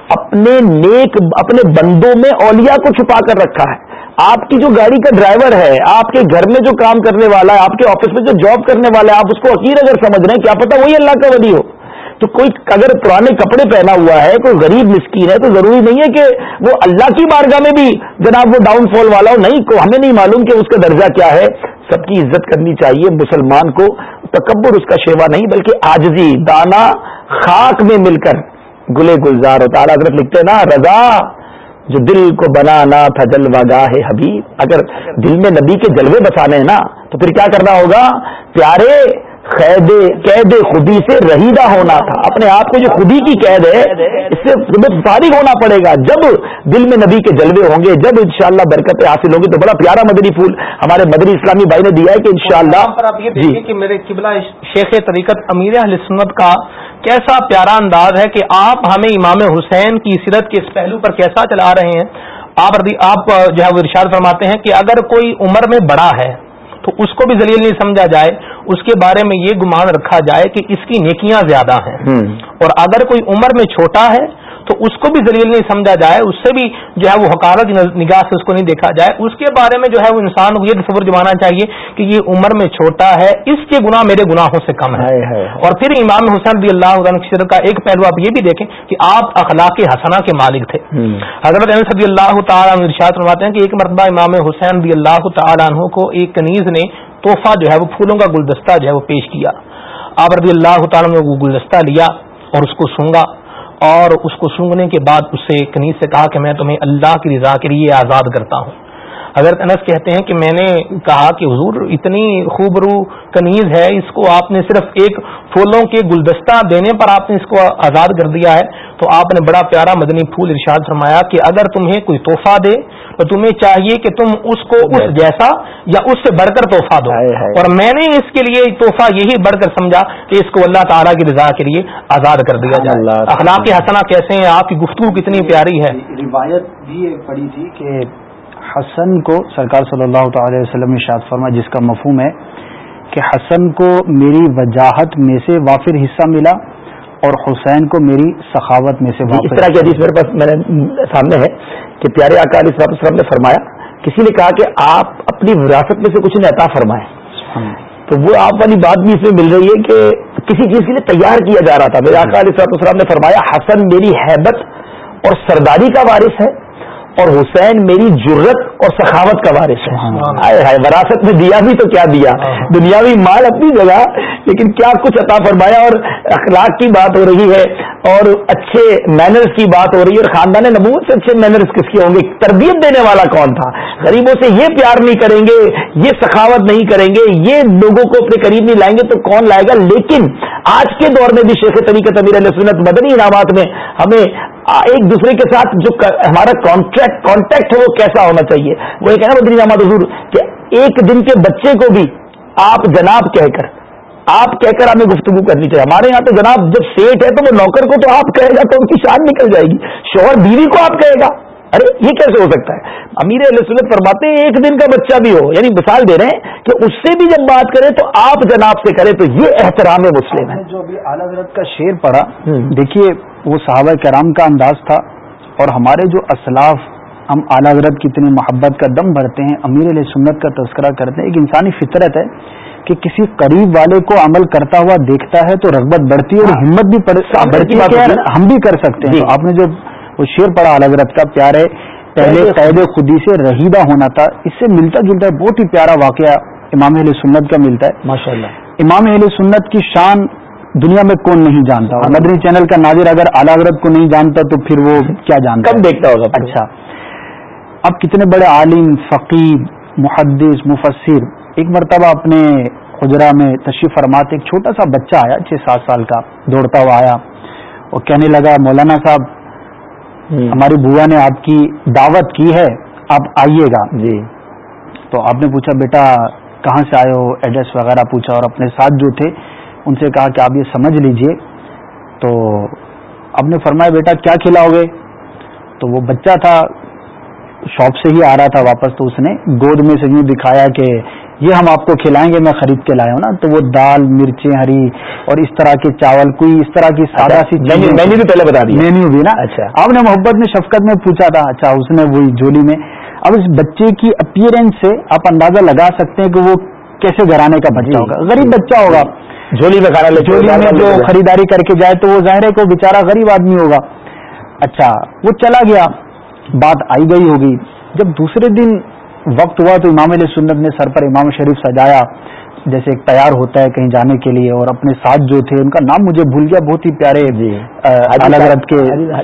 اپنے نیک، اپنے بندوں میں اولیاء کو چھپا کر رکھا ہے۔ آپ کی جو گاڑی کا ڈرائیور ہے، آپ کے گھر میں جو کام کرنے والا ہے، آپ کے آفس میں جو جاب کرنے والا ہے، آپ اس کو حقیر اگر سمجھ رہے ہیں، کیا پتا وہی اللہ کا ولی ہو۔ تو کوئی اگر پرانے کپڑے پہنا ہوا ہے، کوئی غریب مسکین ہے، تو ضروری نہیں ہے کہ وہ اللہ کی بارگاہ میں بھی جناب وہ ڈاؤن فال والا ہو۔ نہیں، کو ہمیں نہیں معلوم کہ اس کا درجہ کیا ہے۔ سب کی عزت کرنی چاہیے مسلمان کو۔ تکبر اس کا شیوا نہیں، بلکہ آجزی، دانا خاک میں مل کر۔ گلے گلزار ہوتا اعلیٰ حضرت لکھتے نا، رضا جو دل کو بنانا تھا جلوہ گاہ حبیب۔ اگر دل میں نبی کے جلوے بسانے ہیں نا، تو پھر کیا کرنا ہوگا؟ پیارے قید قید خودی سے رہیدہ ہونا تھا۔ اپنے آپ کو جو خودی کی قید ہے اس سے فارغ ہونا پڑے گا۔ جب دل میں نبی کے جلوے ہوں گے جب انشاءاللہ برکتیں حاصل ہوں گی تو بڑا پیارا مدری پھول ہمارے مدری اسلامی بھائی نے دیا ہے کہ انشاءاللہ آپ یہ دیکھیں کہ میرے قبلہ شیخ طریقت امیر اہل سنت کا کیسا پیارا انداز ہے کہ آپ ہمیں امام حسین کی سیرت کے اس پہلو پر کیسا چلا رہے ہیں۔ آپ آپ جو ہے وہ ارشاد فرماتے ہیں کہ اگر کوئی عمر میں بڑا ہے تو اس کو بھی ذلیل نہیں سمجھا جائے۔ اس کے بارے میں یہ گمان رکھا جائے کہ اس کی نیکیاں زیادہ ہیں۔ اور اگر کوئی عمر میں چھوٹا ہے تو اس کو بھی ذلیل نہیں سمجھا جائے اس سے بھی جو ہے وہ حکارت نگاہ سے اس کو نہیں دیکھا جائے۔ اس کے بارے میں جو ہے وہ انسان کو یہ تصور جمانا چاہیے کہ یہ عمر میں چھوٹا ہے اس کے گناہ میرے گناہوں سے کم ہے اور پھر امام حسین رضی اللہ کا ایک پہلو آپ یہ بھی دیکھیں کہ آپ اخلاق حسنا کے مالک تھے۔ حضرت صدی اللہ تعالیٰ ارشاد فرماتے ہیں کہ ایک مرتبہ امام حسین رضی اللہ تعالیٰ عنہ کو ایک کنیز نے تحفہ جو ہے وہ پھولوں کا گلدستہ جو ہے وہ پیش کیا۔ آپ رضی اللہ تعالیٰ نے وہ گلدستہ لیا اور اس کو سونگا۔ اور اس کو سونگنے کے بعد اس سے کنیز سے کہا کہ میں تمہیں اللہ کی رضا کے لیے آزاد کرتا ہوں۔ حضرت انس کہتے ہیں کہ میں نے کہا کہ حضور اتنی خوبرو کنیز ہے اس کو آپ نے صرف ایک پھولوں کے گلدستہ دینے پر آپ نے اس کو آزاد کر دیا ہے تو آپ نے بڑا پیارا مدنی پھول ارشاد فرمایا کہ اگر تمہیں کوئی تحفہ دے تو تمہیں چاہیے کہ تم اس کو اس جیسا یا اس سے بڑھ کر تحفہ دو۔ اور میں نے اس کے لیے تحفہ یہی بڑھ کر سمجھا کہ اس کو اللہ تعالیٰ کی رضا کے لیے آزاد کر دیا جائے۔ اخلاق حسنا کیسے ہیں؟ آپ کی گفتگو کتنی پیاری ہے۔ روایت بھی پڑی تھی کہ حسن کو سرکار صلی اللہ تعالی وسلم نے شاد فرما جس کا مفہوم ہے کہ حسن کو میری وجاہت میں سے وافر حصہ ملا اور حسین کو میری سخاوت میں سے جی، اس طرح کی حدیث میرے پاس میرے سامنے ہے کہ پیارے آقا علیہ السلام نے فرمایا کسی نے کہا کہ آپ اپنی وراثت میں سے کچھ عطا فرمائے تو وہ آپ والی بات بھی اس میں مل رہی ہے کہ کسی چیز کے لیے تیار کیا جا رہا تھا۔ میرے آقا علیہ السلام نے فرمایا حسن میری حیبت اور سرداری کا وارث ہے۔ اور حسین میری جرت اور سخاوت کا وارث ہے۔ وراثت میں دیا بھی تو کیا دیا؟ دنیاوی مال اپنی جگہ لیکن کیا کچھ عطا فرمایا؟ اور اخلاق کی بات ہو رہی ہے اور اچھے مینرز کی بات ہو رہی ہے اور خاندان نبوت سے اچھے مینرز کس کے ہوں گے؟ تربیت دینے والا کون تھا؟ غریبوں سے یہ پیار نہیں کریں گے یہ سخاوت نہیں کریں گے یہ لوگوں کو اپنے قریب نہیں لائیں گے تو کون لائے گا؟ لیکن آج کے دور میں بھی شیخ طریقت امیر علیہ سنت مدنی انعامات میں ہمیں ایک دوسرے کے ساتھ جو ہمارا کانٹریکٹ کانٹیکٹ ہے وہ کیسا ہونا چاہیے؟ وہ یہ کہنا بدری نامہ حضور کہ ایک دن کے بچے کو بھی آپ جناب کہہ کر، آپ کہہ کر ہمیں گفتگو کرنی چاہیے۔ ہمارے یہاں تو جناب جب سیٹ ہے تو وہ نوکر کو تو آپ کہے گا تو ان کی شان نکل جائے گی۔ شوہر بیوی کو آپ کہے گا۔ ارے یہ کیسے ہو سکتا ہے؟ امیر علیہ سنت فرماتے ہیں ایک دن کا بچہ بھی ہو یعنی مثال دے رہے ہیں کہ اس سے بھی جب بات کریں تو آپ جناب سے کریں تو یہ احترام مسلم ہے۔ جو ابھی اعلیٰ حضرت کا شعر پڑا دیکھیے وہ صحابہ کرام کا انداز تھا اور ہمارے جو اسلاف ہم اعلیٰ حضرت کی اتنی محبت کا دم بھرتے ہیں امیر علیہ سنت کا تذکرہ کرتے ہیں ایک انسانی فطرت ہے کہ کسی قریب والے کو عمل کرتا ہوا دیکھتا ہے تو رغبت بڑھتی ہے اور ہمت بھی بڑھتی ہے ہم بھی کر سکتے ہیں۔ جی۔ آپ نے جو وہ شیر پڑا اعلیٰ حضرت کا پیارے پہلے قید خودی سے رہیدہ ہونا تھا اس سے ملتا جلتا ہے بہت ہی پیارا واقعہ امام اہل سنت کا ملتا ہے۔ ماشاء اللہ امام اہل سنت کی شان دنیا میں کون نہیں جانتا؟ مدنی چینل کا ناظر اگر اعلیٰ حضرت کو نہیں جانتا تو پھر وہ کیا جانتا کب دیکھتا ہوگا اچھا۔ اب کتنے بڑے عالم فقیر محدث مفسر ایک مرتبہ اپنے خجرا میں تشریف فرماتے ایک چھوٹا سا بچہ آیا چھ سات سال کا دوڑتا ہوا آیا۔ اور کہنے لگا مولانا صاحب ہماری بوا نے آپ کی دعوت کی ہے آپ آئیے گا۔ جی۔ تو آپ نے پوچھا بیٹا کہاں سے آئے ہو؟ ایڈریس وغیرہ پوچھا اور اپنے ساتھ جو تھے ان سے کہا کہ آپ یہ سمجھ لیجیے۔ تو آپ نے فرمایا بیٹا کیا کھلاؤ گے تو وہ بچہ تھا شاپ سے ہی آ رہا تھا واپس تو اس نے گود میں سے یوں دکھایا کہ یہ ہم آپ کو کھلائیں گے میں خرید کے لایا ہوں نا۔ تو وہ دال مرچیں ہری اور اس طرح کے چاول کوئی اس طرح کی سادہ سی مینیو بھی پہلے بتا دی۔ مینیو بھی نا۔ اچھا۔ آپ نے محبت میں شفقت میں پوچھا تھا اچھا اس نے وہی جولی میں۔ اب اس بچے کی اپیئرنس سے آپ اندازہ لگا سکتے ہیں کہ وہ کیسے گھرانے کا بچہ جی۔ ہوگا۔ غریب بچہ ہوگا۔ جھولی میں کھانا جھولی میں جو خریداری کر کے جائے تو وہ ظاہر ہے کہ وہ بےچارا غریب آدمی ہوگا۔ اچھا وہ چلا گیا۔ بات آئی گئی ہوگی۔ جب دوسرے دن وقت ہوا تو امام علیہ سنت نے سر پر امام شریف سجایا۔ جیسے ایک تیار ہوتا ہے کہیں جانے کے لیے اور اپنے ساتھ جو تھے ان کا نام مجھے بھول گیا بہت ہی پیارے جی۔ اعلی حضرت کے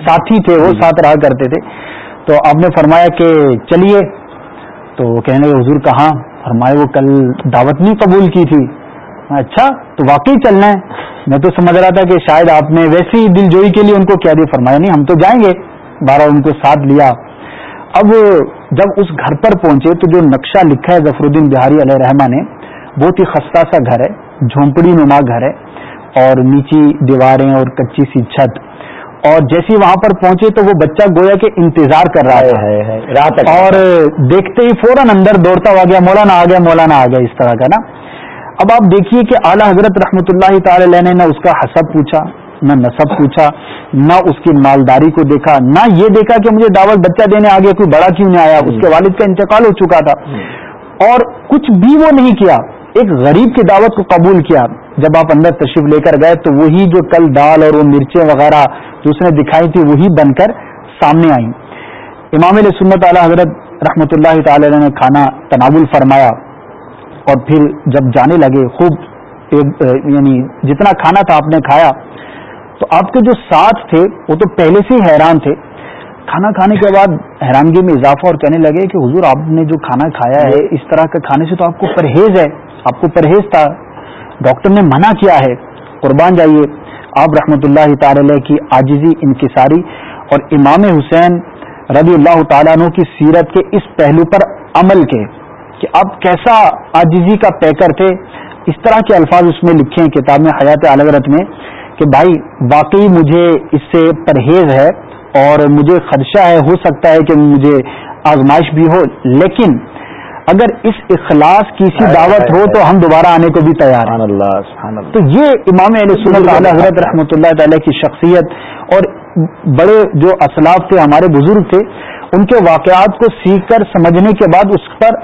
ساتھی تھے وہ ساتھ رہا کرتے تھے۔ تو آپ نے فرمایا کہ چلیے۔ تو کہنے لگے حضور کہاں؟ فرمائے وہ کل دعوت نہیں قبول کی تھی۔ اچھا تو واقعی چلنا ہے۔ میں تو سمجھ رہا تھا کہ شاید آپ نے ویسی ہی دل جوئی کے لیے ان کو کہہ دیا۔ فرمایا نہیں ہم تو جائیں گے۔ بارہ ان کو ساتھ لیا۔ اب جب اس گھر پر پہنچے تو جو نقشہ لکھا ہے ظفر الدین بہاری علیہ رحمٰ نے بہت ہی خستہ سا گھر ہے جھونپڑی نما گھر ہے اور نیچی دیواریں اور کچی سی چھت۔ اور جیسی وہاں پر پہنچے تو وہ بچہ گویا کے انتظار کر رہا ہے۔ رات اور دیکھتے ہی فوراً اندر دوڑتا ہوا گیا مولانا آ گیا مولانا آ گیا اس طرح کا نا۔ اب آپ دیکھیے کہ اعلیٰ حضرت رحمۃ اللہ تعالی نے اس کا حسب پوچھا نہ نصب پوچھا، نہ اس کی مالداری کو دیکھا، نہ یہ دیکھا کہ مجھے دعوت بچہ دینے آ گیا کوئی بڑا کیوں نہیں آیا، اس کے والد کا انتقال ہو چکا تھا۔ اور کچھ بھی وہ نہیں کیا، ایک غریب کی دعوت کو قبول کیا۔ جب آپ اندر تشریف لے کر گئے تو وہی جو کل دال اور وہ مرچیں وغیرہ جو اس نے دکھائی تھی، وہی بن کر سامنے آئیں۔ امام علیہ سنت اعلیٰ حضرت رحمۃ اللہ تعالی نے کھانا تناول فرمایا۔ اور پھر جب جانے لگے، خوب یعنی جتنا کھانا تھا آپ نے کھایا تو آپ کے جو ساتھ تھے، وہ تو پہلے سے ہی حیران تھے۔ کھانا کھانے کے بعد حیرانگی میں اضافہ اور کہنے لگے کہ حضور، آپ نے جو کھانا کھایا ہے، اس طرح کے کھانے سے تو آپ کو پرہیز ہے، آپ کو پرہیز تھا۔ ڈاکٹر نے منع کیا ہے، قربان جائیے۔ آپ رحمۃ اللہ تعالی کی آجزی انکساری اور امام حسین رضی اللہ تعالیٰ عنہ کی سیرت کے اس پہلو پر عمل کے کہ آپ کیسا آجزی کا پیکر تھے۔ اس طرح کے الفاظ اس میں لکھے ہیں کتاب میں حیات الگرت میں۔ کہ بھائی واقعی مجھے اس سے پرہیز ہے اور مجھے خدشہ ہے ہو سکتا ہے کہ مجھے آزمائش بھی ہو لیکن اگر اس اخلاص کی سی دعوت ہو تو ہم دوبارہ آنے کو بھی تیار ہیں۔ اللہ تو یہ امام علیہ سنت حضرت رحمۃ اللہ تعالی کی شخصیت اور بڑے جو اسلاف تھے ہمارے بزرگ تھے ان کے واقعات کو سیکھ کر سمجھنے کے بعد اس پر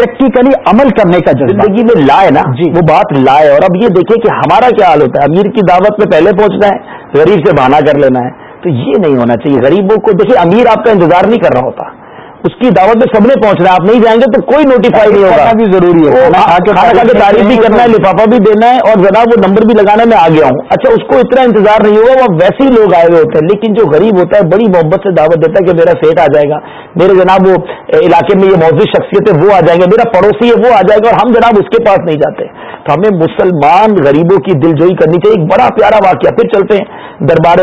پریکٹیکلی عمل کرنے کا جذبہ۔ زندگی میں لائے نا؟ جی۔ وہ بات لائے اور اب یہ دیکھیں کہ ہمارا کیا حال ہوتا ہے؟ امیر کی دعوت میں پہلے پہنچنا ہے غریب سے بہانا کر لینا ہے۔ تو یہ نہیں ہونا چاہیے۔ غریبوں کو دیکھیں امیر آپ کا انتظار نہیں کر رہا ہوتا۔ اس کی دعوت میں سب نے پہنچنا ہے آپ نہیں جائیں گے تو کوئی نوٹیفائی نہیں ہوگا۔ بھی ضروری ہے کھانا کھا کے تعریف بھی کرنا ہے لفافہ بھی دینا ہے اور جناب وہ نمبر بھی لگانا میں آ گیا ہوں۔ اچھا اس کو اتنا انتظار نہیں ہوگا وہ ویسے ہی لوگ آئے ہوئے ہوتے ہیں لیکن جو غریب ہوتا ہے بڑی محبت سے دعوت دیتا ہے کہ میرا سیٹ آ جائے گا۔ میرے جناب وہ علاقے میں یہ موضوع شخصیت ہے وہ آ جائیں گے میرا پڑوسی ہے وہ آ جائے گا اور ہم جناب اس کے پاس نہیں جاتے۔ تو ہمیں مسلمان غریبوں کی دل جوئی کرنی چاہیے ایک بڑا پیارا واقعہ۔ پھر چلتے ہیں دربار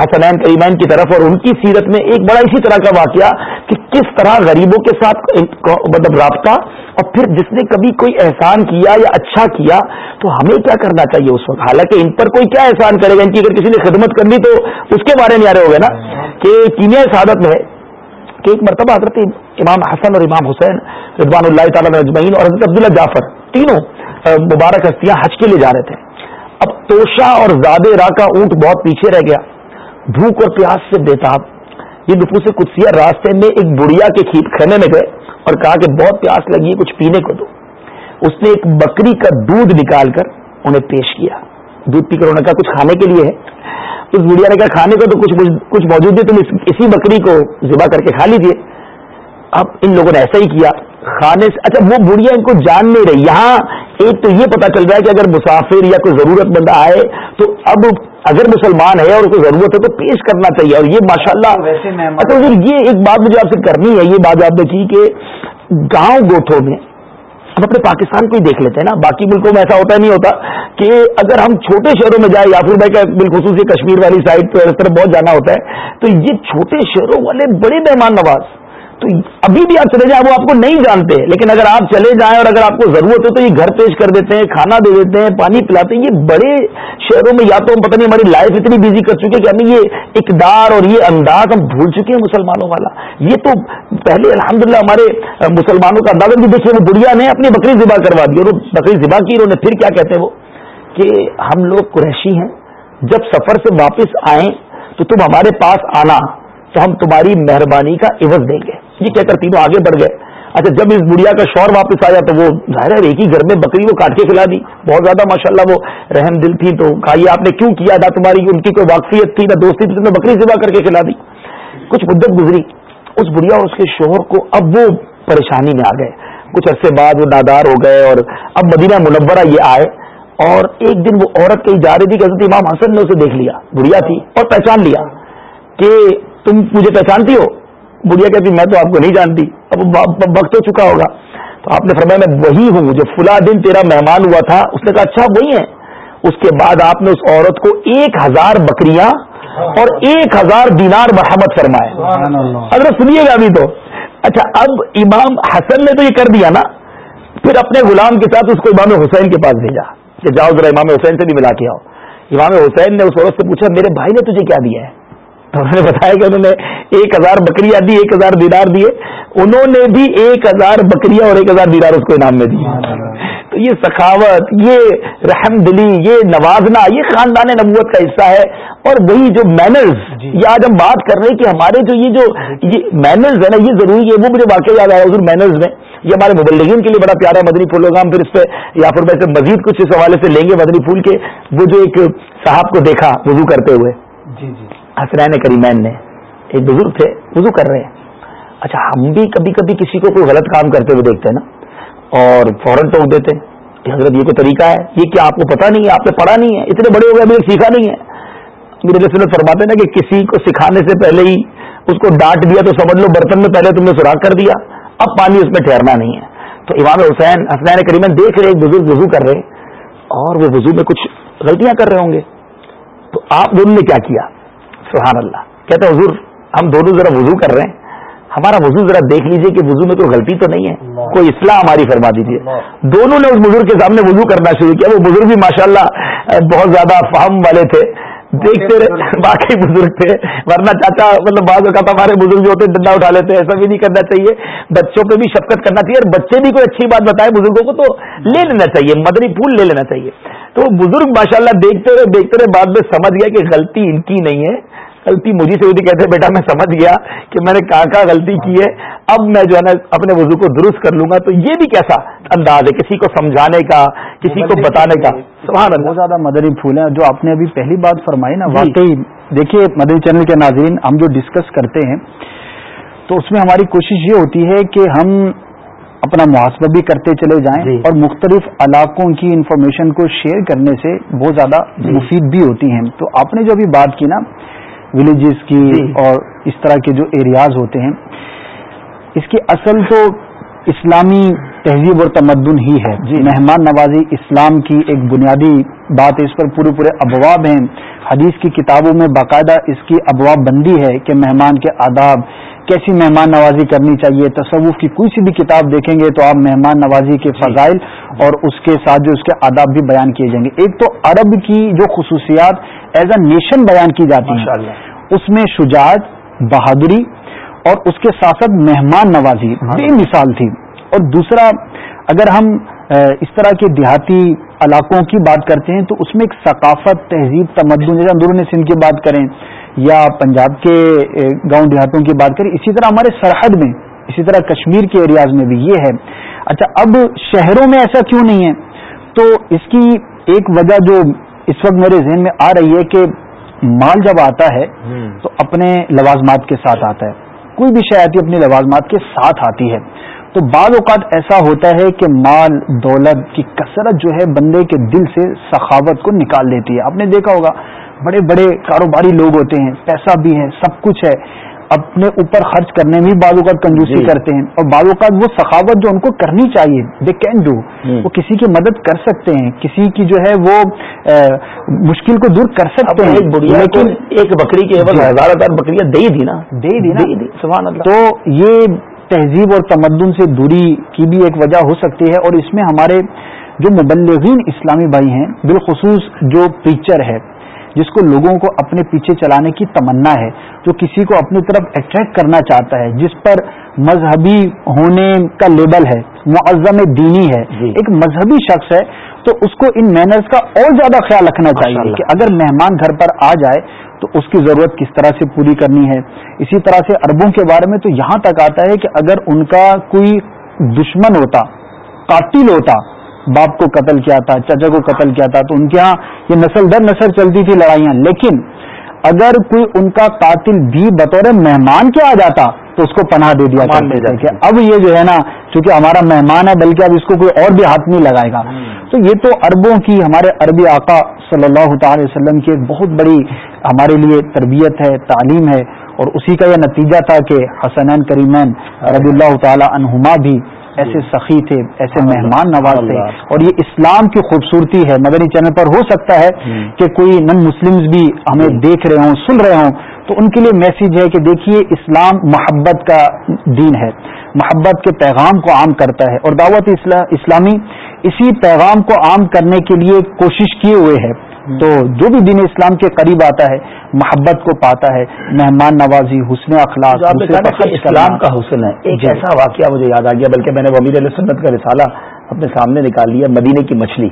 حسنین کریمین کی طرف اور ان کی سیرت میں ایک بڑا اسی طرح کا واقعہ کہ کس طرح غریبوں کے ساتھ مطلب رابطہ اور پھر جس نے کبھی کوئی احسان کیا یا اچھا کیا تو ہمیں کیا کرنا چاہیے اس وقت؟ حالانکہ ان پر کوئی کیا احسان کرے گا؟ ان کی اگر کسی نے خدمت کرنی تو اس کے بارے میں آ رہے ہو گئے نا کہ کیمیا سعادت میں ہے کہ ایک مرتبہ حضرت امام حسن اور امام حسین رضوان اللہ تعالیٰ اجمعین اور حضرت عبداللہ جعفر تینوں مبارک ہستیاں حج کے لیے جا رہے تھے۔ اب توشا اور زیادہ راہ کا اونٹ بہت پیچھے رہ گیا۔ بھوک اور پیاس سے بےتاب یہ نفوس قدسیہ راستے میں ایک بڑھیا کے کھیت کھانے میں گئے اور کہا کہ بہت پیاس لگی ہے، کچھ پینے کو دو۔ اس نے ایک بکری کا دودھ نکال کر انہیں پیش کیا۔ دودھ پی کر انہوں نے کہا، کچھ کھانے کے لیے ہے؟ اس بڑھیا نے کہا، کھانے کو تو کچھ کچھ موجود ہے، تم اسی بکری کو ذبح کر کے کھا لیجیے اب ان لوگوں نے ایسا ہی کیا۔ کھانے سے اچھا وہ بڑھیا ان کو جان نہیں رہی۔ یہاں ایک تو یہ پتا چل رہا ہے کہ اگر مسافر یا کوئی ضرورت مند آئے تو اب اگر مسلمان ہے اور اس کو ضرورت ہے تو پیش کرنا چاہیے۔ اور یہ ماشاء اللہ اچھا یہ ایک بات مجھے آپ سے کرنی ہے یہ بات آپ نے کی کہ گاؤں گوٹھوں میں ہم اپنے پاکستان کو ہی دیکھ لیتے ہیں نا۔ باقی ملکوں میں ایسا ہوتا نہیں ہوتا کہ اگر ہم چھوٹے شہروں میں جائیں یافر بھائی کا بالخصوص کشمیر والی سائڈ پہ اس طرح بہت جانا ہوتا ہے تو یہ چھوٹے شہروں والے بڑے مہمان نواز۔ تو ابھی بھی آپ چلے جائیں، وہ آپ کو نہیں جانتے۔ لیکن اگر آپ چلے جائیں اور اگر آپ کو ضرورت ہو تو یہ گھر پیش کر دیتے ہیں، کھانا دے دیتے ہیں، پانی پلاتے ہیں۔ یہ بڑے شہروں میں یا تو ہم پتہ نہیں، ہماری لائف اتنی بزی کر چکے کہ ہمیں یہ اقدار اور یہ انداز ہم بھول چکے ہیں مسلمانوں والا۔ یہ تو پہلے الحمدللہ ہمارے مسلمانوں کا انداز بھی دیکھیے، وہ بڑھیا نے اپنی بکری ذبح کروا دی اور بکری ذبح کی، انہوں نے پھر کیا کہتے ہیں وہ؟ کہ ہم لوگ قریشی ہیں، جب سفر سے واپس آئیں تو تم ہمارے پاس آنا، تو ہم تمہاری مہربانی کا عوض دیں گے۔ جی یہ کہہ کر تینوں آگے بڑھ گئے۔ اچھا جب اس بڑھیا کا شور واپس آیا تو وہ ظاہر ہے ایک ہی گھر میں بکری وہ کاٹ کے کھلا دی۔ بہت زیادہ ماشاءاللہ وہ رحم دل تھی۔ تو کہا آپ نے کیوں کیا؟ نہ تمہاری ان کی کوئی واقفیت تھی، نہ دوستی تھی، تو بکری ذبح کر کے کھلا دی۔ کچھ مدت گزری۔ اس بڑھیا اور اس کے شوہر کو اب وہ پریشانی میں آ گئے۔ کچھ عرصے بعد وہ نادار ہو گئے اور اب مدینہ منورہ یہ آئے۔ اور ایک دن وہ عورت کہیں جا رہی تھی کہ حضرت امام حسن نے اسے دیکھ لیا۔ بڑھیا تھی اور پہچان لیا کہ تم مجھے پہچانتی ہو۔ بڑھیا کہتی میں تو آپ کو نہیں جانتی. اب وقت ہو چکا ہوگا۔ تو آپ نے فرمایا میں وہی ہوں جو فلاں دن تیرا مہمان ہوا تھا. اس نے کہا اچھا وہی ہے اس کے بعد آپ نے اس عورت کو ایک ہزار بکریاں اور ایک ہزار دینار مرحمت فرمائے۔ اگر سنیے گا ابھی تو۔ اچھا اب امام حسن نے تو یہ کر دیا نا پھر اپنے غلام کے ساتھ اس کو امام حسین کے پاس بھیجا کہ جاؤ ذرا امام حسین سے بھی ملا کے آؤ امام حسین نے اس عورت سے پوچھا میرے بھائی نے تجھے کیا دیا ہے؟ تو انہوں نے بتایا کہ انہوں نے ایک ہزار بکریاں دی ایک ہزار دیدار دیے۔ انہوں نے بھی ایک ہزار بکریاں اور ایک ہزار دیدار اس کو انعام میں دی تو یہ سخاوت یہ رحم دلی یہ نوازنا یہ خاندان نبوت کا حصہ ہے۔ اور وہی جو مینرز جی۔ یہ آج ہم بات کر رہے ہیں کہ ہمارے جو یہ جو یہ مینرز ہے نا یہ ضروری ہے وہ مجھے واقعی یاد آیا حضور مینرز میں۔ یہ ہمارے مبلغین کے لیے بڑا پیارا مدنی پھول ہوگا ہم پھر اس پہ یا پھر ویسے مزید کچھ اس حوالے سے لیں گے مدنی پھول کے۔ وہ جو ایک صاحب کو دیکھا وضو کرتے ہوئے۔ جی جی۔ حسرین کریمین نے ایک بزرگ تھے، وضو کر رہے ہیں۔ اچھا ہم بھی کبھی کبھی کسی کو کوئی غلط کام کرتے ہوئے دیکھتے ہیں نا۔ اور فوراً ٹوک دیتے ہیں کہ حضرت، یہ کوئی طریقہ ہے؟ یہ کیا آپ کو پتا نہیں ہے؟ آپ نے پڑھا نہیں ہے؟ اتنے بڑے ہو گئے، ابھی سیکھا نہیں ہے۔ میرے جیسے فرماتے نا کہ کسی کو سکھانے سے پہلے ہی اس کو ڈانٹ دیا تو سمجھ لو، برتن میں پہلے تم نے سراخ کر دیا۔ اب پانی اس میں ٹھہرنا نہیں ہے۔ تو امام حسین، حسنین کریمن دیکھ رہے ایک بزرگ وضو کر رہے اور وہ وضو میں کچھ غلطیاں کر رہے ہوں گے۔ تو آپ نے کیا کیا؟ سبحان اللہ۔ کہتے حضور ہم دونوں ذرا وضو کر رہے ہیں۔ ہمارا وضو ذرا دیکھ لیجیے کہ وضو میں کوئی غلطی تو نہیں ہے۔ کوئی اصلاح ہماری فرما دیجیے دونوں نے اس بزرگ کے سامنے وضو کرنا شروع کیا۔ وہ بزرگ بھی ماشاءاللہ بہت زیادہ فہم والے تھے۔ دیکھتے رہے باقی بزرگ تھے۔ ورنہ چاچا مطلب بعض اوقات ہمارے بزرگ جو ہوتے ہیں ڈنڈا اٹھا لیتے ایسا بھی نہیں کرنا چاہیے۔ بچوں پہ بھی شفقت کرنا چاہیے۔ اور بچے بھی کوئی اچھی بات بتائے بزرگوں کو تو لے لینا چاہیے۔ مدنی پھول لے لینا چاہیے۔ تو بزرگ ماشاءاللہ دیکھتے رہے دیکھتے رہے بعد میں سمجھ گیا کہ غلطی ان کی نہیں ہے۔ غلطی مجھے سے ہوتی کہتے بیٹا میں سمجھ گیا کہ میں نے کہاں کہاں غلطی کی ہے اب میں جو ہے نا اپنے وضو کو درست کر لوں گا تو یہ بھی کیسا انداز ہے کسی کو سمجھانے کا کسی کو بتانے کا سبحان بہت زیادہ مدری پھول ہیں جو آپ نے ابھی پہلی بات فرمائی نا جی۔ واقعی دیکھیے مدری چینل کے ناظرین ہم جو ڈسکس کرتے ہیں تو اس میں ہماری کوشش یہ ہوتی ہے کہ ہم اپنا محاسبہ بھی کرتے چلے جائیں جی۔ اور مختلف علاقوں کی انفارمیشن کو شیئر کرنے سے بہت زیادہ جی۔ مفید بھی ہوتی ہیں تو آپ نے جو ابھی بات کی نا ولیجز کی جی۔ اور اس طرح کے جو ایریاز ہوتے ہیں اس کی اصل تو اسلامی تہذیب اور تمدن ہی ہے جی مہمان نوازی اسلام کی ایک بنیادی بات اس پر پورے پورے ابواب ہیں۔ حدیث کی کتابوں میں باقاعدہ اس کی ابواب بندی ہے کہ مہمان کے آداب کیسی مہمان نوازی کرنی چاہیے تصوف کی کوئی سی بھی کتاب دیکھیں گے تو آپ مہمان نوازی کے جی۔ فضائل اور اس کے ساتھ جو اس کے آداب بھی بیان کیے جائیں گے۔ ایک تو عرب کی جو خصوصیات ایز اے نیشن بیان کی جاتی ہیں۔ اس میں شجاعت بہادری اور اس کے ساتھ ساتھ مہمان نوازی۔ بے مثال تھی۔ اور دوسرا اگر ہم اس طرح کے دیہاتی علاقوں کی بات کرتے ہیں تو اس میں ایک ثقافت تہذیب تمدن جیسے اندرون سندھ کی بات کریں یا پنجاب کے گاؤں دیہاتوں کی بات کریں اسی طرح ہمارے سرحد میں اسی طرح کشمیر کے ایریاز میں بھی یہ ہے۔ اچھا اب شہروں میں ایسا کیوں نہیں ہے؟ تو اس کی ایک وجہ جو اس وقت میرے ذہن میں آ رہی ہے کہ مال جب آتا ہے تو اپنے لوازمات کے ساتھ آتا ہے۔ کوئی بھی شاید اپنی لوازمات کے ساتھ آتی ہے۔ تو بعض اوقات ایسا ہوتا ہے کہ مال دولت کی کثرت جو ہے بندے کے دل سے سخاوت کو نکال لیتی ہے۔ آپ نے دیکھا ہوگا بڑے بڑے کاروباری لوگ ہوتے ہیں پیسہ بھی ہے سب کچھ ہے۔ اپنے اوپر خرچ کرنے میں بعض اوقات کنجوسی جی۔ کرتے ہیں۔ اور بعض اوقات وہ سخاوت جو ان کو کرنی چاہیے دے کین ڈو وہ کسی کی مدد کر سکتے ہیں کسی کی جو ہے وہ مشکل کو دور کر سکتے ہیں۔ لیکن ایک بکری کے جی۔ ہزار ہزار بکریاں دے دی نا۔ دے دی نا۔ تو یہ تہذیب اور تمدن سے دوری کی بھی ایک وجہ ہو سکتی ہے اور اس میں ہمارے جو مبلغین اسلامی بھائی ہیں بالخصوص جو پریچر ہے جس کو لوگوں کو اپنے پیچھے چلانے کی تمنا ہے جو کسی کو اپنی طرف اٹریکٹ کرنا چاہتا ہے جس پر مذہبی ہونے کا لیبل ہے معظم دینی ہے۔ جی۔ ایک مذہبی شخص ہے تو اس کو ان مینرز کا اور زیادہ خیال رکھنا چاہیے کہ اگر مہمان گھر پر آ جائے تو اس کی ضرورت کس طرح سے پوری کرنی ہے؟ اسی طرح سے اربوں کے بارے میں تو یہاں تک آتا ہے کہ اگر ان کا کوئی دشمن ہوتا قاتل ہوتا باپ کو قتل کیا تھا چچا کو قتل کیا تھا تو ان کے ہاں یہ نسل در نسل چلتی تھی لڑائیاں لیکن اگر کوئی ان کا قاتل بھی بطور مہمان کے آ جاتا تو اس کو پناہ دے دیا کہ اب یہ جو ہے نا چونکہ ہمارا مہمان ہے بلکہ اب اس کو کوئی اور بھی ہاتھ نہیں لگائے گا۔ تو یہ تو اربوں کی ہمارے عربی آقا صلی اللہ تعالی وسلم کی ایک بہت بڑی ہمارے لیے تربیت ہے تعلیم ہے۔ اور اسی کا یہ نتیجہ تھا کہ حسنین کریمین رضی اللہ تعالی عنہما بھی ایسے سخی تھے ایسے مہمان نواز تھے۔ اور یہ اسلام کی خوبصورتی ہے۔ مدنی چینل پر ہو سکتا ہے کہ کوئی نن مسلمز بھی ہمیں دیکھ رہے ہوں سن رہے ہوں۔ تو ان کے لیے میسیج ہے کہ دیکھیے اسلام محبت کا دین ہے۔ محبت کے پیغام کو عام کرتا ہے اور دعوت اسلامی اسی پیغام کو عام کرنے کے لیے کوشش کیے ہوئے ہے۔ تو جو بھی دین اسلام کے قریب آتا ہے محبت کو پاتا ہے۔ مہمان نوازی حسن اخلاق اسلام۔ کا حسن ہے۔ ایک جی۔ ایسا واقعہ مجھے یاد آ گیا بلکہ میں نے ومیر علیہ سنت کا رسالہ اپنے سامنے نکال لیا مدینے کی مچھلی۔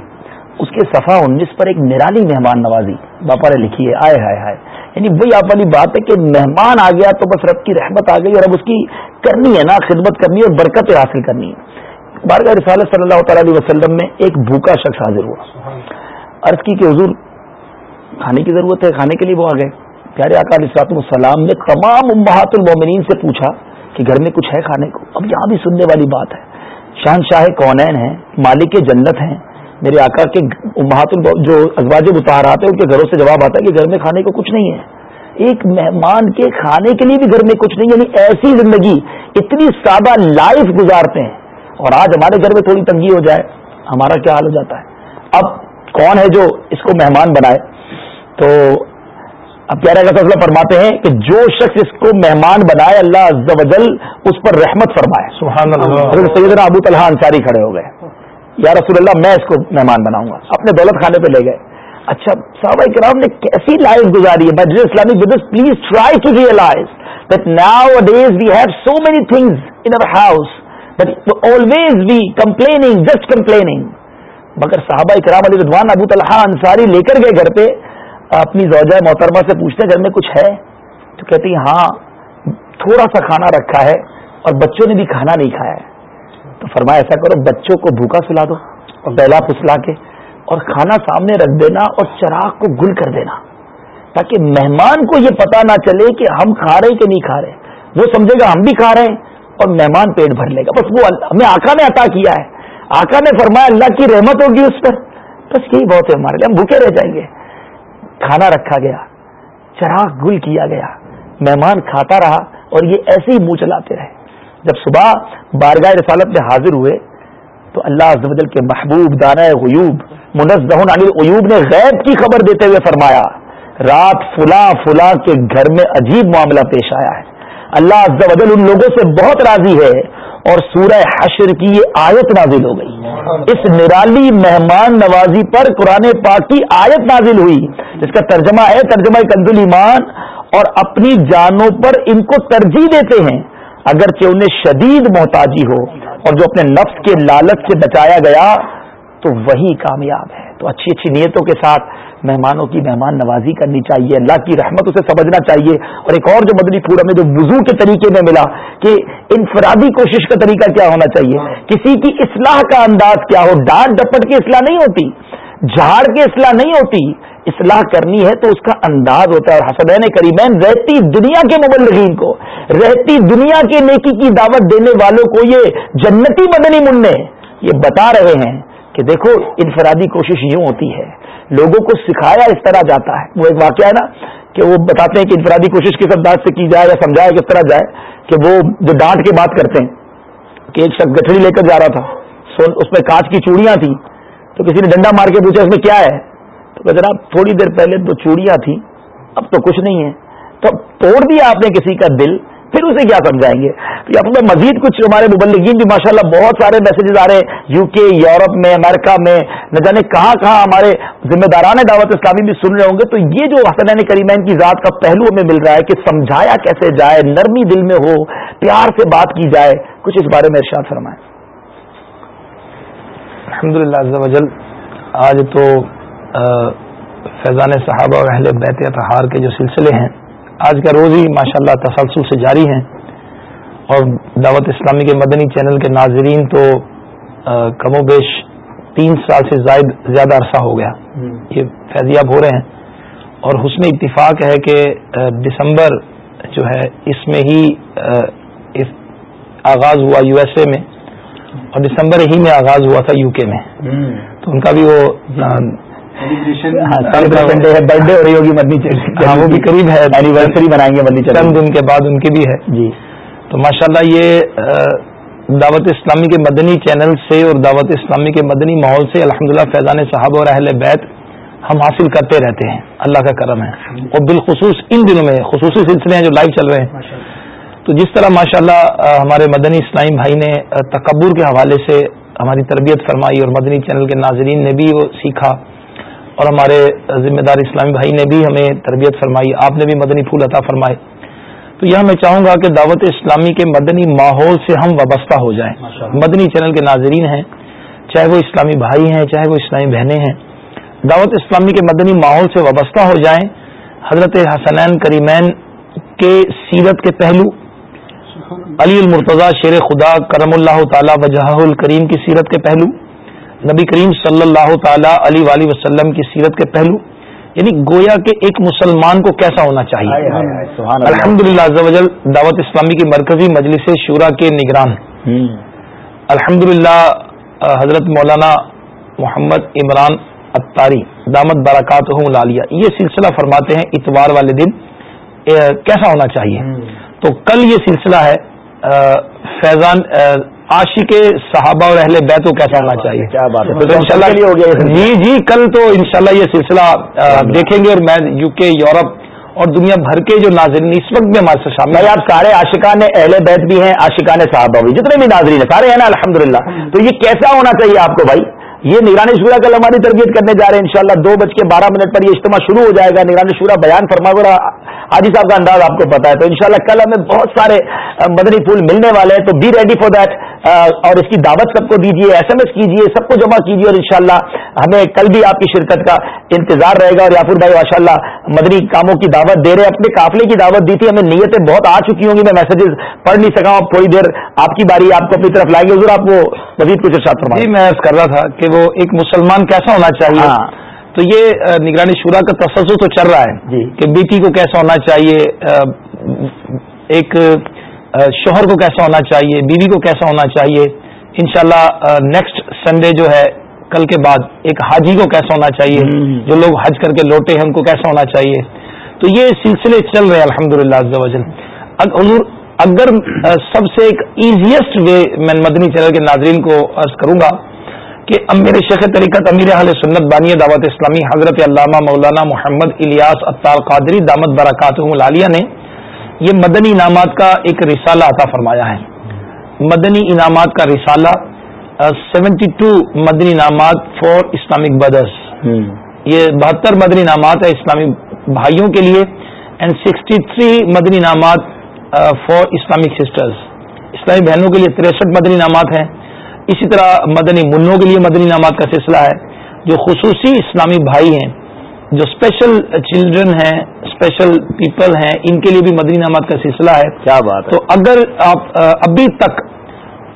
اس کے صفحہ انیس پر ایک نرالی مہمان نوازی باپا نے لکھی ہے۔ آئے ہائے ہائے یعنی وہی آپ والی بات ہے کہ مہمان آ گیا تو بس رب کی رحمت آ گئی اور اب اس کی کرنی ہے نا، خدمت کرنی ہے اور برکت حاصل کرنی ہے بارگاہ رسالت صلی اللہ تعالی علیہ وسلم میں ایک بھوکا شخص حاضر ہوا۔ عرض کی کہ حضور، کھانے کی ضرورت ہے، کھانے کے لیے وہ آ گئے۔ پیارے آقا علیہ السلام نے تمام امہات المومنین سے پوچھا کہ گھر میں کچھ ہے کھانے کو؟ اب یہاں بھی سننے والی بات ہے۔ شان شاہ کونین ہیں، مالک جنت ہیں۔ میرے آقا کے امہات. جو ازواج متحرات ہیں ان کے گھروں سے جواب آتا ہے کہ گھر میں کھانے کو کچھ نہیں ہے۔ ایک مہمان کے کھانے کے لیے بھی گھر میں کچھ نہیں یعنی ایسی زندگی اتنی سادہ لائف گزارتے ہیں۔ اور آج ہمارے گھر میں تھوڑی تنگی ہو جائے ہمارا کیا حال ہو جاتا ہے؟ اب کون ہے جو اس کو مہمان بنائے؟ تو اب پیارا کا فیصلہ فرماتے ہیں کہ جو شخص اس کو مہمان بنائے اللہ عز و جل اس پر رحمت فرمائے۔ سبحان اللہ۔ سیدنا ابو طلحہ انصاری کھڑے ہو گئے۔ یا رسول اللہ، میں اس کو مہمان بناؤں گا۔ اپنے دولت خانے پہ لے گئے۔ اچھا صحابہ کرام نے کیسی لائف گزاری ہے؟ مجلس Islamic business please try to realise that nowadays we have so many things in our house but always we complaining just complaining مگر صحابہ کرام علی رضوان، ابو طلحہ انصاری لے کر گئے گھر پہ، اپنی زوجہ محترمہ سے پوچھتے گھر میں کچھ ہے؟ تو کہتی ہاں تھوڑا سا کھانا رکھا ہے اور بچوں نے بھی کھانا نہیں کھایا ہے۔ تو فرمایا ایسا کرو، بچوں کو بھوکا سلا دو اور بیلا پسلا کے اور کھانا سامنے رکھ دینا اور چراغ کو گل کر دینا تاکہ مہمان کو یہ پتا نہ چلے کہ ہم کھا رہے کہ نہیں کھا رہے وہ سمجھے گا ہم بھی کھا رہے ہیں اور مہمان پیٹ بھر لے گا۔ بس وہ ہمیں آقا نے عطا کیا ہے۔ آقا نے فرمایا اللہ کی رحمت ہوگی اس پر۔ بس یہی بہت ہے ہمارے لیے۔ ہم بھوکے رہ جائیں گے۔ کھانا رکھا گیا۔ چراغ گل کیا گیا۔ مہمان کھاتا رہا اور یہ ایسے ہی منہ چلاتے رہے۔ جب صبح بارگاہ رسالت میں حاضر ہوئے، تو اللہ عز و جل کے محبوب دانا غیوب منزہ عن الغیوب نے غیب کی خبر دیتے ہوئے فرمایا، رات فلاں فلاں کے گھر میں عجیب معاملہ پیش آیا ہے۔ اللہ عز و جل ان لوگوں سے بہت راضی ہے اور سورہ حشر کی یہ آیت نازل ہو گئی۔ اس نرالی مہمان نوازی پر قرآن پاک کی آیت نازل ہوئی، جس کا ترجمہ ہے ترجمہ کنزل ایمان اور اپنی جانوں پر ان کو ترجیح دیتے ہیں۔ اگرچہ انہیں شدید محتاجی ہو اور جو اپنے نفس کے لالچ سے بچایا گیا، تو وہی کامیاب ہے۔ تو اچھی اچھی نیتوں کے ساتھ مہمانوں کی مہمان نوازی کرنی چاہیے۔ اللہ کی رحمت اسے سمجھنا چاہیے۔ اور ایک اور جو مدنی پھول ہمیں جو وضو کے طریقے میں ملا کہ انفرادی کوشش کا طریقہ کیا ہونا چاہیے؟ کسی کی اصلاح کا انداز کیا ہو؟ ڈانٹ ڈپٹ کی اصلاح نہیں ہوتی۔ جھاڑ کی اصلاح نہیں ہوتی، اصلاح کرنی ہے تو اس کا انداز ہوتا ہے۔ اور حسدین کریمین رہتی دنیا کے مبلغین کو، رہتی دنیا کے نیکی کی دعوت دینے والوں کو یہ جنتی مدنی منع یہ بتا رہے ہیں کہ دیکھو، انفرادی کوشش یوں ہوتی ہے، لوگوں کو سکھایا اس طرح جاتا ہے۔ وہ ایک واقعہ ہے نا کہ وہ بتاتے ہیں کہ انفرادی کوشش کس انداز سے کی جائے یا سمجھایا کس طرح جائے کہ وہ جو ڈانٹ کے بات کرتے ہیں، کہ ایک شخص گٹھڑی لے کر جا رہا تھا اس میں کانچ کی چوڑیاں تھیں۔ تو کسی نے ڈنڈا مار کے پوچھا اس میں کیا ہے؟ تو جناب، تھوڑی دیر پہلے دو چوڑیاں تھیں، اب تو کچھ نہیں ہے تو توڑ دیا آپ نے کسی کا دل، پھر اسے کیا سمجھائیں گے؟ اب میں مزید کچھ ہمارے مبلغین بھی ماشاءاللہ بہت سارے میسجز آ رہے ہیں۔ یو کے یورپ میں امریکہ میں، نہ جانے کہاں کہاں ہمارے ذمہ داران دعوت اسلامی بھی سن رہے ہوں گے۔ تو یہ جو حسنین کریمین کی ذات کا پہلو ہمیں مل رہا ہے کہ سمجھایا کیسے جائے، نرمی دل میں ہو، پیار سے بات کی جائے، کچھ اس بارے میں ارشاد فرمائیں۔ الحمد للہ آج تو فیضان صحابہ اہل بیت اتحار کے جو سلسلے ہیں آج کا روز ہی ماشاء اللہ تسلسل سے جاری ہیں۔ اور دعوت اسلامی کے مدنی چینل کے ناظرین تو کم و بیش تین سال سے زائد زیادہ عرصہ ہو گیا۔ یہ فیضیاب ہو رہے ہیں۔ اور حسن اتفاق ہے کہ دسمبر جو ہے اس میں ہی آغاز ہوا یو ایس اے میں۔ اور دسمبر ہی میں آغاز ہوا تھا یو کے میں۔ تو ان کا بھی وہ سیلیبریشن ڈے ہے برتھ ڈے ہو رہی ہوگی مدنی چینل ہاں وہ بھی قریب ہے۔ اینیورسری منائیں گے مدنی چند دن کے بعد ان کی بھی ہے۔ جی۔ تو ماشاءاللہ یہ دعوت اسلامی کے مدنی چینل سے اور دعوت اسلامی کے مدنی ماحول سے الحمدللہ فیضان صاحب اور اہل بیت ہم حاصل کرتے رہتے ہیں۔ اللہ کا کرم ہے۔ اور بالخصوص ان دنوں میں خصوصی سلسلے ہیں جو لائیو چل رہے ہیں۔ تو جس طرح ماشاءاللہ ہمارے مدنی اسلامی بھائی نے تکبر کے حوالے سے ہماری تربیت فرمائی اور مدنی چینل کے ناظرین نے بھی وہ سیکھا اور ہمارے ذمہ دار اسلامی بھائی نے بھی ہمیں تربیت فرمائی آپ نے بھی مدنی پھول عطا فرمائے۔ تو یہاں میں چاہوں گا کہ دعوت اسلامی کے مدنی ماحول سے ہم وابستہ ہو جائیں۔ مدنی چینل کے ناظرین ہیں چاہے وہ اسلامی بھائی ہیں چاہے وہ اسلامی بہنیں ہیں۔ دعوت اسلامی کے مدنی ماحول سے وابستہ ہو جائیں حضرت حسنین کریمین کے سیرت کے پہلو علی المرتضی شیر خدا کرم اللہ تعالی وجہ الکریم کی سیرت کے پہلو نبی کریم صلی اللہ تعالی علیہ وآلہ وسلم کی سیرت کے پہلو یعنی گویا کہ ایک مسلمان کو کیسا ہونا چاہیے؟ الحمد للہ دعوت اسلامی کی مرکزی مجلس شورا کے نگران الحمد حضرت مولانا محمد عمران اتاری دامت برکات لالیہ یہ سلسلہ فرماتے ہیں اتوار والے دن کیسا ہونا چاہیے؟ تو کل یہ سلسلہ ہے فیضان عاشق صحابہ اور اہل بیت کو کیسا ہونا چاہیے؟ کیا بات ہے؟ گیا یہ سلسلہ۔ جی جی کل تو انشاءاللہ یہ سلسلہ دیکھیں گے اور میں یو کے یورپ اور دنیا بھر کے جو ناظرین اس وقت بھی ہمارے ساتھ شامل ہیں۔ آپ سارے عاشقان اہل بیت بھی ہیں عاشقان صحابہ بھی جتنے بھی ناظرین ہیں سارے ہیں نا الحمدللہ۔ تو یہ کیسا ہونا چاہیے آپ کو بھائی؟ یہ نگرانی شورا کل ہماری تربیت کرنے جا رہے ہیں، انشاءاللہ دو بج کے بارہ منٹ پر یہ اجتماع شروع ہو جائے گا۔ نگرانی شورا بیان فرما گا حاجی صاحب کا انداز آپ کو پتا ہے۔ تو انشاءاللہ کل ہمیں بہت سارے مدنی پھول ملنے والے ہیں، تو بی ریڈی فار دیٹ اور اس کی دعوت سب کو دیجیے ایس ایم ایس کیجیے سب کو جمع کیجیے اور انشاءاللہ ہمیں کل بھی آپ کی شرکت کا انتظار رہے گا۔ اور یافور بھائی ماشاء اللہ مدنی کاموں کی دعوت دے رہے ہیں اپنے قافلے کی دعوت دی تھی ہمیں نیتیں بہت آ چکی ہوں گی میں میسجز پڑھ نہیں سکا ہوں تھوڑی دیر آپ کی باری آپ کو اپنی طرف لائیں گے۔ حضور آپ وہ مزید کچھ ارشاد فرمائیں۔ جی میں کر رہا تھا کہ وہ ایک مسلمان کیسا ہونا چاہیے؟ ہاں۔ تو یہ نگرانی شورا کا تسلسل تو چل رہا ہے جی۔ کہ بیٹی کو کیسا ہونا چاہیے؟ ایک شوہر کو کیسا ہونا چاہیے بیوی کو کیسا ہونا چاہیے انشاءاللہ شاء نیکسٹ سنڈے جو ہے کل کے بعد ایک حاجی کو کیسا ہونا چاہیے۔ جو لوگ حج کر کے لوٹے ہیں ان کو کیسا ہونا چاہیے تو یہ سلسلے چل رہے ہیں الحمد للہ حضور اگر سب سے ایک ایزیسٹ وے میں مدنی چینل کے ناظرین کو عرض کروں گا کہ اب میرے شیخ طریقت امیر اہل سنت بانی دعوت اسلامی حضرت علامہ مولانا محمد الیاس اطار قادری دامت برکات العالیہ نے یہ مدنی انعامات کا ایک رسالہ عطا فرمایا ہے۔ مدنی انعامات کا رسالہ سیونٹی ٹو مدنی انعامات فار اسلامک بدرس یہ بہتر مدنی انعامات ہے اسلامی بھائیوں کے لیے۔ اینڈ سکسٹی تھری مدنی انعامات فار اسلامک سسٹرز اسلامی بہنوں کے لیے تریسٹھ مدنی انعامات ہیں۔ اسی طرح مدنی منوں کے لیے مدنی انعامات کا سلسلہ ہے جو خصوصی اسلامی بھائی ہیں۔ جو اسپیشل چلڈرن ہیں اسپیشل پیپل ہیں ان کے لیے بھی مدنی انعامات کا سلسلہ ہے۔ کیا بات ہے؟ تو اگر آپ ابھی تک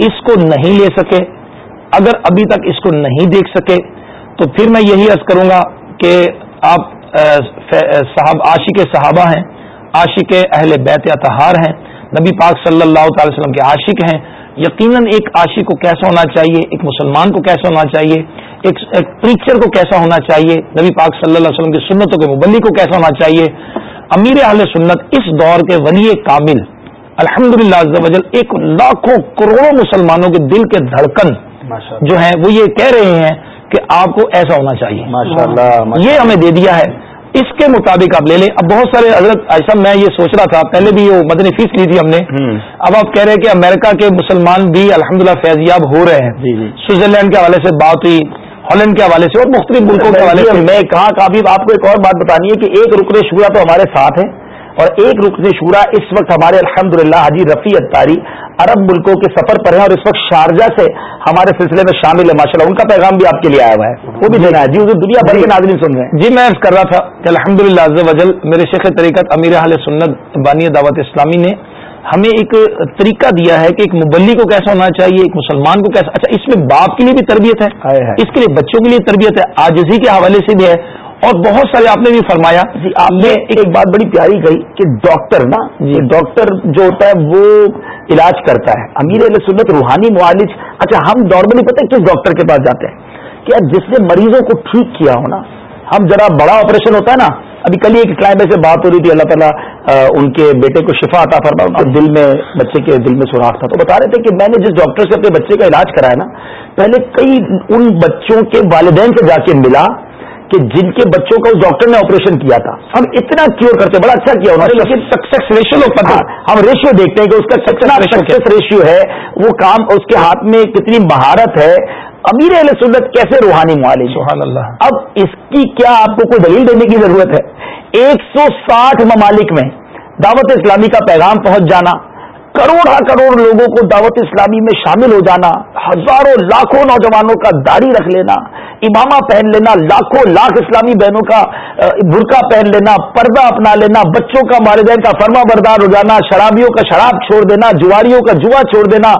اس کو نہیں لے سکے اگر ابھی تک اس کو نہیں دیکھ سکے تو پھر میں یہی عرض کروں گا کہ آپ صاحب عاشق صحابہ ہیں عاشق اہل بیت اطہار ہیں نبی پاک صلی اللہ تعالی وسلم کے عاشق ہیں۔ یقیناً ایک عاشق کو کیسا ہونا چاہیے ایک مسلمان کو کیسا ہونا چاہیے؟ ایک ایک پریچر کو کیسا ہونا چاہیے؟ نبی پاک صلی اللہ علیہ وسلم کی سنتوں کے مبلی کو کیسا ہونا چاہیے؟ امیر اہل سنت اس دور کے ولی کامل الحمد للہ ایک لاکھوں کروڑوں مسلمانوں کے دل کے دھڑکن جو ہیں وہ یہ کہہ رہے ہیں کہ آپ کو ایسا ہونا چاہیے۔ یہ ہمیں دے دیا ہے۔ اس کے مطابق آپ لے لیں۔ اب بہت سارے حضرت ایسا میں یہ سوچ رہا تھا پہلے بھی وہ مدنی فیس لی تھی ہم نے۔ اب آپ کہہ رہے ہیں کہ امریکہ کے مسلمان بھی الحمدللہ فیضیاب ہو رہے ہیں۔ جی، جی۔ سوئٹزرلینڈ کے حوالے سے بات ہوئی۔ ہالینڈ کے حوالے سے اور مختلف ملکوں کے حوالے سے۔ میں کہاں کافی آپ کو ایک اور بات بتانی ہے کہ ایک رکن شورا تو ہمارے ساتھ ہے اور ایک رکن شورا اس وقت ہمارے الحمدللہ حاجی رفیع اتاری عرب ملکوں کے سفر پر ہیں اور اس وقت شارجہ سے ہمارے سلسلے میں شامل ہے ماشاءاللہ ان کا پیغام بھی آپ کے لیے آیا ہوا ہے۔ وہ بھی دینا ہے۔ جی حضور دنیا بھر کے ناظرین سن رہے ہیں۔ جی میں کر رہا تھا کہ الحمد للہ میرے شیخ طریقت امیر اہل سنت بانی دعوت اسلامی نے ہمیں ایک طریقہ دیا ہے کہ ایک مبلی کو کیسا ہونا چاہیے ایک مسلمان کو کیسا اچھا اس میں باپ کے لیے بھی تربیت ہے۔ اس کے لیے بچوں کے لیے تربیت ہے آجزی کے حوالے سے بھی ہے اور بہت سارے آپ نے بھی فرمایا جی آپ نے ایک بات بڑی پیاری کہی کہ ڈاکٹر نا جی۔ یہ ڈاکٹر جو ہوتا ہے وہ علاج کرتا ہے امیر علیہ سنت روحانی معالج اچھا ہم نارملی پتہ کس ڈاکٹر کے پاس جاتے ہیں کہ جس نے مریضوں کو ٹھیک کیا ہو نا ہم ذرا بڑا آپریشن ہوتا ہے نا ابھی کل ایک کلائم سے بات ہو رہی تھی اللہ تعالیٰ ان کے بیٹے کو شفا عطا فرما ان کے دل میں بچے کے دل میں سوراخ تھا۔ تو بتا رہے تھے کہ میں نے جس ڈاکٹر سے اپنے بچے کا علاج کرایا نا پہلے کئی ان بچوں کے والدین سے جا کے ملا کہ جن کے بچوں کا اس ڈاکٹر نے آپریشن کیا تھا۔ ہم اتنا کیور کرتے بڑا اچھا کیا انہوں نے۔ لیکن سکسیس ریشیو لوگ پتا ہم ریشیو دیکھتے ہیں کہ اس کا کتنا سکسیس ریشیو ہے۔ وہ کام اس کے ہاتھ میں کتنی مہارت ہے۔ امیر علیہ سنت کیسے روحانی معالج سبحان اللہ۔ اب اس کی کیا آپ کو کوئی دلیل دینے کی ضرورت ہے؟ ایک سو ساٹھ ممالک میں دعوت اسلامی کا پیغام پہنچ جانا کروڑا کروڑ لوگوں کو دعوت اسلامی میں شامل ہو جانا ہزاروں لاکھوں نوجوانوں کا داڑھی رکھ لینا امامہ پہن لینا لاکھوں لاکھ اسلامی بہنوں کا برقع پہن لینا پردہ اپنا لینا بچوں کا والدین کا فرما بردار ہو جانا شرابیوں کا شراب چھوڑ دینا جواریوں کا جوا چھوڑ دینا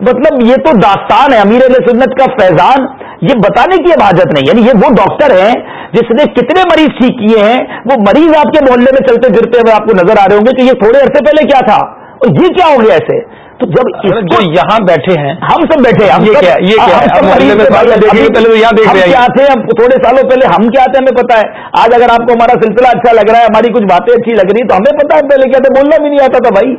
مطلب یہ تو داستان ہے، امیر علیہ سنت کا فیضان، یہ بتانے کی اب حاجت نہیں یعنی یہ وہ ڈاکٹر ہیں جس نے کتنے مریض ٹھیک کیے ہیں، وہ مریض آپ کے محلے میں چلتے پھرتے ہوئے آپ کو نظر آ رہے ہوں گے کہ یہ تھوڑے عرصے پہلے کیا تھا۔ اور یہ کیا ہو گیا ایسے؟ تو جب جو یہاں بیٹھے ہیں ہم سب بیٹھے کیا تھے؟ تھوڑے سالوں پہلے ہم کیا تھے ہمیں پتا ہے۔ آج اگر آپ کو ہمارا سلسلہ اچھا لگ رہا ہے ہماری کچھ باتیں اچھی لگ رہی تو ہمیں پتا ہے پہلے کیا تھا بولنا بھی نہیں آتا تھا بھائی۔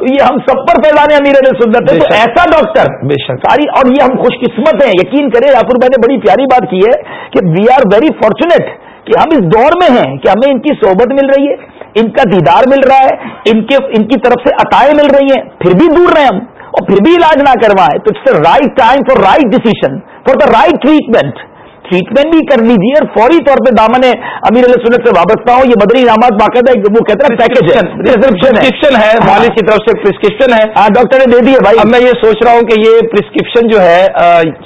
تو یہ ہم سب پر پھیلانے امیر سنت ہے تو ایسا ڈاکٹر بے شک۔ ساری اور یہ ہم خوش قسمت ہیں۔ یقین کریں راپور بھائی نے بڑی پیاری بات کی ہے کہ وی آر ویری فارچونیٹ کہ ہم اس دور میں ہیں کہ ہمیں ان کی صحبت مل رہی ہے ان کا دیدار مل رہا ہے ان کے ان کی طرف سے عطائیں مل رہی ہیں پھر بھی دور رہے ہم اور پھر بھی علاج نہ کروائے تو it's right time for right decision for the right treatment treatment بھی کر لیجیے اور فوری طور پہ دامن امیر علیہ سنت سے وابستہ ہوں۔ یہ مدری انعامات باقاعدہ وہ پیکج ہے پرسکرپشن ہے۔ مالک کی طرف سے پرسکرپشن ہے۔ ہاں ڈاکٹر نے دے دی ہے بھائی۔ اب میں یہ سوچ رہا ہوں کہ یہ پرسکرپشن جو ہے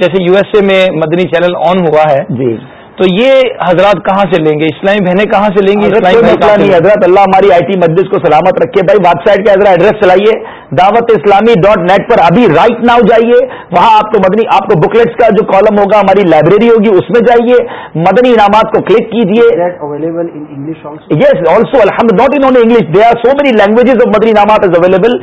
جیسے یو ایس اے میں مدنی چینل آن ہوا ہے جی۔ تو یہ حضرات کہاں سے لیں گے؟ اسلامی بہنیں کہاں سے لیں نہیں حضرت اللہ ہماری آئی ٹی مجلس کو سلامت رکھے بھائی ویب سائٹ کا ایڈریس چلائیے۔ دعوت اسلامی ڈاٹ نیٹ پر ابھی رائٹ ناؤ جائیے۔ وہاں آپ کو مدنی آپ کو بکلیٹس کا جو کالم ہوگا ہماری لائبریری ہوگی اس میں جائیے۔ مدنی انعامات کو کلک کیجیے۔ یس آلسو الحمد not in English they are so many languages of Madani Inamaat is available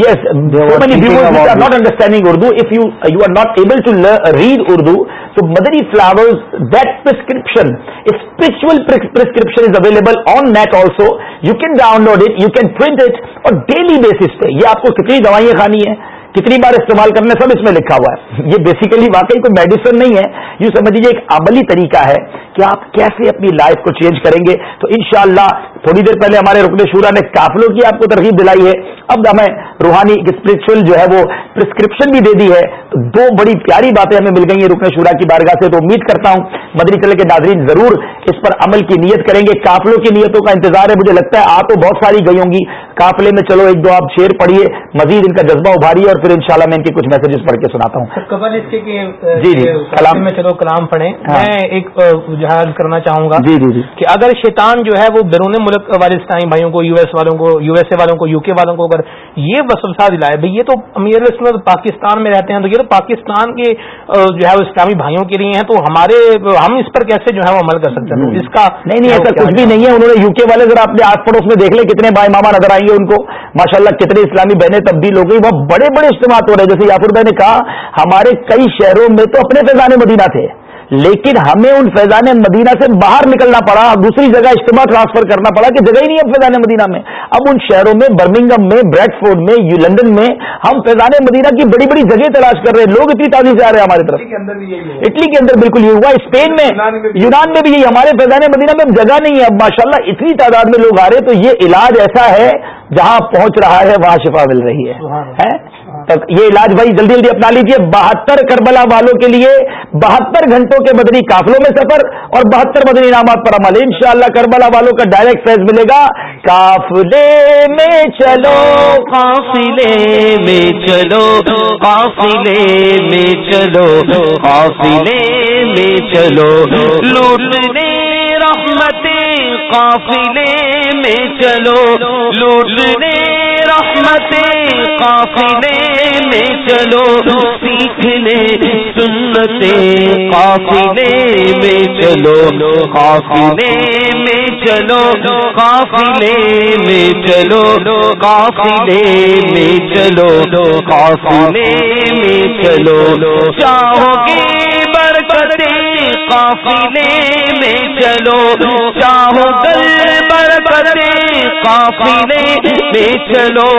yes so many not understanding Urdu if you you are not able to read Urdu تو Madani flowers that prescription spiritual prescription is available on net also you can download it you can print it اور daily basis پہ یہ آپ کو کتنی دوائیاں کھانی ہے کتنی بار استعمال کرنا سب اس میں لکھا ہوا ہے۔ یہ بیسیکلی واقعی کوئی میڈیسن نہیں ہے۔ یوں سمجھ لیجیے ایک عملی طریقہ ہے۔ کہ آپ کیسے اپنی لائف کو چینج کریں گے؟ تو انشاءاللہ تھوڑی دیر پہلے ہمارے رکن شورا نے کافلوں کی آپ کو ترغیب دلائی ہے۔ اب ہمیں روحانی اسپرچل جو ہے وہ پرسکرپشن بھی دے دی ہے۔ تو دو بڑی پیاری باتیں ہمیں مل گئی ہیں رکن شورا کی بارگاہ سے تو امید کرتا ہوں مدری چلے کے ناظرین ضرور اس پر عمل کی نیت کریں گے۔ کافلوں کی نیتوں کا انتظار ہے۔ مجھے لگتا ہے آ تو بہت ساری گئی ہوں گی۔ قافلے میں چلو ایک دو آپ شیر پڑھیے مزید ان کا جذبہ ابھاری اور پھر انشاءاللہ میں ان کے کچھ میسجز پڑھ کے سناتا ہوں۔ قبل اس کے جی جی کلام۔ میں چلو کلام پڑھیں۔ میں ایک جہاز کرنا چاہوں گا جی جی جی۔ کہ اگر شیطان جو ہے وہ بیرون ملک والے اسلامی بھائیوں کو یو ایس والوں کو یو ایس اے والوں کو یو کے والوں کو اگر یہ وسوسہ دلائے بھائی یہ تو امیر سنت پاکستان میں رہتے ہیں تو یہ تو پاکستان کے جو ہے وہ اسلامی بھائیوں کے لیے ہیں تو ہمارے ہم اس پر کیسے جو ہے وہ عمل کر سکتے ہیں؟ اس کا نہیں نہیں ایسا کچھ بھی نہیں ہے۔ انہوں نے یو کے والے ذرا اپنے آس پڑوس میں دیکھ لیں کتنے بھائی ماما نظر آئیں گے ان کو۔ ماشاء اللہ کتنے اسلامی بہنیں تبدیل ہو گئی وہ بڑے بڑے اجتماع ہو رہے ہیں۔ جیسے یافر بھائی نے کہا ہمارے کئی شہروں میں تو اپنے فیضان مدینہ تھے۔ لیکن ہمیں ان فیضان مدینہ سے باہر نکلنا پڑا دوسری جگہ اجتماع ٹرانسفر کرنا پڑا کہ جگہ ہی نہیں ہے فیضان مدینہ میں۔ اب ان شہروں میں برمنگم میں بریڈ فورڈ میں لندن میں ہم فیضان مدینہ کی بڑی بڑی جگہ تلاش کر رہے ہیں۔ لوگ اتنی تازی سے آ رہے ہیں ہماری طرف۔ اٹلی کے اندر بالکل یہ ہوا۔ اسپین میں یونان میں بھی یہی۔ ہمارے فیضان مدینہ میں جگہ نہیں ہے۔ اب ماشاء اتنی تعداد میں لوگ آ رہے ہیں تو یہ علاج ایسا ہے جہاں پہنچ رہا ہے وہاں شفا مل رہی ہے؟ یہ علاج بھائی جلدی جلدی اپنا لیجیے بہتر کربلا والوں کے لیے بہتر گھنٹوں کے مدنی قافلوں میں سفر اور بہتر مدنی انعامات پر عمل۔ ان شاء اللہ کربلا والوں کا ڈائریکٹ فیض ملے گا۔ قافلے میں چلو، قافلے میں چلو، قافلے میں چلو، قافلے میں چلو۔ لوٹنے رحمتیں قافلے میں چلو۔ لوٹنے رحمت قافلے میں چلو، سیکھنے، سنتیں قافلے میں چلو، قافلے میں چلو، قافلے میں چلو، قافلے میں چلو، قافلے میں چلو۔ چاہو گے برکتیں قافلے میں چلو، چاہو گل برکتیں قافلے میں چلو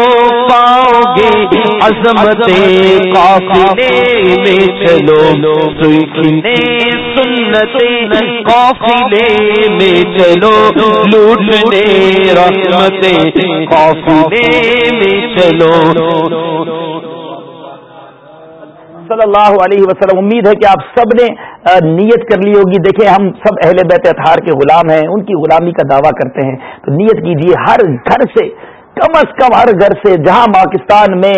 پاؤ گے عظمتیں قافلے میں چلو۔ سیکھنے سنتیں قافلے میں چلو۔ لوٹنے رحمتیں قافلے میں چلو۔ صلی اللہ علیہ وسلم، امید ہے کہ آپ سب نے نیت کر لی ہوگی۔ دیکھیں، ہم سب اہل بیت اتحار کے غلام ہیں، ان کی غلامی کا دعویٰ کرتے ہیں۔ تو نیت کیجیے ہر گھر سے، کم از کم ہر گھر سے، جہاں پاکستان میں،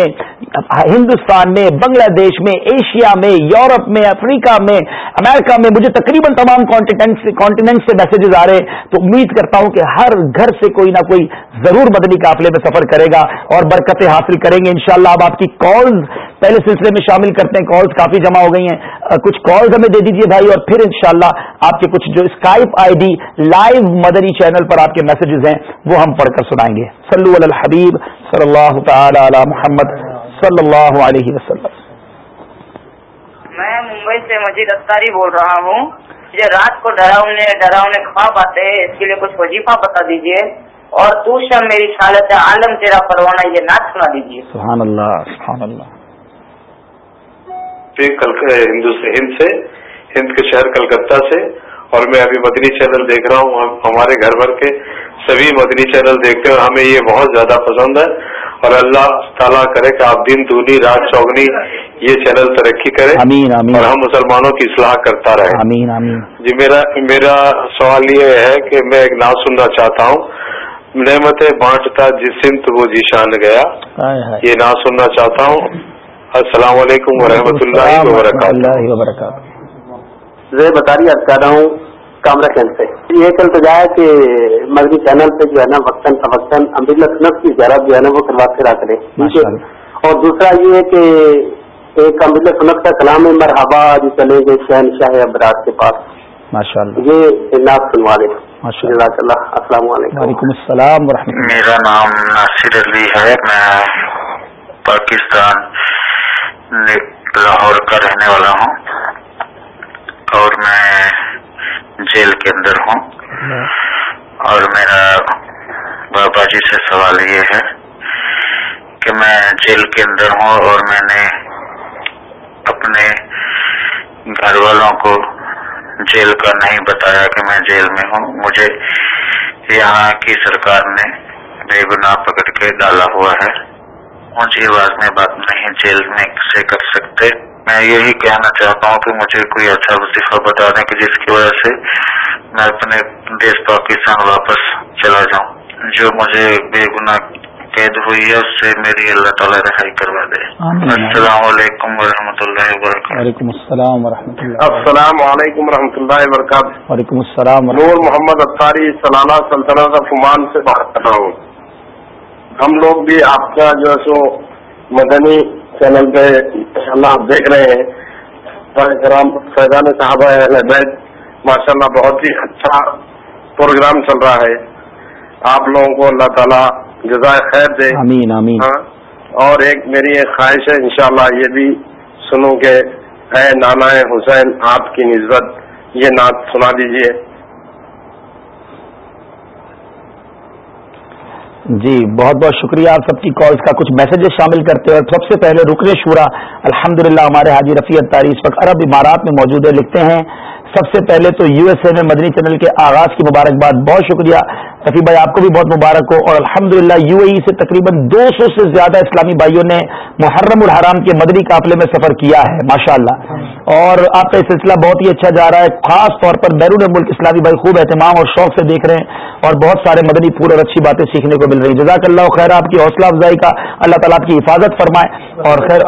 ہندوستان میں، بنگلہ دیش میں، ایشیا میں، یورپ میں، افریقہ میں، امریکہ میں، مجھے تقریباً تمام کانٹیننٹ سے میسجز آ رہے ہیں۔ تو امید کرتا ہوں کہ ہر گھر سے کوئی نہ کوئی ضرور مدنی قافلے میں سفر کرے گا اور برکتیں حاصل کریں گے۔ انشاءاللہ اب آپ کی کالز پہلے سلسلے میں شامل کرتے ہیں کالز کافی جمع ہو گئی ہیں۔ کچھ کالز ہمیں دے دیجیے بھائی اور پھر انشاءاللہ شاء آپ کے کچھ جو Skype I D live Madani channel پر آپ کے میسجز ہیں وہ ہم پڑھ کر سنائیں گے۔ سلو الحبیب صلی اللہ تعالی علی محمد صلی اللہ علیہ وسلم۔ میں ممبئی سے مجید اختاری بول رہا ہوں۔ مجھے رات کو ڈراؤنے ڈراؤنے خواب آتے ہیں اس کے لیے کچھ وظیفہ بتا دیجیے اور دوسرا میری حالت عالم تیرا پروانہ یہ نعت سنا دیجیے سبحان اللہ سبحان اللہ۔ سے ہند سے ہند کے شہر کلکتہ سے اور میں ابھی مدنی چینل دیکھ رہا ہوں ہمارے گھر بھر کے سبھی مدنی چینل دیکھتے ہیں اور ہمیں یہ بہت زیادہ پسند ہے اور اللہ تعالیٰ کرے کہ آپ دن دونی رات چوگنی یہ چینل ترقی کرے آمین آمین۔ اور ہم مسلمانوں کی اصلاح کرتا رہے۔ آمین آمین۔ جی میرا میرا سوال یہ ہے کہ میں ایک نام سننا چاہتا ہوں۔ نعمت بانٹتا جسنت وہ جیشان گیا یہ نام سننا چاہتا ہوں۔ السلام علیکم ورحمۃ اللہ وبرکاتہ۔ زیر بتاری عرض کر رہا ہوں کامرا کیمپ سے یہ کل تو جائے کہ مغربی چینل پہ جو ہے نا وقتاً فوقتاً امبیلا سنت کی زیارت جو ہے نا وہ کرواتے رہا کرے اور دوسرا یہ ہے کہ ایک امبیلا سنت کا کلام ہے مرحبا جو چلے گئے شہن شاہ ابراد کے پاس۔ ماشاء اللہ یہ نعت سنوا دیں جزاک اللہ۔ السلام علیکم۔ وعلیکم السلام ورحمۃ اللہ۔ میرا نام ناصر علی ہے۔ میں پاکستان لاہور کا رہنے والا ہوں اور میں جیل کے اندر ہوں۔ اور میرا بابا جی سے سوال یہ ہے کہ میں جیل کے اندر ہوں اور میں نے اپنے گھر والوں کو جیل کا نہیں بتایا کہ میں جیل میں ہوں، مجھے یہاں کی سرکار نے بے گناہ پکڑ کے ڈالا ہوا ہے۔ مجھے بعض میں بات نہیں جیل میں سے کر سکتے۔ میں یہی کہنا چاہتا ہوں کہ مجھے کوئی اچھا وظیفہ بتا دیں کہ جس کی وجہ سے میں اپنے دیش پاکستان واپس چلا جاؤں۔ جو مجھے بے گناہ قید ہوئی ہے اس سے میری اللہ تعالیٰ رہائی کروا دے۔ السلام علیکم ورحمۃ اللہ وبرکاتہ۔ وعلیکم السلام ورحمۃ اللہ السلام علیکم ورحمۃ اللہ وبرکاتہ۔ وعلیکم السلام نور محمد اختاری سلالہ سلطنت عمان سے بات کر رہا ہوں ہم لوگ بھی آپ کا جو ہے سو مدنی چینل پہ اللہ آپ دیکھ رہے ہیں۔ کرام فیضان صاحبہ ماشاء اللہ بہت ہی اچھا پروگرام چل رہا ہے۔ آپ لوگوں کو اللہ تعالیٰ جزائے خیر دے۔ آمین آمین۔ ہاں اور ایک میری ایک خواہش ہے انشاءاللہ یہ بھی سنوں کہ اے نانا حسین آپ کی نسبت یہ نعت سنا دیجیے۔ جی بہت بہت شکریہ آپ سب کی کالز کا، کچھ میسیجز شامل کرتے ہیں سب سے پہلے رکن شورا، الحمدللہ ہمارے حاجی رفیع تاری اس وقت عرب امارات میں موجود ہے لکھتے ہیں، سب سے پہلے تو یو ایس اے میں مدنی چینل کے آغاز کی مبارکباد، بہت شکریہ۔ رفیع بھائی آپ کو بھی بہت مبارک ہو اور الحمدللہ یو اے ای سے تقریباً دو سو سے زیادہ اسلامی بھائیوں نے محرم الحرام کے مدنی قافلے میں سفر کیا ہے ماشاء اللہ اور آپ کا یہ سلسلہ بہت ہی اچھا جا رہا ہے خاص طور پر بیرون ملک اسلامی بھائی خوب اہتمام اور شوق سے دیکھ رہے ہیں اور بہت سارے مدنی پھول اور اچھی باتیں سیکھنے کو مل رہی ہیں۔ جزاک اللہ خیر آپ کی حوصلہ افزائی کا اللہ تعالیٰ آپ کی حفاظت فرمائے۔ اور خیر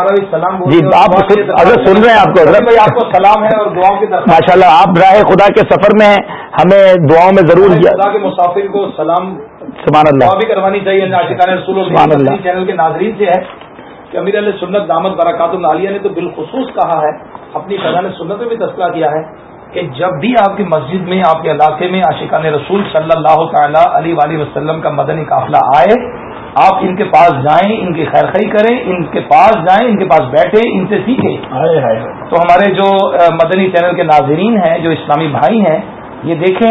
جی آپ اگر سن رہے ہیں آپ کو آپ کو سلام ہے اور دعاؤں کی ماشاء اللہ آپ راہ خدا کے سفر میں ہیں ہمیں دعاؤں میں ضرور مسافر کو سلام سبحان اللہ. بھی کروانی چاہیے رسول چینل کے ناظرین سے ہے کہ امیر علیہ سنت دامت برکات العالیہ نے تو بالخصوص کہا ہے اپنی فضان سنت میں بھی تذکرہ کیا ہے کہ جب بھی آپ کی مسجد میں آپ کے علاقے میں عاشقان رسول صلی اللہ تعالی علیہ وآلہ وسلم کا مدنی قافلہ آئے آپ ان کے پاس جائیں ان کی خیر خی کریں ان کے پاس جائیں ان کے پاس بیٹھیں ان سے سیکھیں۔ تو ہمارے جو مدنی چینل کے ناظرین ہیں جو اسلامی بھائی ہیں یہ دیکھیں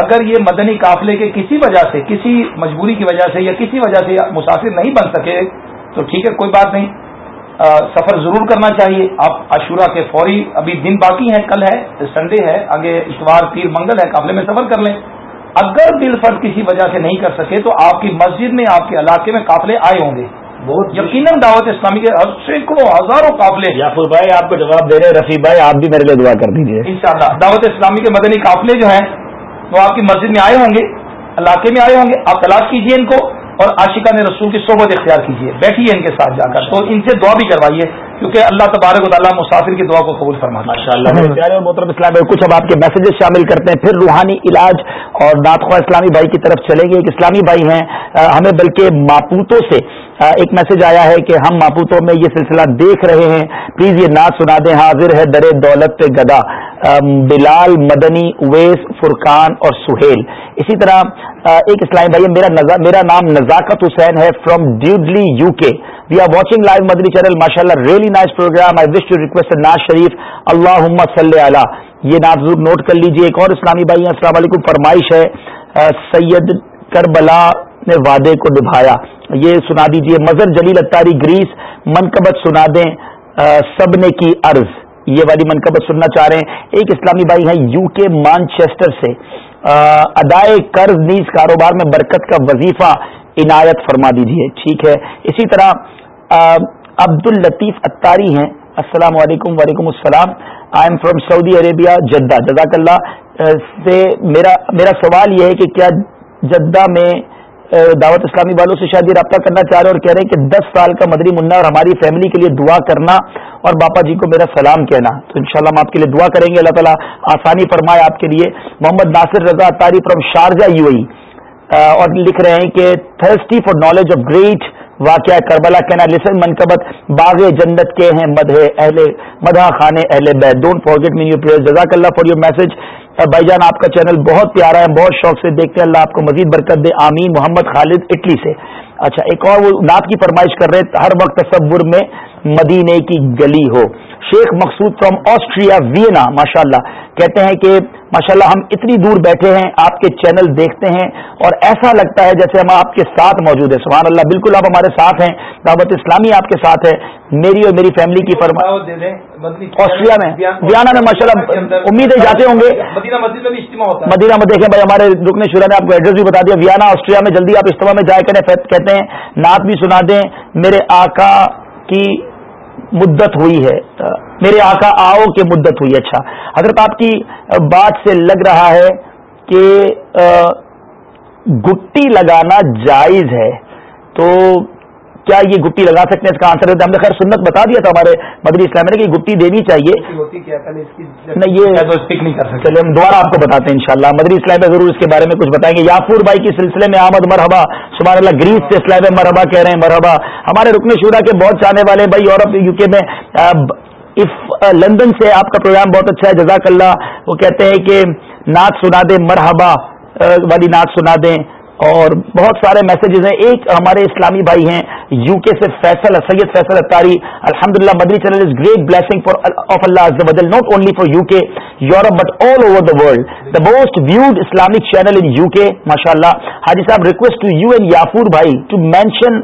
اگر یہ مدنی قافلے کے کسی وجہ سے کسی مجبوری کی وجہ سے یا کسی وجہ سے مسافر نہیں بن سکے تو ٹھیک ہے کوئی بات نہیں۔ سفر ضرور کرنا چاہیے۔ آپ عشورہ کے فوری ابھی دن باقی ہیں کل ہے سنڈے ہے آگے اتوار پیر منگل ہے قافلے میں سفر کر لیں۔ اگر دل فرد کسی وجہ سے نہیں کر سکے تو آپ کی مسجد میں آپ کے علاقے میں قافلے آئے ہوں گے۔ بہت یقیناً دعوت اسلامی کے سینکڑوں ہزاروں قافلے۔ یافر بھائی آپ کو جواب دے رہے رفیع بھائی آپ بھی میرے لیے دعا کر دیجیے انشاءاللہ۔ دعوت اسلامی کے مدنی قافلے جو ہیں وہ آپ کی مسجد میں آئے ہوں گے، علاقے میں آئے ہوں گے، آپ تلاش کیجیے ان کو اور عاشقہ نے رسول کی صحبت اختیار کیجیے بیٹھیے ان کے ساتھ جا کر۔ تو ان سے دعا بھی کروائیے۔ کیونکہ اللہ تبارک و تعالیٰ مسافر کی دعا کو قبول فرما ماشاء محترم اسلام کچھ اب آپ کے میسیجز شامل کرتے ہیں، پھر روحانی علاج اور ناتخوا اسلامی بھائی کی طرف چلیں گے۔ ایک اسلامی بھائی ہیں ہمیں بلکہ ماپوتوں سے ایک میسج آیا ہے کہ ہم ماپوتوں میں یہ سلسلہ دیکھ رہے ہیں۔ پلیز یہ نعت سنا دیں۔ حاضر ہے در دولت پہ گدا بلال، مدنی، اویس، فرقان اور سہیل۔ اسی طرح ایک اسلامی بھائی، میرا میرا نام نزاکت حسین ہے from Dudley U K we are watching live Madani channel ماشاء اللہ really nice programme I wish to request ناز شریف اللہ صلی اللہ یہ ناز نوٹ کر لیجیے ایک اور اسلامی بھائی السلام علیکم، فرمائش ہے سید کربلا نے وعدے کو نبھایا۔ یہ سنا دیجیے مظہر جلیل اتاری گریس، منقبت سنا دیں سب نے کی عرض۔ یہ والی منقبت سننا چاہ رہے ہیں۔ ایک اسلامی بھائی ہیں، یو کے مانچیسٹر سے۔ ادائے قرض نیز کاروبار میں برکت کا وظیفہ عنایت فرما دیجیے ٹھیک ہے۔ اسی طرح عبد الطیف اتاری ہیں۔ السلام علیکم وعلیکم السلام۔ I am from Saudi Arabia Jeddah. جزاک اللہ سے میرا میرا سوال یہ ہے کہ کیا جدہ میں دعوت اسلامی والوں سے شاید یہ رابطہ کرنا چاہ رہے اور کہہ رہے ہیں کہ دس سال کا مدری منا اور ہماری فیملی کے لیے دعا کرنا اور باپا جی کو میرا سلام کہنا۔ تو انشاءاللہ ہم آپ کے لیے دعا کریں گے۔ اللہ تعالیٰ آسانی فرمائے آپ کے لیے۔ محمد ناصر رضا تاری فرام شارجہ یو ای۔ اور لکھ رہے ہیں کہ thirsty for knowledge of great واقعہ کربلا کہنا لسن منقبت، باغ جنت کے ہیں مدح اہل مدح خانے اہل بیت. Don't forget me you prayer جزاک اللہ فار یور میسج بھائی جان، آپ کا چینل بہت پیارا ہے، بہت شوق سے دیکھتے ہیں۔ اللہ آپ کو مزید برکت دے۔ آمین۔ محمد خالد اٹلی سے۔ اچھا ایک اور وہ نعت کی فرمائش کر رہے ہر وقت تصور میں مدینے کی گلی ہو۔ شیخ مقصود فرام آسٹریا وینا ماشاء اللہ کہتے ہیں کہ ماشاءاللہ ہم اتنی دور بیٹھے ہیں آپ کے چینل دیکھتے ہیں اور ایسا لگتا ہے جیسے ہم آپ کے ساتھ موجود ہیں۔ سبحان اللہ بالکل آپ ہمارے ساتھ ہیں دعوت اسلامی آپ کے ساتھ ہے۔ میری اور میری فیملی کی فرما آسٹریا میں۔ ویانا میں ماشاء اللہ امیدیں جاتے ہوں گے۔ مدینہ میں دیکھیں بھائی ہمارے رکن شورا نے آپ کو ایڈریس بھی بتا دیا۔ ویانا آسٹریا میں جلدی آپ اجتماع میں جائے کریں کہتے ہیں نعت بھی سنا دیں۔ میرے آقا کی مدت ہوئی ہے میرے آقا آؤ کہ مدت ہوئی اچھا۔ حضرت آپ کی بات سے لگ رہا ہے کہ گٹی لگانا جائز ہے، تو کیا یہ گٹی لگا سکتے ہیں؟ اس کا آنسر ہم نے خیر سنت بتا دیا تھا ہمارے مدری اسلام نے کہ گٹی دینی چاہیے۔ نہیں یہ چلیے ہم دوبارہ آپ کو بتاتے ہیں انشاءاللہ۔ مدری اسلام میں ضرور اس کے بارے میں کچھ بتائیں گے۔ یافور بھائی کے سلسلے میں آمد مرحبا۔ سبحان اللہ گریس سے اسلام مرحبا کہہ رہے ہیں مرحبا۔ ہمارے رکن شورا کے بہت چاہنے والے بھائی یورپ یو کے میں۔ لندن سے آپ کا پروگرام بہت اچھا ہے جزاک اللہ۔ وہ کہتے ہیں کہ نعت سنا دیں مرحبا والی نعت سنا دیں۔ اور بہت سارے میسیجز ہیں۔ ایک ہمارے اسلامی بھائی ہیں یو کے سے فیصل، سید فیصل اتاری الحمد للہ Madani channel is great blessing for of Allah not only for U K Europe but all over the world the most viewed Islamic channel in U K ماشاء اللہ حاجی صاحب ریکویسٹ ٹو یو اینڈ یافور بھائی to mention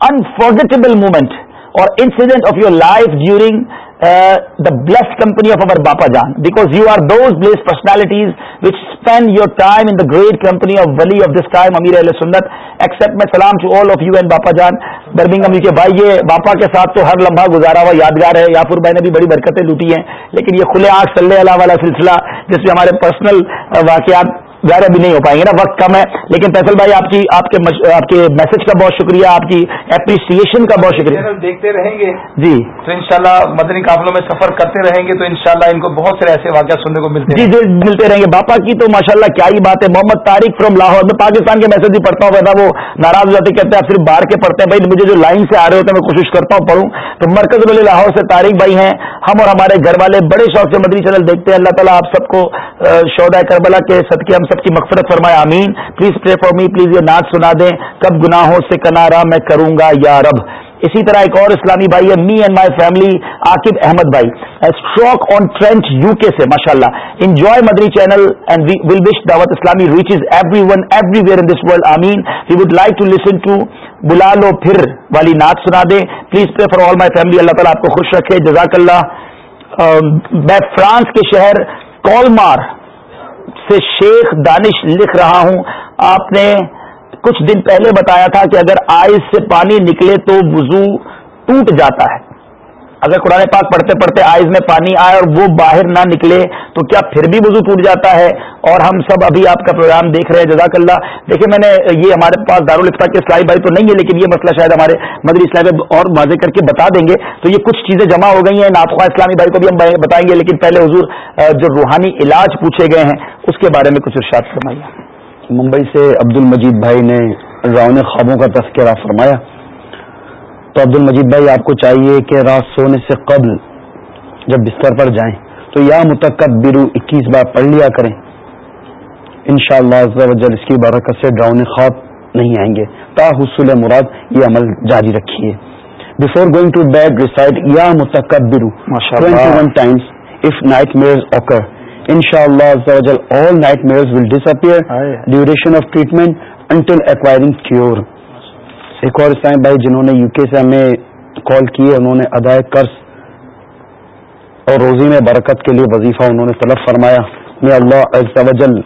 unforgettable moment or incident of your life during the blessed company of our Bapa John because you are those bless personalities which spend your time in the great company of ولی of this time امیر علیہ سنت accept میں سلام to all of you and Bapa John Birmingham کے بھائی یہ باپا کے ساتھ تو ہر لمحہ گزارا ہوا یادگار ہے یافر بھائی نے بھی بڑی برکتیں لوٹی ہیں لیکن یہ کھلے آنکھ صلی اللہ والا سلسلہ جس میں ہمارے پرسنل واقعات ظاہر ابھی نہیں ہو پائیں گے نا وقت کم ہے۔ لیکن فیصل بھائی آپ کی آپ کے آپ کے میسج کا بہت شکریہ آپ کی اپریسیشن کا بہت شکریہ۔ دیکھتے رہیں گے۔ جی۔ تو انشاءاللہ مدنی قافلوں میں سفر کرتے رہیں گے تو انشاءاللہ ان کو بہت سے ایسے واقعات سننے کو ملتے جی جی ملتے رہیں گے۔ باپا کی تو ماشاءاللہ کیا ہی بات ہے۔ محمد طارق فرام لاہور میں پاکستان کے میسج بھی پڑھتا ہوں ویسا وہ ناراض ہو جاتے کہتے ہیں صرف باہر کے پڑھتے ہیں۔ بھائی مجھے جو لائن سے آ رہے ہوتے ہیں میں کوشش کرتا ہوں پڑھوں۔ تو مرکز والے لاہور سے طارق بھائی ہیں۔ ہم اور ہمارے گھر والے بڑے شوق سے مدنی چینل دیکھتے ہیں۔ اللہ تعالیٰ آپ سب کو شودا کربلا کے صدقے ہم سب کی مغفرت فرمائے، آمین۔ Please pray for me please یہ نعت سنا دیں۔ کب گناہوں سے کنارا میں کروں گا یا رب؟ اسی طرح ایک اور اسلامی بھائی ہے me and my family Aqib Ahmed بھائی۔ Stoke on Trent U K سے ماشاء اللہ enjoy Madani channel and will wish Dawat Islami reaches everyone everywhere in this world آمین۔ We would like to listen to بلا لو پھر والی نعت سنا دیں۔ Please pray for all my family اللہ تعالیٰ آپ کو خوش رکھے۔ جزاک اللہ۔ um, میں فرانس کے شہر کولمار سے شیخ دانش لکھ رہا ہوں۔ آپ نے کچھ دن پہلے بتایا تھا کہ اگر آئس سے پانی نکلے تو وضو ٹوٹ جاتا ہے۔ اگر قرآن پاک پڑھتے پڑھتے آئز میں پانی آئے اور وہ باہر نہ نکلے، تو کیا پھر بھی وضو ٹوٹ جاتا ہے؟ اور ہم سب ابھی آپ کا پروگرام دیکھ رہے ہیں، جزاک اللہ۔ دیکھیں، میں نے یہ ہمارے پاس دارالفتا کے اسلائی بھائی تو نہیں ہے، لیکن یہ مسئلہ شاید ہمارے مدری اسلامی اور واضح کر کے بتا دیں گے۔ تو یہ کچھ چیزیں جمع ہو گئی ہیں ناخواہ اسلامی بھائی کو بھی ہم بتائیں گے، لیکن پہلے حضور جو روحانی علاج پوچھے گئے ہیں، اس کے بارے میں کچھ ارشاد فرمائیے۔ ممبئی سے عبد المجید بھائی نے راؤن خوابوں کا تذکرہ فرمایا۔ تو عبد المجید بھائی آپ کو چاہیے کہ رات سونے سے قبل جب بستر پر جائیں تو یا متقب برو اکیس بار پڑھ لیا کریں۔ ان شاء اللہ اس کی برکت سے ڈراؤن خواب نہیں آئیں گے۔ تا حصول مراد یہ عمل جاری رکھیے۔ Before going to bed recite یا متقب برو times if nightmares occur Inshallah all nightmares will disappear duration of treatment until acquiring cure. ایک اور اسلام بھائی جنہوں نے یو کے سے ہمیں کال کیے انہوں نے ادائے قرض اور روزی میں برکت کے لیے وظیفہ انہوں نے طلب فرمایا میں اللہ عز و جل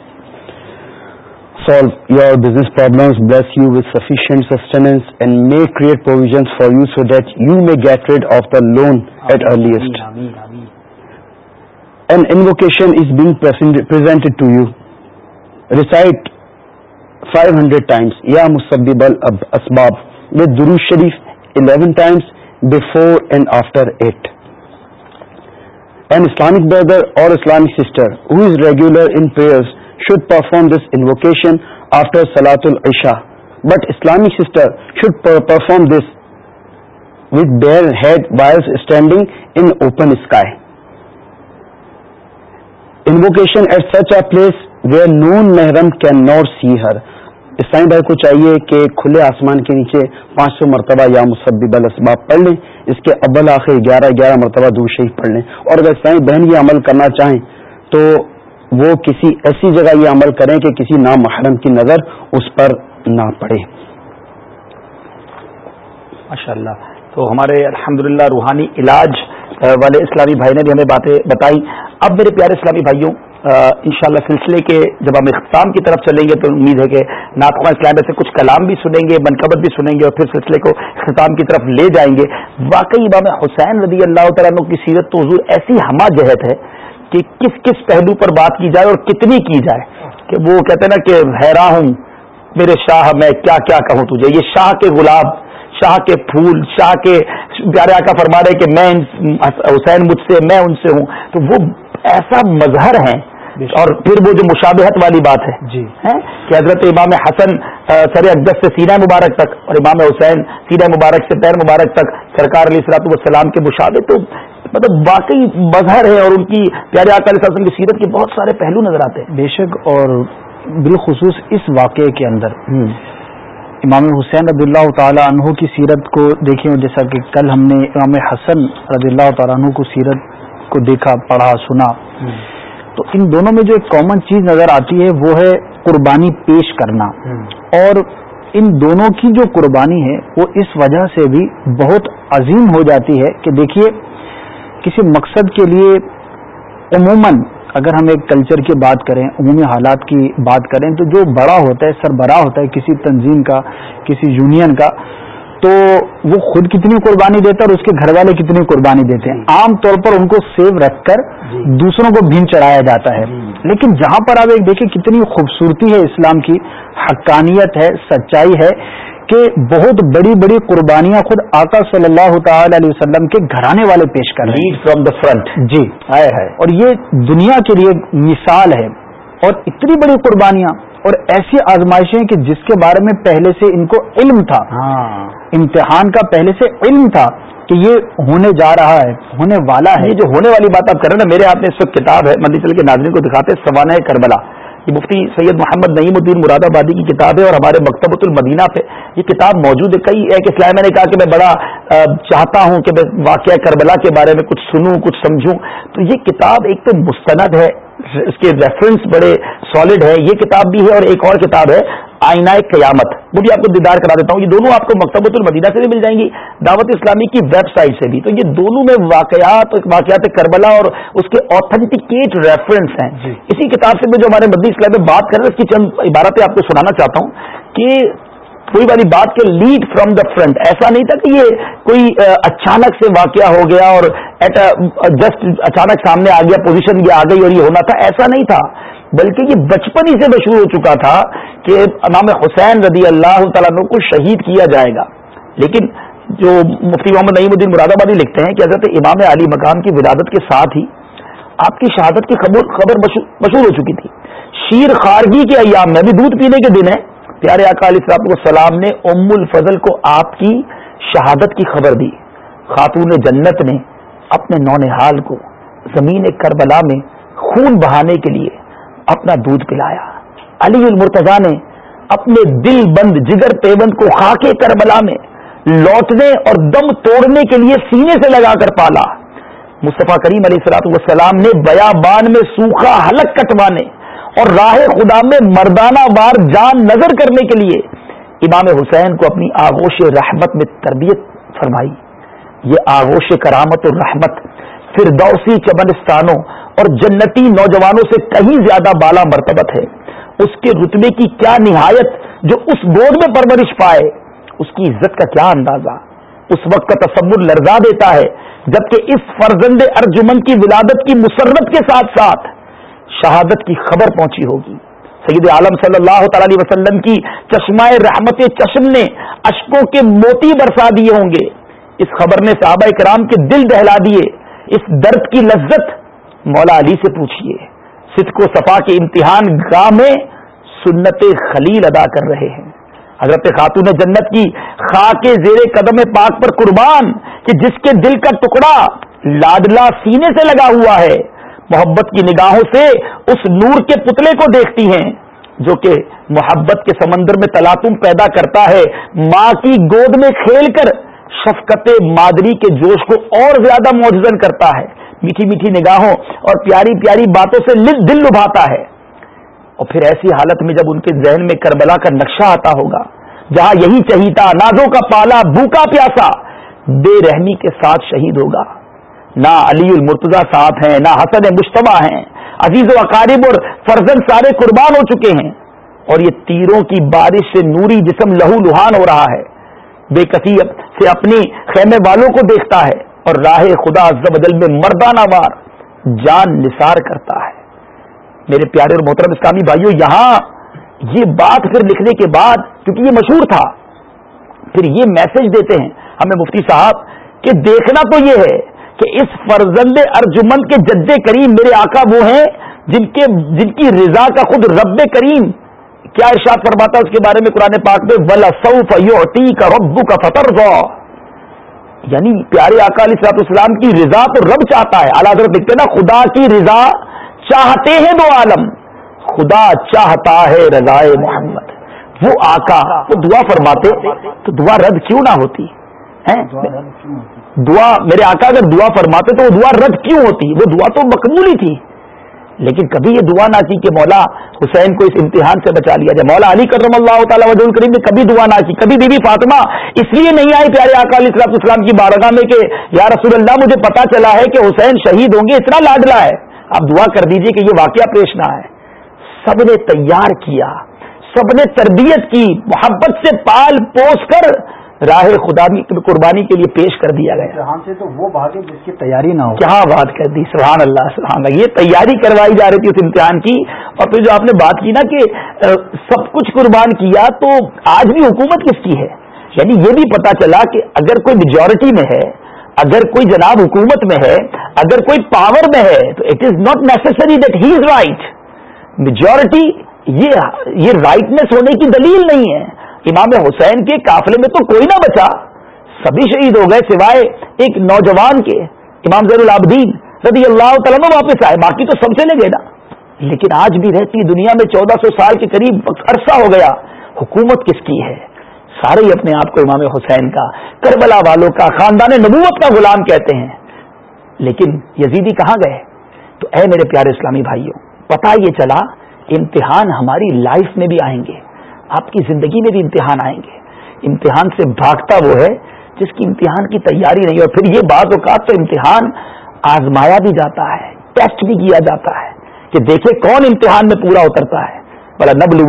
solve your business problems, bless you with sufficient sustenance and may create provisions for you so that you may get rid of the loan at earliest. Ameen, ameen. an invocation is being presented to you. Recite five hundred times یا مسبدیب ال اب اسباب your Sharif eleven times before and after it and Islamic brother or Islamic sister is regular in prayer should perform this invocation after salad العشا but Islamic sister should perform this with her head bias standing in open sky invocation at such a place where none مہرم can not see ہر اسلامی بھائی کو چاہیے کہ کھلے آسمان کے نیچے پانچ سو مرتبہ یا مسبب الاسباب پڑھ لیں، اس کے ابل آخر گیارہ گیارہ مرتبہ دور شریف پڑھ لیں۔ اور اگر اسلامی بہن یہ عمل کرنا چاہیں تو وہ کسی ایسی جگہ یہ عمل کریں کہ کسی نام محرم کی نظر اس پر نہ پڑے۔ ماشاء اللہ تو ہمارے الحمدللہ روحانی علاج والے اسلامی بھائی نے بھی ہمیں باتیں بتائی اب میرے پیارے اسلامی بھائیوں انشاءاللہ سلسلے کے جب ہم اختتام کی طرف چلیں گے تو امید ہے کہ ناطخواں اسلام سے کچھ کلام بھی سنیں گے بنقبت بھی سنیں گے اور پھر سلسلے کو اختتام کی طرف لے جائیں گے۔ واقعی امام حسین رضی اللہ تعالیٰ عنہ کی سیرت تو حضور ایسی ہما جہت ہے کہ کس کس پہلو پر بات کی جائے اور کتنی کی جائے کہ وہ کہتے ہیں نا کہ حیران ہوں، میرے شاہ میں کیا کیا کہوں تجھے؟ یہ شاہ کے گلاب شاہ کے پھول، شاہ کے پیارے آقا فرما رہے کہ میں حسین مجھ سے، میں ان سے ہوں۔ تو وہ ایسا مظہر ہے اور پھر وہ جو مشابہت والی بات ہے جی۔ کہ حضرت امام حسن سر اقدس سے سینہ مبارک تک اور امام حسین سینہ مبارک سے پیر مبارک تک سرکار علیہ السلاط والسلام کے مشابہ تو مطلب واقعی مظہر ہے اور ان کی پیارے آقا علیہ وسلم کی سیرت کے بہت سارے پہلو نظر آتے ہیں۔ بے شک اور بالخصوص اس واقعے کے اندر امام حسین رضی اللہ تعالیٰ عنہ کی سیرت کو دیکھیں جیسا کہ کل ہم نے امام حسن رضی اللہ تعالیٰ عنہ کو سیرت کو دیکھا پڑھا سنا۔ تو ان دونوں میں جو ایک کامن چیز نظر آتی ہے وہ ہے قربانی پیش کرنا۔ اور ان دونوں کی جو قربانی ہے وہ اس وجہ سے بھی بہت عظیم ہو جاتی ہے کہ دیکھیے کسی مقصد کے لیے عموماً اگر ہم ایک کلچر کی بات کریں عمومی حالات کی بات کریں تو جو بڑا ہوتا ہے سربراہ ہوتا ہے کسی تنظیم کا کسی یونین کا تو وہ خود کتنی قربانی دیتا ہے اور اس کے گھر والے کتنی قربانی دیتے ہیں؟ عام طور پر ان کو سیو رکھ کر دوسروں کو بھین چڑھایا جاتا ہے۔ لیکن جہاں پر آپ ایک دیکھیں کتنی خوبصورتی ہے اسلام کی حقانیت ہے سچائی ہے کہ بہت بڑی بڑی قربانیاں خود آقا صلی اللہ تعالی علیہ وسلم کے گھرانے والے پیش کر رہے ہیں۔ فرام دا فرنٹ جی۔ اور یہ دنیا کے لیے مثال ہے۔ اور اتنی بڑی قربانیاں اور ایسی آزمائشیں کہ جس کے بارے میں پہلے سے ان کو علم تھا۔ امتحان کا پہلے سے علم تھا کہ یہ ہونے جا رہا ہے ہونے والا ہے۔ یہ جو ہونے والی بات آپ کر رہے ہیں نا میرے ہاتھ میں اس وقت کتاب ہے مندی چل کے ناظرین کو دکھاتے سوانح کربلا۔ یہ مفتی سید محمد نعیم الدین مراد آبادی کی کتاب ہے اور ہمارے مکتبۃ المدینہ پہ یہ کتاب موجود ہے۔ کئی ایک اسلام میں نے کہا کہ میں بڑا چاہتا ہوں کہ میں واقعہ کربلا کے بارے میں کچھ سنوں کچھ سمجھوں۔ تو یہ کتاب ایک تو مستند ہے اس کے ریفرنس بڑے سالڈ ہے یہ کتاب بھی ہے اور ایک اور کتاب ہے آئینہ قیامت۔ وہ بھی آپ کو دیدار کرا دیتا ہوں۔ یہ دونوں آپ کو مکتبۃ المدینہ سے بھی مل جائیں گی دعوت اسلامی کی ویب سائٹ سے بھی۔ تو یہ دونوں میں واقعات واقعات کربلا اور اس کے اوتھینٹیکیٹ ریفرنس ہیں۔ جی۔ اسی کتاب سے میں جو ہمارے مدی اسلام میں بات کر رہے ہیں اس کی چند عبارتیں آپ کو سنانا چاہتا ہوں کہ کوئی والی بات کے لیڈ فرام دا فرنٹ ایسا نہیں تھا کہ یہ کوئی اچانک سے واقعہ ہو گیا اور جسٹ اچانک سامنے آ گیا پوزیشن یہ آ گئی اور یہ ہونا تھا۔ ایسا نہیں تھا۔ بلکہ یہ بچپن ہی سے مشہور ہو چکا تھا کہ امام حسین رضی اللہ تعالیٰ کو شہید کیا جائے گا۔ لیکن جو مفتی محمد نعیم الدین مراد آبادی لکھتے ہیں کہ حضرت امام علی مقام کی ولادت کے ساتھ ہی آپ کی شہادت کی خبر خبر مشہور ہو چکی تھی۔ شیر خارگی کے ایام میں بھی دودھ پینے کے دن ہے پیارے آقا علیہ صاحب السلام نے ام الفضل کو آپ کی شہادت کی خبر دی۔ خاتون جنت نے اپنے نونحال کو زمین کربلا میں خون بہانے کے لیے اپنا دودھ پلایا۔ علی المرتضی نے اپنے دل بند جگر پیبند کو خاکے کربلا میں لوٹنے اور دم توڑنے کے لیے سینے سے لگا کر پالا۔ مصطفیٰ کریم علیہ السلاط والسلام نے بیا بان میں سوکھا حلق کٹوانے اور راہ خدا میں مردانہ وار جان نظر کرنے کے لیے امام حسین کو اپنی آغوش رحمت میں تربیت فرمائی۔ یہ آغوش کرامت اور رحمت فردوسی چمنستانوں اور جنتی نوجوانوں سے کہیں زیادہ بالا مرتبت ہے۔ اس کے رتبے کی کیا نہایت جو اس گود میں پرورش پائے، اس کی عزت کا کیا اندازہ؟ اس وقت کا تصور لرزا دیتا ہے، جبکہ اس فرزند ارجمن کی ولادت کی مسرت کے ساتھ ساتھ شہادت کی خبر پہنچی ہوگی۔ سید عالم صلی اللہ تعالی وسلم کی چشمہ رحمت چشم نے اشکوں کے موتی برسا دیے ہوں گے۔ اس خبر نے صحابہ کرام کے دل دہلا دیے۔ اس درد کی لذت مولا علی سے پوچھیے صدق و صفا کے امتحان گاہ میں سنت خلیل ادا کر رہے ہیں۔ حضرت خاتون جنت کی خاک زیر قدم پاک پر قربان، کہ جس کے دل کا ٹکڑا لاڈلا سینے سے لگا ہوا ہے، محبت کی نگاہوں سے اس نور کے پتلے کو دیکھتی ہیں، جو کہ محبت کے سمندر میں تلاتم پیدا کرتا ہے۔ ماں کی گود میں کھیل کر شفقت مادری کے جوش کو اور زیادہ موجزن کرتا ہے۔ میٹھی میٹھی نگاہوں اور پیاری پیاری باتوں سے دل لبھاتا ہے۔ اور پھر ایسی حالت میں جب ان کے ذہن میں کربلا کا نقشہ آتا ہوگا، جہاں یہی چہیتا، نازوں کا پالا، بھوکا پیاسا، بے رحمی کے ساتھ شہید ہوگا۔ نہ علی المرتضی ساتھ ہیں، نہ حسن مشتبہ ہیں۔ عزیز و اقارب اور فرزن سارے قربان ہو چکے ہیں۔ اور یہ تیروں کی بارش سے نوری جسم لہو لہان ہو رہا ہے۔ بے کسی سے اپنی خیمے والوں کو دیکھتا ہے۔ اور راہ خدا بدل میں مردانہ وار جان نثار کرتا ہے۔ میرے پیارے اور محترم اسلامی بھائیوں یہاں یہ بات پھر لکھنے کے بعد، کیونکہ یہ مشہور تھا، پھر یہ میسج دیتے ہیں ہمیں مفتی صاحب کہ دیکھنا تو یہ ہے کہ اس فرزند ارجمند کے جد کریم میرے آقا وہ ہیں جن کے، جن کی رضا کا خود رب کریم کیا ارشاد فرماتا اس کے بارے میں قرآن پاک میں؟ ولا سعف کا ربو کا فتر یعنی پیارے آقا علیہ صلاحت اسلام کی رضا تو رب چاہتا ہے۔ اللہ حضرت لکھتے نا خدا کی رضا چاہتے ہیں دو عالم۔ خدا چاہتا ہے رضا محمد۔ وہ آقا وہ دعا فرماتے تو دعا رد کیوں نہ ہوتی؟ دعا میرے آقا اگر دعا فرماتے تو وہ دعا رد کیوں ہوتی؟ وہ دعا تو مقبولی تھی۔ لیکن کبھی یہ دعا نہ کی کہ مولا حسین کو اس امتحان سے بچا لیا جائے۔ مولا علی کرم اللہ تعالیٰ وجہ الکریم نے کبھی دعا نہ کی۔ کبھی بی بی فاطمہ اس لیے نہیں آئی پیارے آقا علیہ السلام اسلام کی بارگاہ میں کہ یا رسول اللہ مجھے پتا چلا ہے کہ حسین شہید ہوں گے، اتنا لاڈلا ہے۔ آپ دعا کر دیجیے کہ یہ واقعہ پیش نہ ہے سب نے تیار کیا، سب نے تربیت کی، محبت سے پال پوس کر راہ خدا قربانی کے لیے پیش کر دیا گیا۔ جہاں سے تو وہ بھاگے جس کی تیاری نہ ہو۔ کیا بات کر دی؟ سبحان اللہ سبحان اللہ۔ یہ تیاری کروائی جا رہی تھی اس امتحان کی۔ اور پھر جو آپ نے بات کی نا کہ سب کچھ قربان کیا تو آج بھی حکومت کس کی ہے؟ یعنی یہ بھی پتا چلا کہ اگر کوئی میجورٹی میں ہے اگر کوئی جناب حکومت میں ہے اگر کوئی پاور میں ہے تو it is not necessary that he is right majority یہ رائٹنیس ہونے کی دلیل نہیں ہے۔ امام حسین کے قافلے میں تو کوئی نہ بچا۔ سبھی شہید ہو گئے سوائے ایک نوجوان کے۔ امام زیر العابدین رضی اللہ تعالیٰ واپس آئے۔ باقی تو سب چلے گئے نا۔ لیکن آج بھی رہتی دنیا میں چودہ سو سال کے قریب عرصہ ہو گیا۔ حکومت کس کی ہے؟ سارے ہی اپنے آپ کو امام حسین کا، کربلا والوں کا، خاندان نبوت کا غلام کہتے ہیں۔ لیکن یزیدی کہاں گئے؟ تو اے میرے پیارے اسلامی بھائیوں پتا یہ چلا، امتحان ہماری لائف میں بھی آئیں گے۔ آپ کی زندگی میں بھی امتحان آئیں گے۔ امتحان سے بھاگتا وہ ہے جس کی امتحان کی تیاری نہیں، اور پھر یہ بعض اوقات تو امتحان آزمایا بھی جاتا ہے ٹیسٹ بھی کیا جاتا ہے کہ دیکھے کون امتحان میں پورا اترتا ہے۔ بلا نبل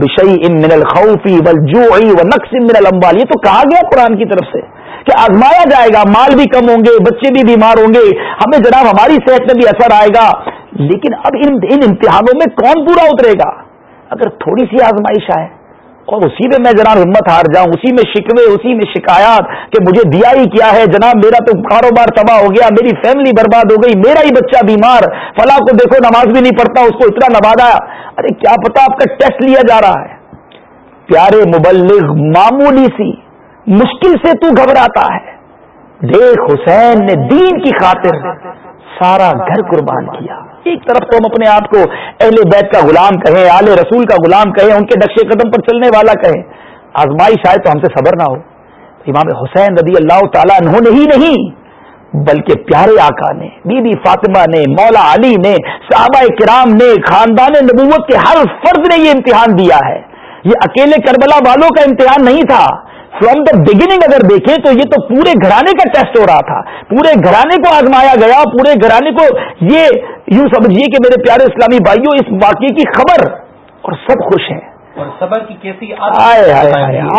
بشئی ان من الخوفی و نقص من الاموال یہ تو کہا گیا قرآن کی طرف سے کہ آزمایا جائے گا، مال بھی کم ہوں گے، بچے بھی بیمار ہوں گے، ہمیں جناب ہماری صحت میں بھی اثر آئے گا۔ لیکن اب ان ان امتحانوں میں کون پورا اترے گا؟ اگر تھوڑی سی آزمائش آئے اور اسی میں میں جناب ہمت ہار جاؤں، اسی میں شکوے، اسی میں شکایات کہ مجھے دیا ہی کیا ہے، جناب میرا تو کاروبار تباہ ہو گیا، میری فیملی برباد ہو گئی، میرا ہی بچہ بیمار، فلاں کو دیکھو نماز بھی نہیں پڑھتا، اس کو اتنا نوازا۔ ارے کیا پتا آپ کا ٹیسٹ لیا جا رہا ہے۔ پیارے مبلغ، معمولی سی، مشکل سے تو گھبراتا ہے۔ دیکھ حسین نے دین کی خاطر سارا گھر قربان کیا۔ ایک طرف تو ہم اپنے آپ کو اہل بیت کا غلام کہیں، آل رسول کا غلام کہیں، ان کے نقشے قدم پر چلنے والا کہیں۔ آزمائش آئے تو ہم سے صبر نہ ہو۔ امام حسین رضی اللہ تعالیٰ انہوں نے ہی نہیں، بلکہ پیارے آقا نے، بی بی فاطمہ نے، مولا علی نے، صحابہ کرام نے، خاندان نبوت کے ہر فرد نے یہ امتحان دیا ہے۔ یہ اکیلے کربلا والوں کا امتحان نہیں تھا۔ فرام دا بگننگ اگر دیکھیں تو یہ تو پورے گھرانے کا ٹیسٹ ہو رہا تھا۔ پورے گھرانے کو آزمایا گیا پورے گھرانے کو یہ یوں سمجھیے کہ میرے پیارے اسلامی بھائیوں اس واقعے کی خبر اور سب خوش ہیں۔ آئے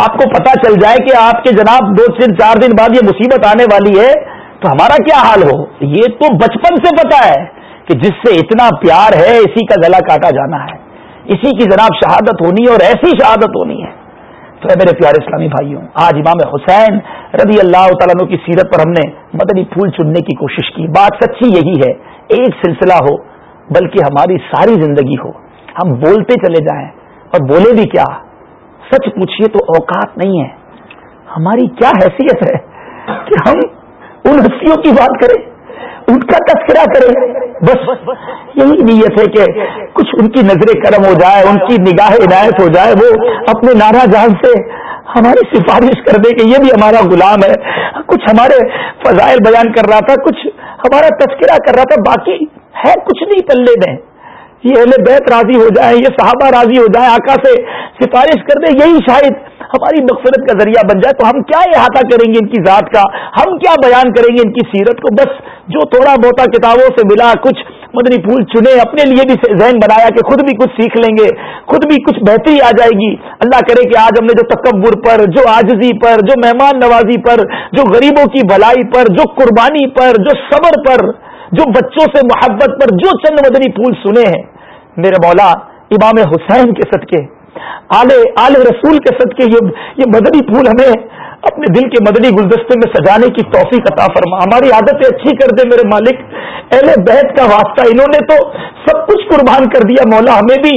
آپ کو پتا چل جائے کہ آپ کے جناب دو تین چار دن بعد یہ مصیبت آنے والی ہے تو ہمارا کیا حال ہو؟ یہ تو بچپن سے پتا ہے کہ جس سے اتنا پیار ہے اسی کا گلا کاٹا جانا ہے۔ اسی کی جناب شہادت ہونی ہے اور ایسی شہادت ہونی ہے۔ تو میرے پیارے اسلامی بھائیوں، آج امام حسین رضی اللہ تعالیٰ کی سیرت پر ہم نے مدنی پھول چننے کی کوشش کی۔ بات سچی یہی ہے، ایک سلسلہ ہو، بلکہ ہماری ساری زندگی ہو۔ ہم بولتے چلے جائیں اور بولے بھی کیا؟ سچ پوچھیے تو اوقات نہیں ہے۔ ہماری کیا حیثیت ہے کہ ہم ان ہستیوں کی بات کریں؟ ان کا تذکرہ کرے۔ بس، یہی نیت ہے کہ کچھ ان کی نظر کرم ہو جائے، ان کی نگاہ عنایت ہو جائے، وہ اپنے نانا جان سے ہماری سفارش کر دے کہ یہ بھی ہمارا غلام ہے۔ کچھ ہمارے فضائل بیان کر رہا تھا، کچھ ہمارا تذکرہ کر رہا تھا، باقی ہے کچھ نہیں پلے میں۔ یہ اہل بیت راضی ہو جائے یہ صحابہ راضی ہو جائے آقا سے سفارش کر دے، یہی شاید ہماری مغفرت کا ذریعہ بن جائے تو ہم کیا احاطہ کریں گے ان کی ذات کا؟ ہم کیا بیان کریں گے ان کی سیرت کو؟ بس جو تھوڑا بہت کتابوں سے ملا، کچھ مدنی پھول چنے، اپنے لیے بھی ذہن بنایا کہ خود بھی کچھ سیکھ لیں گے، خود بھی کچھ بہتری آ جائے گی۔ اللہ کرے کہ آج ہم نے جو تکبر پر، جو آجزی پر، جو مہمان نوازی پر، جو غریبوں کی بھلائی پر، جو قربانی پر، جو صبر پر، جو بچوں سے محبت پر جو چند مدنی پھول سنے ہیں، میرے مولا، امام حسین کے صدقے۔ آل آل رسول کے صدقے یہ یہ مدنی پھول ہمیں اپنے دل کے مدنی گلدستے میں سجانے کی توفیق عطا فرما۔ ہماری عادتیں اچھی کر دے میرے مالک۔ اہل بیت کا واسطہ انہوں نے تو سب کچھ قربان کر دیا۔ مولا ہمیں بھی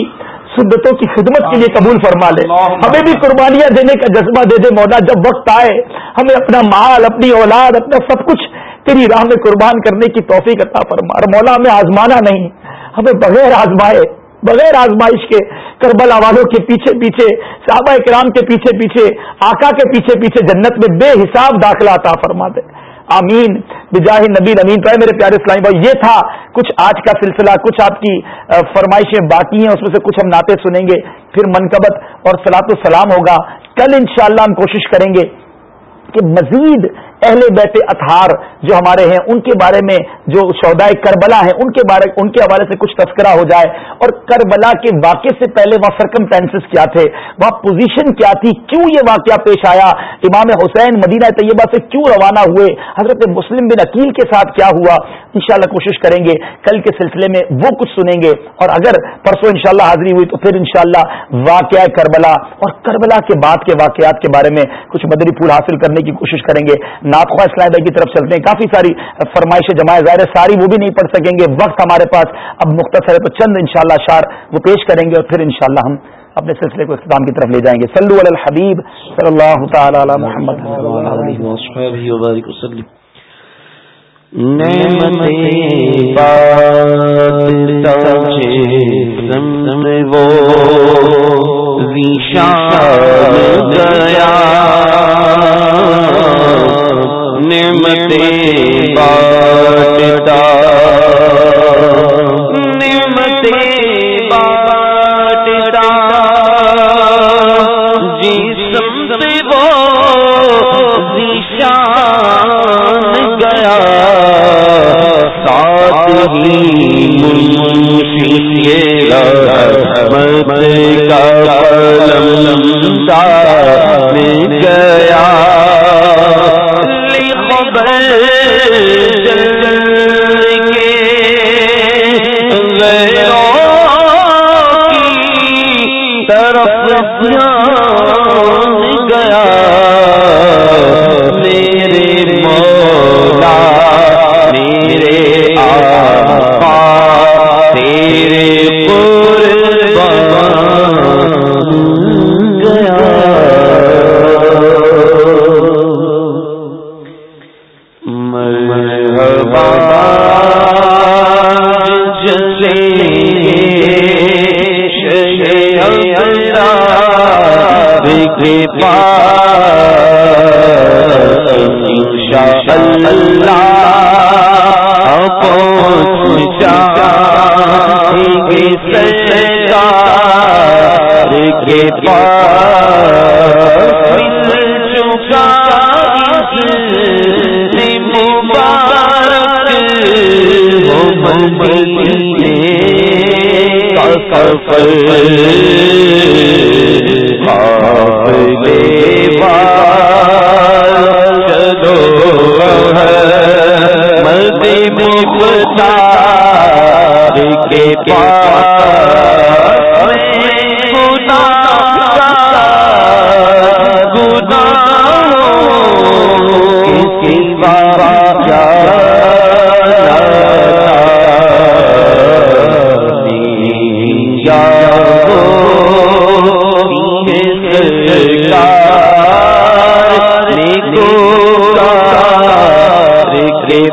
سدتوں کی خدمت کے لیے قبول فرما لے۔ ہمیں بھی قربانیاں دینے کا جذبہ دے دے مولا۔ جب وقت آئے ہمیں اپنا مال اپنی اولاد اپنا سب کچھ تیری راہ میں قربان کرنے کی توفیق عطا فرما۔ اور مولا ہمیں آزمانا نہیں۔ ہمیں بغیر آزمائے بغیر آزمائش کے کربلا والوں کے پیچھے پیچھے، صحابہ کرام کے پیچھے پیچھے، آقا کے پیچھے پیچھے جنت میں بے حساب داخلہ عطا فرما دے۔ آمین۔ بجاہ نبی امین تو ہے میرے پیارے اسلامی بھائی، یہ تھا کچھ آج کا سلسلہ، کچھ آپ کی فرمائشیں باقی ہیں، اس میں سے کچھ ہم ناطے سنیں گے، پھر منقبت اور سلاط السلام ہوگا۔ کل انشاءاللہ ہم کوشش کریں گے کہ مزید اہل بیت اطہار جو ہمارے ہیں، ان کے بارے میں جو شہدائے کربلا ہیں، ان کے بارے، ان کے حوالے سے کچھ تذکرہ ہو جائے۔ اور کربلا کے واقعے سے پہلے وہاں سرکمٹینسز کیا تھے؟ وہاں پوزیشن کیا تھی؟ کیوں یہ واقعہ پیش آیا؟ امام حسین مدینہ طیبہ سے کیوں روانہ ہوئے؟ حضرت مسلم بن عقیل کے ساتھ کیا ہوا؟ انشاءاللہ کوشش کریں گے، کل کے سلسلے میں وہ کچھ سنیں گے۔ اور اگر پرسوں انشاءاللہ حاضری ہوئی تو پھر انشاءاللہ واقعہ کربلا اور کربلا کے بعد کے واقعات کے بارے میں کچھ مدری پھول حاصل کرنے کی کوشش کریں گے۔ ناخواہ اسلام بھائی کی طرف چلتے ہیں۔ کافی ساری فرمائشیں جمائے ظاہر ہے، ساری وہ بھی نہیں پڑھ سکیں گے۔ وقت ہمارے پاس اب مختصر ہے تو چند انشاءاللہ شاء وہ پیش کریں گے اور پھر انشاءاللہ ہم اپنے سلسلے کو اختتام کی طرف لے جائیں گے۔ صلو علی الحبیب صلی اللہ تعالی علی محمد۔ گیا۔ نعمت باٹتا نعمت جی سمت وہ گیا۔ ساتھ ہی منشی رحمت کا پلم گیا۔ گیا پر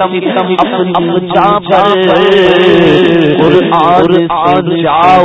اب جا پر قرآن جاؤ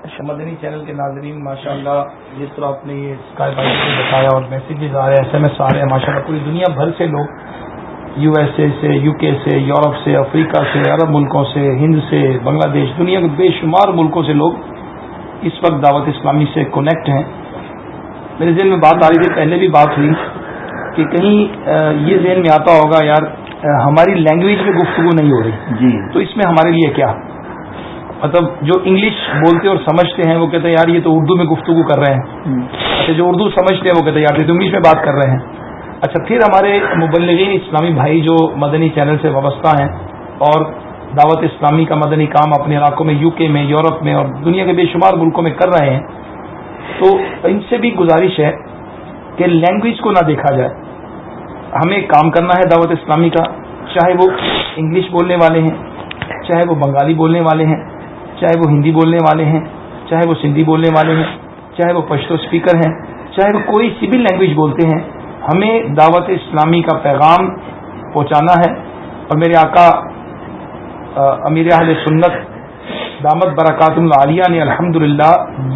مدنی چینل کے ناظرین ماشاء اللہ جس طرح آپ نے یہ اسکائی بائک کو بتایا اور میسیجز آ رہے ہیں ایس ایم ایس آ رہے ہیں ماشاء اللہ پوری دنیا بھر سے لوگ یو ایس اے سے یو کے سے یورپ سے افریقہ سے عرب ملکوں سے ہند سے بنگلہ دیش دنیا کے بے شمار ملکوں سے لوگ اس وقت دعوت اسلامی سے کنیکٹ ہیں۔ میرے ذہن میں بات آ رہی تھی پہلے بھی بات ہوئی کہ کہیں یہ ذہن میں آتا ہوگا یار ہماری لینگویج میں گفتگو نہیں ہو رہی۔ جی۔ تو اس میں ہمارے لیے کیا؟ مطلب جو انگلش بولتے اور سمجھتے ہیں، وہ کہتے ہیں، یار یہ تو اردو میں گفتگو کر رہے ہیں۔ اچھا جو اردو سمجھتے ہیں، وہ کہتے ہیں، یار یہ تو انگلش میں بات کر رہے ہیں۔ اچھا پھر ہمارے مبلغین اسلامی بھائی جو مدنی چینل سے وابستہ ہیں اور دعوت اسلامی کا مدنی کام اپنے علاقوں میں، یو کے میں، یورپ میں اور دنیا کے بے شمار ملکوں میں کر رہے ہیں، تو ان سے بھی گزارش ہے کہ لینگویج کو نہ دیکھا جائے۔ ہمیں کام کرنا ہے دعوت اسلامی کا، چاہے وہ انگلش بولنے والے ہیں، چاہے وہ بنگالی بولنے والے ہیں چاہے وہ ہندی بولنے والے ہیں، چاہے وہ سندھی بولنے والے ہیں، چاہے وہ پشتو اسپیکر ہیں، چاہے وہ کوئی سی بھی لینگویج بولتے ہیں، ہمیں دعوت اسلامی کا پیغام پہنچانا ہے۔ اور میرے آقا امیر اہل سنت دامت برکات العالیہ نے الحمد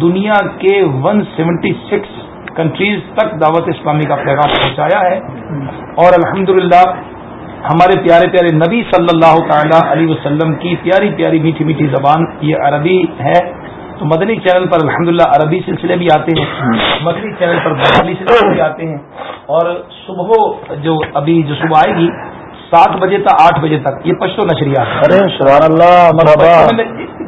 دنیا کے ون سیونٹی سکس کنٹریز تک دعوت اسلامی کا پیغام پہنچایا ہے۔ اور الحمد ہمارے پیارے پیارے نبی صلی اللہ تعالی علیہ وسلم کی پیاری پیاری میٹھی میٹھی زبان یہ عربی ہے۔ تو مدنی چینل پر الحمدللہ عربی سلسلے بھی آتے ہیں۔ مدنی چینل پر بنگالی سلسلے بھی آتے ہیں۔ اور صبح جو ابھی جو صبح آئے گی سات بجے تک آٹھ بجے تک یہ پشتو نشریات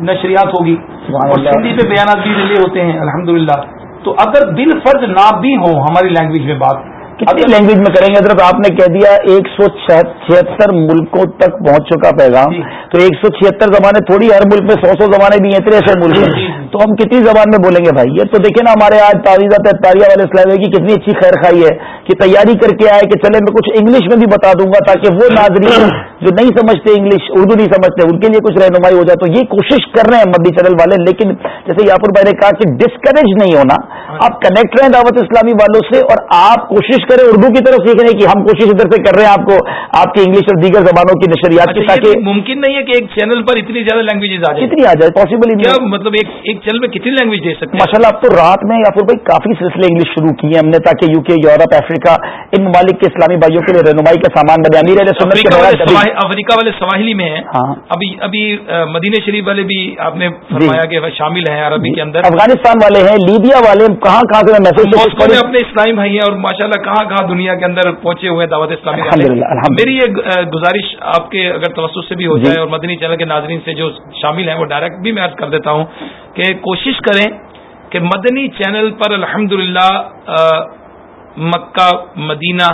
نشریات ہوگی۔ اور سندھی پہ بیانات بھی ریلے ہوتے ہیں الحمدللہ۔ تو اگر بال فرض نہ بھی ہو ہماری لینگویج میں بات کتنی لینگویج میں کریں گے حضرت آپ نے کہہ دیا ایک سو چھہتر ملکوں تک پہنچ چکا پیغام جی۔ تو ایک سو چھہتر زبانیں تھوڑی ہر ملک میں سو سو زبانیں بھی ہیں اتنے ایسے ملک ہیں۔ جی، جی، تو ہم کتنی زبان میں بولیں گے بھائی؟ یہ تو دیکھیں نا ہمارے آج تعویذات تاریہ والے اسلام کی کتنی اچھی خیر خائی ہے کہ تیاری کر کے آئے کہ چلے میں کچھ انگلش میں بھی بتا دوں گا تاکہ وہ ناظرین جو نہیں سمجھتے انگلش اردو نہیں سمجھتے ان کے لیے کچھ رہنمائی ہو جائے۔ تو یہ کوشش کر رہے ہیں مدی چینل والے لیکن جیسے یاپور بھائی نے کہا کہ ڈسکریج نہیں ہونا۔ آپ کنیکٹ رہیں دعوت اسلامی والوں سے اور آپ کوشش کریں اردو کی طرف سیکھنے کی ہم کوشش ادھر سے کر رہے ہیں آپ کو آپ کی انگلش اور دیگر زبانوں کی نشریات کی اچھا، تاکہ ممکن نہیں ہے کہ ایک چینل پر اتنی زیادہ لینگویجز آ جائے کتنی آ جائے؟ پاسبل مطلب ایک چینل میں کتنی لینگویج دے سکتے ہیں؟ ماشاء اللہ اب تو رات میں یا پھر بھائی کافی سلسلے انگلش شروع کیے ہم نے تاکہ یو کے یورپ افریقہ ان ممالک کے اسلامی بھائیوں کے لیے رہنمائی کا سامان بنے۔ امیر افریقہ والے سواحلی میں ہیں۔ ہاں۔ ابھی ابھی مدینہ شریف والے بھی آپ نے جی۔ فرمایا کہ شامل ہیں عربی کے اندر۔ افغانستان والے ہیں لیبیا والے کہاں کہاں سے میسج اپنے اسلامی بھائی ہیں اور ماشاء اللہ کہاں کہاں دنیا کے اندر پہنچے ہوئے دعوت اسلامی میری یہ گزارش آپ کے اگر توسط سے بھی ہو جی۔ جائے اور مدنی چینل کے ناظرین سے جو شامل ہیں وہ ڈائریکٹ بھی میں عرض کر دیتا ہوں کہ کوشش کریں کہ مدنی چینل پر الحمد مکہ مدینہ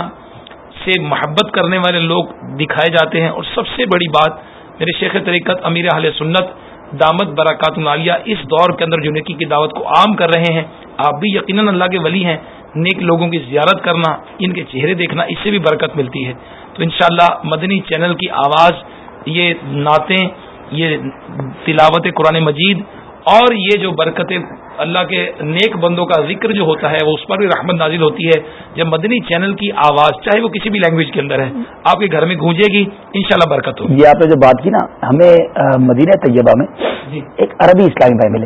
سے محبت کرنے والے لوگ دکھائے جاتے ہیں اور سب سے بڑی بات میرے شیخ طریقت امیر اہل سنت دامت براکات العالیہ اس دور کے اندر جو نیکی کی دعوت کو عام کر رہے ہیں آپ بھی یقیناً اللہ کے ولی ہیں نیک لوگوں کی زیارت کرنا ان کے چہرے دیکھنا اس سے بھی برکت ملتی ہے۔ تو انشاءاللہ مدنی چینل کی آواز یہ نعتیں یہ تلاوت قرآن مجید اور یہ جو برکتیں اللہ کے نیک بندوں کا ذکر جو ہوتا ہے وہ اس پر بھی رحمت نازل ہوتی ہے۔ جب مدنی چینل کی آواز چاہے وہ کسی بھی لینگویج کے اندر ہے آپ کے گھر میں گونجے گی انشاءاللہ برکت ہوگی۔ یہ آپ نے جو بات کی نا ہمیں مدینہ طیبہ میں جی۔ ایک عربی اسلامی بھائی ملے۔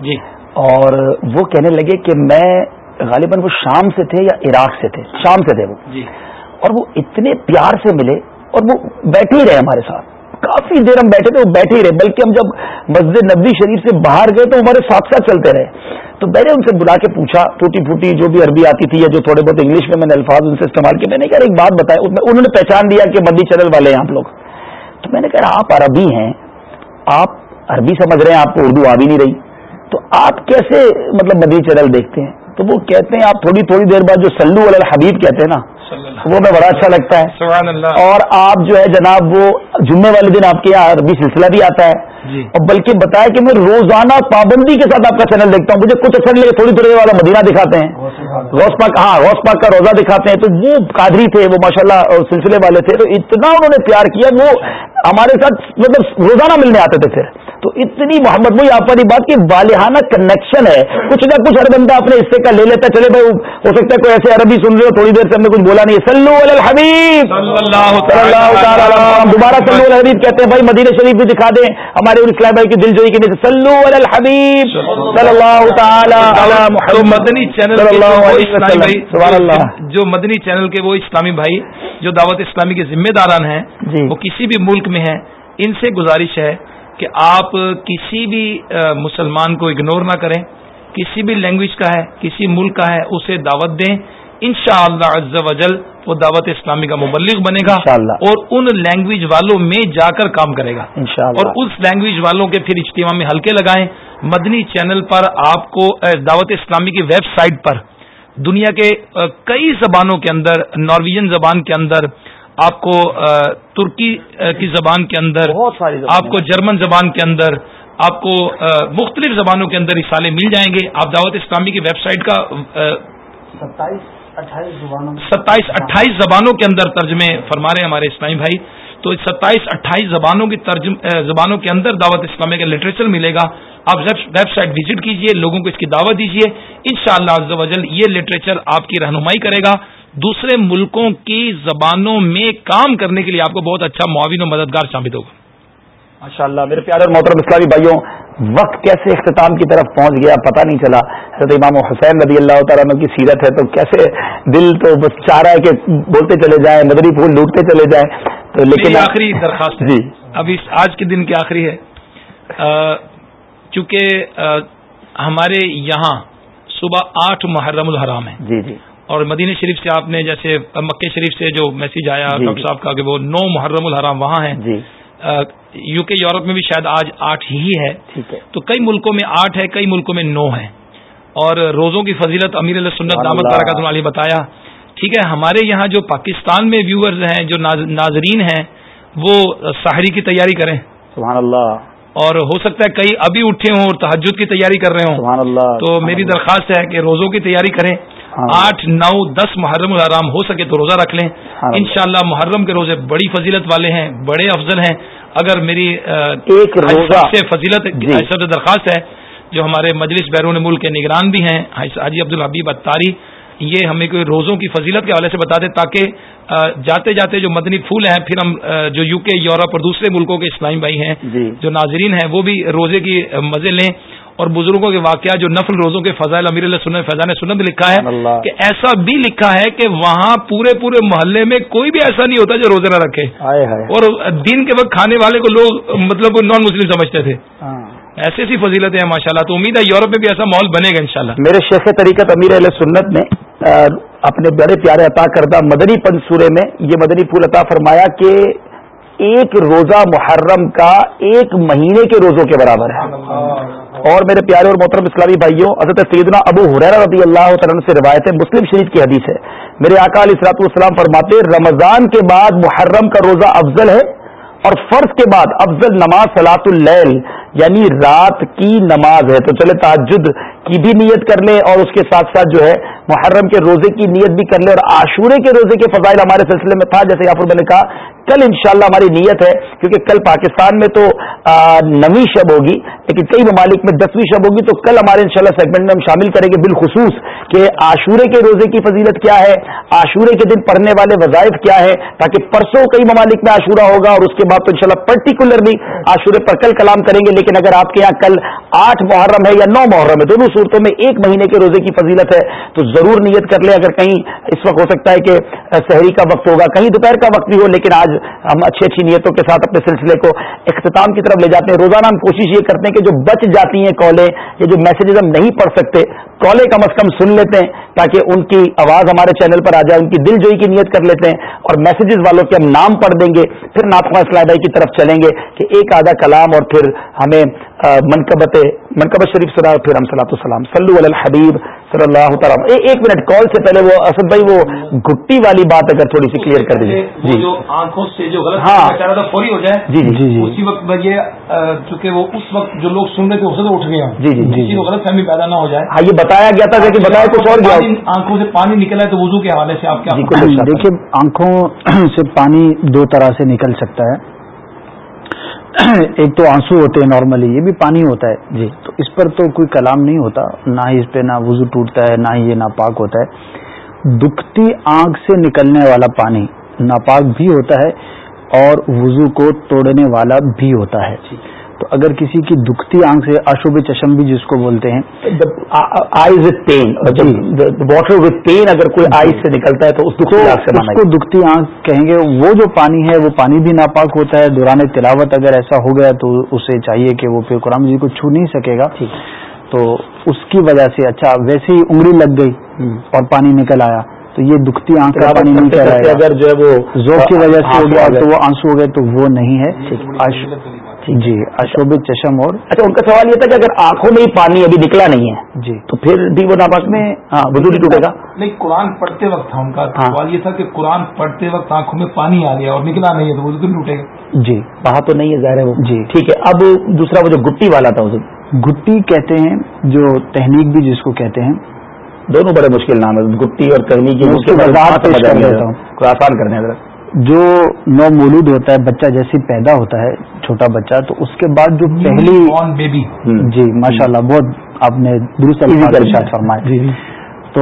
جی۔ اور وہ کہنے لگے کہ میں غالباً وہ شام سے تھے یا عراق سے تھے شام سے تھے وہ۔ جی۔ اور وہ اتنے پیار سے ملے اور وہ بیٹھے ہی رہے ہمارے ساتھ۔ کافی دیر ہم بیٹھے تھے وہ بیٹھے ہی رہے بلکہ ہم جب مسجد نبی شریف سے باہر گئے تو ہمارے ساتھ ساتھ چلتے رہے۔ تو میں نے ان سے بلا کے پوچھا ٹوٹی پھوٹی جو بھی عربی آتی تھی یا جو تھوڑے بہت انگلش میں میں نے الفاظ ان سے استعمال کیا میں نے کہا ایک بات بتایا انہوں نے پہچان دیا کہ مدی چینل والے ہیں آپ لوگ۔ تو میں نے کہا آپ عربی ہیں آپ عربی سمجھ رہے ہیں آپ کو اردو آ بھی نہیں رہی۔ تو آپ کیسے مطلب مدی چینل دیکھتے ہیں؟ تو وہ کہتے ہیں آپ تھوڑی تھوڑی دیر بعد جو سلو الحبیب کہتے ہیں نا وہ میں بڑا اچھا لگتا ہے۔ اور آپ جو ہے جناب وہ جمعے والے دن آپ کے یہاں عربی سلسلہ بھی آتا ہے۔ جی۔ اور بلکہ بتایا کہ میں روزانہ پابندی کے ساتھ آپ کا چینل دیکھتا ہوں۔ مجھے کچھ اچھا نہیں لگے تھوڑی تھوڑی والا مدینہ دکھاتے ہیں۔ غوث پاک ہاں غوث پاک کا روزہ دکھاتے ہیں۔ تو وہ قادری تھے وہ ماشاءاللہ سلسلے والے تھے۔ تو اتنا انہوں نے پیار کیا وہ ہمارے ساتھ مطلب روزانہ ملنے آتے تھے پھر۔ تو اتنی محمد وہی آپ والی بات کی والہانہ کنیکشن ہے۔ کچھ نہ کچھ ہر بندہ اپنے حصے کا لے لیتا چلے بھائی ہو سکتا ہے کوئی ایسے عربی سن رہے ہو تھوڑی دیر سے ہم نے کچھ بولا نہیں سلو الحبیب۔ دوبارہ سلو الحبیب کہتے ہیں بھائی مدینہ شریف بھی دکھا دیں۔ ہمارے اسلام بھائی کی دل جوئی کی سلو الحبیب۔ صلی اللہ تعالی مدنی چینل جو مدنی چینل کے وہ اسلامی بھائی جو دعوت اسلامی کے ذمہ داران ہیں جی۔ وہ کسی بھی ملک میں ہیں ان سے گزارش ہے کہ آپ کسی بھی مسلمان کو اگنور نہ کریں۔ کسی بھی لینگویج کا ہے کسی ملک کا ہے اسے دعوت دیں۔ ان شاء اللہ وہ دعوت اسلامی کا مبلغ بنے گا اور ان لینگویج والوں میں جا کر کام کرے گا۔ اور اس لینگویج والوں کے پھر اجتماع میں ہلکے لگائیں۔ مدنی چینل پر آپ کو دعوت اسلامی کی ویب سائٹ پر دنیا کے کئی زبانوں کے اندر نارویجن زبان کے اندر آپ کو ترکی کی زبان کے اندر آپ کو جرمن زبان کے اندر آپ کو مختلف زبانوں کے اندر رسالے مل جائیں گے۔ آپ دعوت اسلامی کی ویب سائٹ کا ستائیس اٹھائیس زبانوں کے اندر ترجمے فرما رہے ہیں ہمارے اسلامی بھائی۔ تو ستائیس اٹھائیس زبانوں کی زبانوں کے اندر دعوت اسلامی کا لٹریچر ملے گا۔ آپ ویب سائٹ وزٹ کیجیے، لوگوں کو اس کی دعوت دیجیے ان شاء اللہ یہ لٹریچر آپ کی رہنمائی کرے گا۔ دوسرے ملکوں کی زبانوں میں کام کرنے کے لیے آپ کو بہت اچھا معاون و مددگار ثابت ہوگا۔ ماشاء اللہ میرے پیارے اور محترم اسلامی بھائیوں، وقت کیسے اختتام کی طرف پہنچ گیا پتہ نہیں چلا۔ حضرت امام حسین رضی اللہ تعالیٰ کی سیرت ہے تو کیسے دل تو بس چاہ رہا ہے کہ بولتے چلے جائیں مدری پھول لوٹتے چلے جائیں۔ تو لیکن آخری درخواست جی۔ ابھی آج کے دن کی آخری ہے۔ چونکہ ہمارے یہاں صبح آٹھ محرم الحرام ہے۔ جی جی۔ اور مدینہ شریف سے آپ نے جیسے مکہ شریف سے جو میسج آیا جی، ڈاکٹر جی۔ صاحب کا کہ وہ نو محرم الحرام وہاں ہیں۔ جی۔ یو کے یورپ میں بھی شاید آج آٹھ ہی ہے۔ تو کئی ملکوں میں آٹھ ہے کئی ملکوں میں نو ہے اور روزوں کی فضیلت امیر علیہ سنت دامت برکات علی بتایا۔ ٹھیک ہے ہمارے یہاں جو پاکستان میں ویورز ہیں جو ناظرین ہیں وہ ساحری کی تیاری کریں۔ سبحان اللہ اور ہو سکتا ہے کئی ابھی اٹھے ہوں اور تحجد کی تیاری کر رہے ہوں۔ سبحان اللہ تو میری درخواست ہے کہ روزوں کی تیاری کریں۔ آٹھ نو دس محرم الحرام ہو سکے تو روزہ رکھ لیں۔ انشاءاللہ محرم کے روزے بڑی فضیلت والے ہیں بڑے افضل ہیں۔ اگر میری ایک روزہ۔ سے فضیلت جی۔ درخواست ہے جو ہمارے مجلس بیرون ملک کے نگران بھی ہیں حاجی عبد الحبیب اتاری یہ ہمیں کوئی روزوں کی فضیلت کے حوالے سے بتا دیں تاکہ جاتے جاتے جو مدنی پھول ہیں پھر ہم جو یو کے یورپ اور دوسرے ملکوں کے اسلامی بھائی ہیں جی۔ جو ناظرین ہیں وہ بھی روزے کی مزے لیں۔ اور بزرگوں کے واقعات جو نفل روزوں کے فضائل امیر اللہ سنت فیضان سنت لکھا ہے کہ ایسا بھی لکھا ہے کہ وہاں پورے پورے محلے میں کوئی بھی ایسا نہیں ہوتا جو روزے نہ رکھے۔ اور دن کے وقت کھانے والے کو لوگ مطلب نان مسلم سمجھتے تھے۔ ہاں۔ ایسی ایسی فضیلت ہیں ماشاء اللہ تو امید ہے یورپ میں بھی ایسا ماحول بنے گا انشاءاللہ۔ میرے شیخ طریقت امیر علیہ سنت نے اپنے بڑے پیارے عطا کردہ مدنی پن سورے میں یہ مدنی پھول عطا فرمایا کہ ایک روزہ محرم کا ایک مہینے کے روزوں کے برابر ہے۔ اور میرے پیارے اور محترم اسلامی بھائیوں، حضرت سیدنا ابو حریر رضی اللہ تعالیٰ سے روایت ہے، مسلم شریف کی حدیث ہے۔ میرے آقا علیہ اصلاط والسلام فرماتے رمضان کے بعد محرم کا روزہ افضل ہے۔ اور فرض کے بعد افضل نماز سلاۃ اللیل یعنی رات کی نماز ہے۔ تو چلے تعجد کی بھی نیت کر لیں اور اس کے ساتھ ساتھ جو ہے محرم کے روزے کی نیت بھی کر لیں اور عاشورے کے روزے کے فضائل ہمارے سلسلے میں تھا، جیسے یافر میں نے کہا، کل انشاءاللہ ہماری نیت ہے، کیونکہ کل پاکستان میں تو نویں شب ہوگی، لیکن کئی ممالک میں دسویں شب ہوگی، تو کل ہمارے انشاءاللہ سیگمنٹ میں ہم شامل کریں گے بالخصوص کہ عاشورے کے روزے کی فضیلت کیا ہے، عاشورے کے دن پڑھنے والے وظائف کیا ہے تاکہ پرسوں کئی ممالک میں عاشورہ ہوگا اور اس کے بعد تو انشاءاللہ پرٹیکولرلی عاشورے پر کل کلام کریں گے، لیکن اگر آپ کے یہاں کل آٹھ محرم ہے یا نو محرم ہے، دونوں صورتوں میں ایک مہینے کے روزے کی فضیلت ہے، تو ضرور نیت کر لے اگر کہیں اس وقت ہو سکتا ہے کہ شہری کا وقت ہوگا، کہیں دوپہر کا وقت بھی ہو، لیکن آج ہم اچھی اچھی نیتوں کے ساتھ اپنے سلسلے کو اختتام کی طرف لے جاتے ہیں۔ روزانہ ہم کوشش یہ کرتے ہیں کہ جو بچ جاتی ہیں کالیں یا جو میسیجز ہم نہیں پڑھ سکتے، کالیں کم از کم سن لیتے ہیں تاکہ ان کی آواز ہمارے چینل پر آ جائے، ان کی دل جوئی کی نیت کر لیتے ہیں۔ اور میسیجز والوں کے ہم نام پڑھ دیں گے، پھر ناپخوا اسلام بھائی کی طرف چلیں گے کہ ایک آدھا کلام اور پھر ہمیں منقبت منقبت شریف سنا پھر ہم صلاح السلام صلی الحبیب صلی اللہ تعالیٰ ایک منٹ کال سے پہلے وہ اسد بھائی وہ گٹی والی بات اگر تھوڑی سی کلیئر کر دیجیے۔ جی۔ جو آنکھوں سے جو غلط ہاں۔ فوری ہو جائے۔ جی جی جی اسی وقت یہ چونکہ وہ اس وقت جو لوگ سن رہے تھے اسے تو اٹھ گئے۔ جی جی جی غلط فہمی پیدا نہ ہو جائے۔ ہاں یہ بتایا گیا تھا کہ بتایا کچھ اور گیا۔ آنکھوں سے پانی نکلا ہے تو وضو کے حوالے سے آپ کیا دیکھیے آنکھوں سے پانی دو طرح سے نکل سکتا ہے۔ ایک تو آنسو ہوتے ہیں نارملی یہ بھی پانی ہوتا ہے۔ جی۔ تو اس پر تو کوئی کلام نہیں ہوتا۔ نہ ہی اس پہ نہ وضو ٹوٹتا ہے نہ ہی یہ ناپاک ہوتا ہے۔ دکھتی آنکھ سے نکلنے والا پانی ناپاک بھی ہوتا ہے اور وضو کو توڑنے والا بھی ہوتا ہے۔ تو اگر کسی کی دکھتی آنکھ سے اشوب چشم بھی جس کو بولتے ہیں eye with pain water with pain اگر کوئی آئی سے نکلتا ہے تو اس کو دکھتی آنکھ کہیں گے وہ جو پانی ہے وہ پانی بھی ناپاک ہوتا ہے۔ دوران تلاوت اگر ایسا ہو گیا تو اسے چاہیے کہ وہ پھر قرآن جی کو چھو نہیں سکے گا۔ تو اس کی وجہ سے اچھا ویسے ہی انگلی لگ گئی اور پانی نکل آیا۔ تو یہ دکھتی آنکھ کا پانی نہیں رہا اگر جو ہے وہ ذوق کی وجہ سے ہو گیا تو وہ آنسو ہو گئے تو وہ نہیں ہے۔ جی اشوب چشم اور اچھا ان کا سوال یہ تھا کہ اگر آنکھوں میں ہی پانی ابھی نکلا نہیں ہے جی۔ تو پھر بھی وہ ناپاک میں ہاں وضو نہیں ٹوٹے گا؟ نہیں قرآن پڑھتے وقت ان کا سوال یہ تھا کہ قرآن پڑھتے وقت آنکھوں میں پانی آ گیا اور نکلا نہیں ہے تو وضو نہیں ٹوٹے گا۔ جی وہاں تو نہیں ہے ظاہر ہے وہ۔ جی۔ ٹھیک ہے اب دوسرا وہ جو گٹی والا تھا گٹی کہتے ہیں جو تحنیک بھی جس کو کہتے ہیں۔ دونوں بڑے مشکل نام ہے گٹی اور تحنیک آسان کرنے جو نو مولود ہوتا ہے بچہ جیسی پیدا ہوتا ہے چھوٹا بچہ تو اس کے بعد جو پہلی بیبی جی ماشاء اللہ بہت آپ نے درست فرمایا۔ تو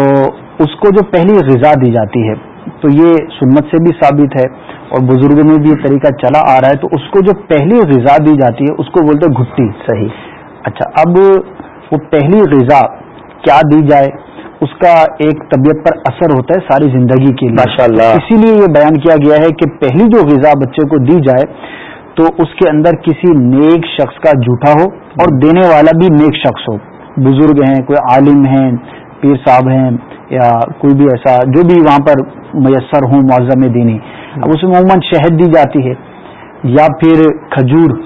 اس کو جو پہلی غذا دی جاتی ہے تو یہ سنت سے بھی ثابت ہے اور بزرگوں میں بھی یہ طریقہ چلا آ رہا ہے تو اس کو جو پہلی غذا دی جاتی ہے اس کو بولتے گھٹی۔ صحیح۔ اچھا اب وہ پہلی غذا کیا دی جائے؟ اس کا ایک طبیعت پر اثر ہوتا ہے ساری زندگی کے لیے۔ اسی لیے یہ بیان کیا گیا ہے کہ پہلی جو غذا بچے کو دی جائے تو اس کے اندر کسی نیک شخص کا جھوٹا ہو اور دینے والا بھی نیک شخص ہو۔ بزرگ ہیں کوئی عالم ہیں پیر صاحب ہیں یا کوئی بھی ایسا جو بھی وہاں پر میسر ہوں معذم دینی۔ اب اس میں عموماً شہد دی جاتی ہے یا پھر کھجور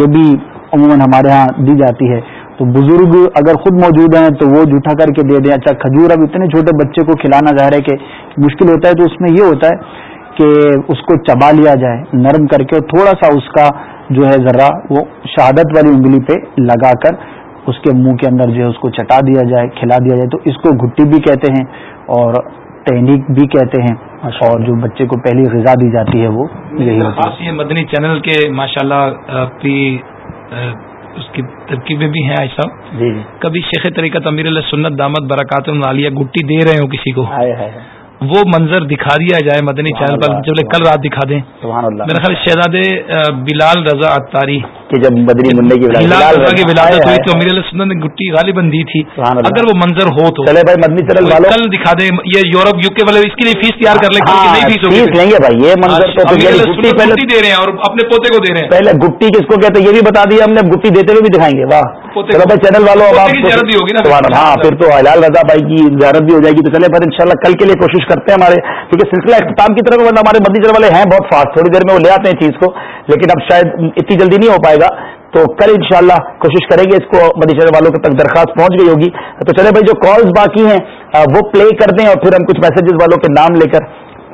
یہ بھی عموماً ہمارے ہاں دی جاتی ہے۔ تو بزرگ اگر خود موجود ہیں تو وہ جھوٹا کر کے دے دیں۔ اچھا کھجور اب اتنے چھوٹے بچے کو کھلانا ظاہر ہے کہ مشکل ہوتا ہے تو اس میں یہ ہوتا ہے کہ اس کو چبا لیا جائے نرم کر کے تھوڑا سا اس کا جو ہے ذرا وہ شہادت والی انگلی پہ لگا کر اس کے منہ کے اندر جو ہے اس کو چٹا دیا جائے کھلا دیا جائے۔ تو اس کو گھٹی بھی کہتے ہیں اور تحنیک بھی کہتے ہیں۔ اور جو بچے کو پہلی غذا دی جاتی ہے وہ یہی ہوتی ہے۔ مدنی چینل کے ماشاء اللہ اس کی ترکیبیں بھی ہیں ایسا جی کبھی شیخ طریقہ امیر اللہ سنت دامت برکات العالیہ گٹی دے رہے ہوں کسی کو. وہ منظر دکھا دیا جائے مدنی چینل پر جب کل رات دکھا دیں۔ میرا خیال شہزاد بلال رضا اتاری کہ جب مدنی منڈے کی ولادت ہوئی تو امیر سنت نے گٹی غالباً دی تھی۔ اگر وہ منظر ہو تو چلے بھائی مدنی چینل والوں کل دکھا دیں۔ یہ یورپ یو کے والے اس کے لیے فیس تیار کر لیں نہیں فیس ہوگی۔ لیں گے بھائی یہ منظر تو گٹی دے رہے ہیں اور اپنے پوتے کو دے رہے ہیں۔ پہلے گٹی کس کو کہتے ہیں؟ یہ بھی بتا دیا ہم نے گٹی دیتے ہوئے بھی دکھائیں گے۔ واہ۔ چلو بھائی چینل والوں ہوگی نا ہاں پھر تو حلال رضا بھائی کی زیارت بھی ہو جائے گی تو چلے پھر انشاءاللہ کل کے لیے کوشش کرتے ہیں ہمارے کیونکہ سلسلہ اختتام کی طرف ہمارے مدی چل والے ہیں بہت فاسٹ تھوڑی دیر میں وہ لے آتے ہیں چیز کو لیکن اب شاید اتنی جلدی نہیں ہو پائے گا۔ تو کل انشاءاللہ کوشش کریں گے اس کو مدی چل والوں تک درخواست پہنچ گئی ہوگی۔ تو چلے بھائی جو کالز باقی ہیں وہ پلے کر دیں اور پھر ہم کچھ میسجز والوں کے نام لے کر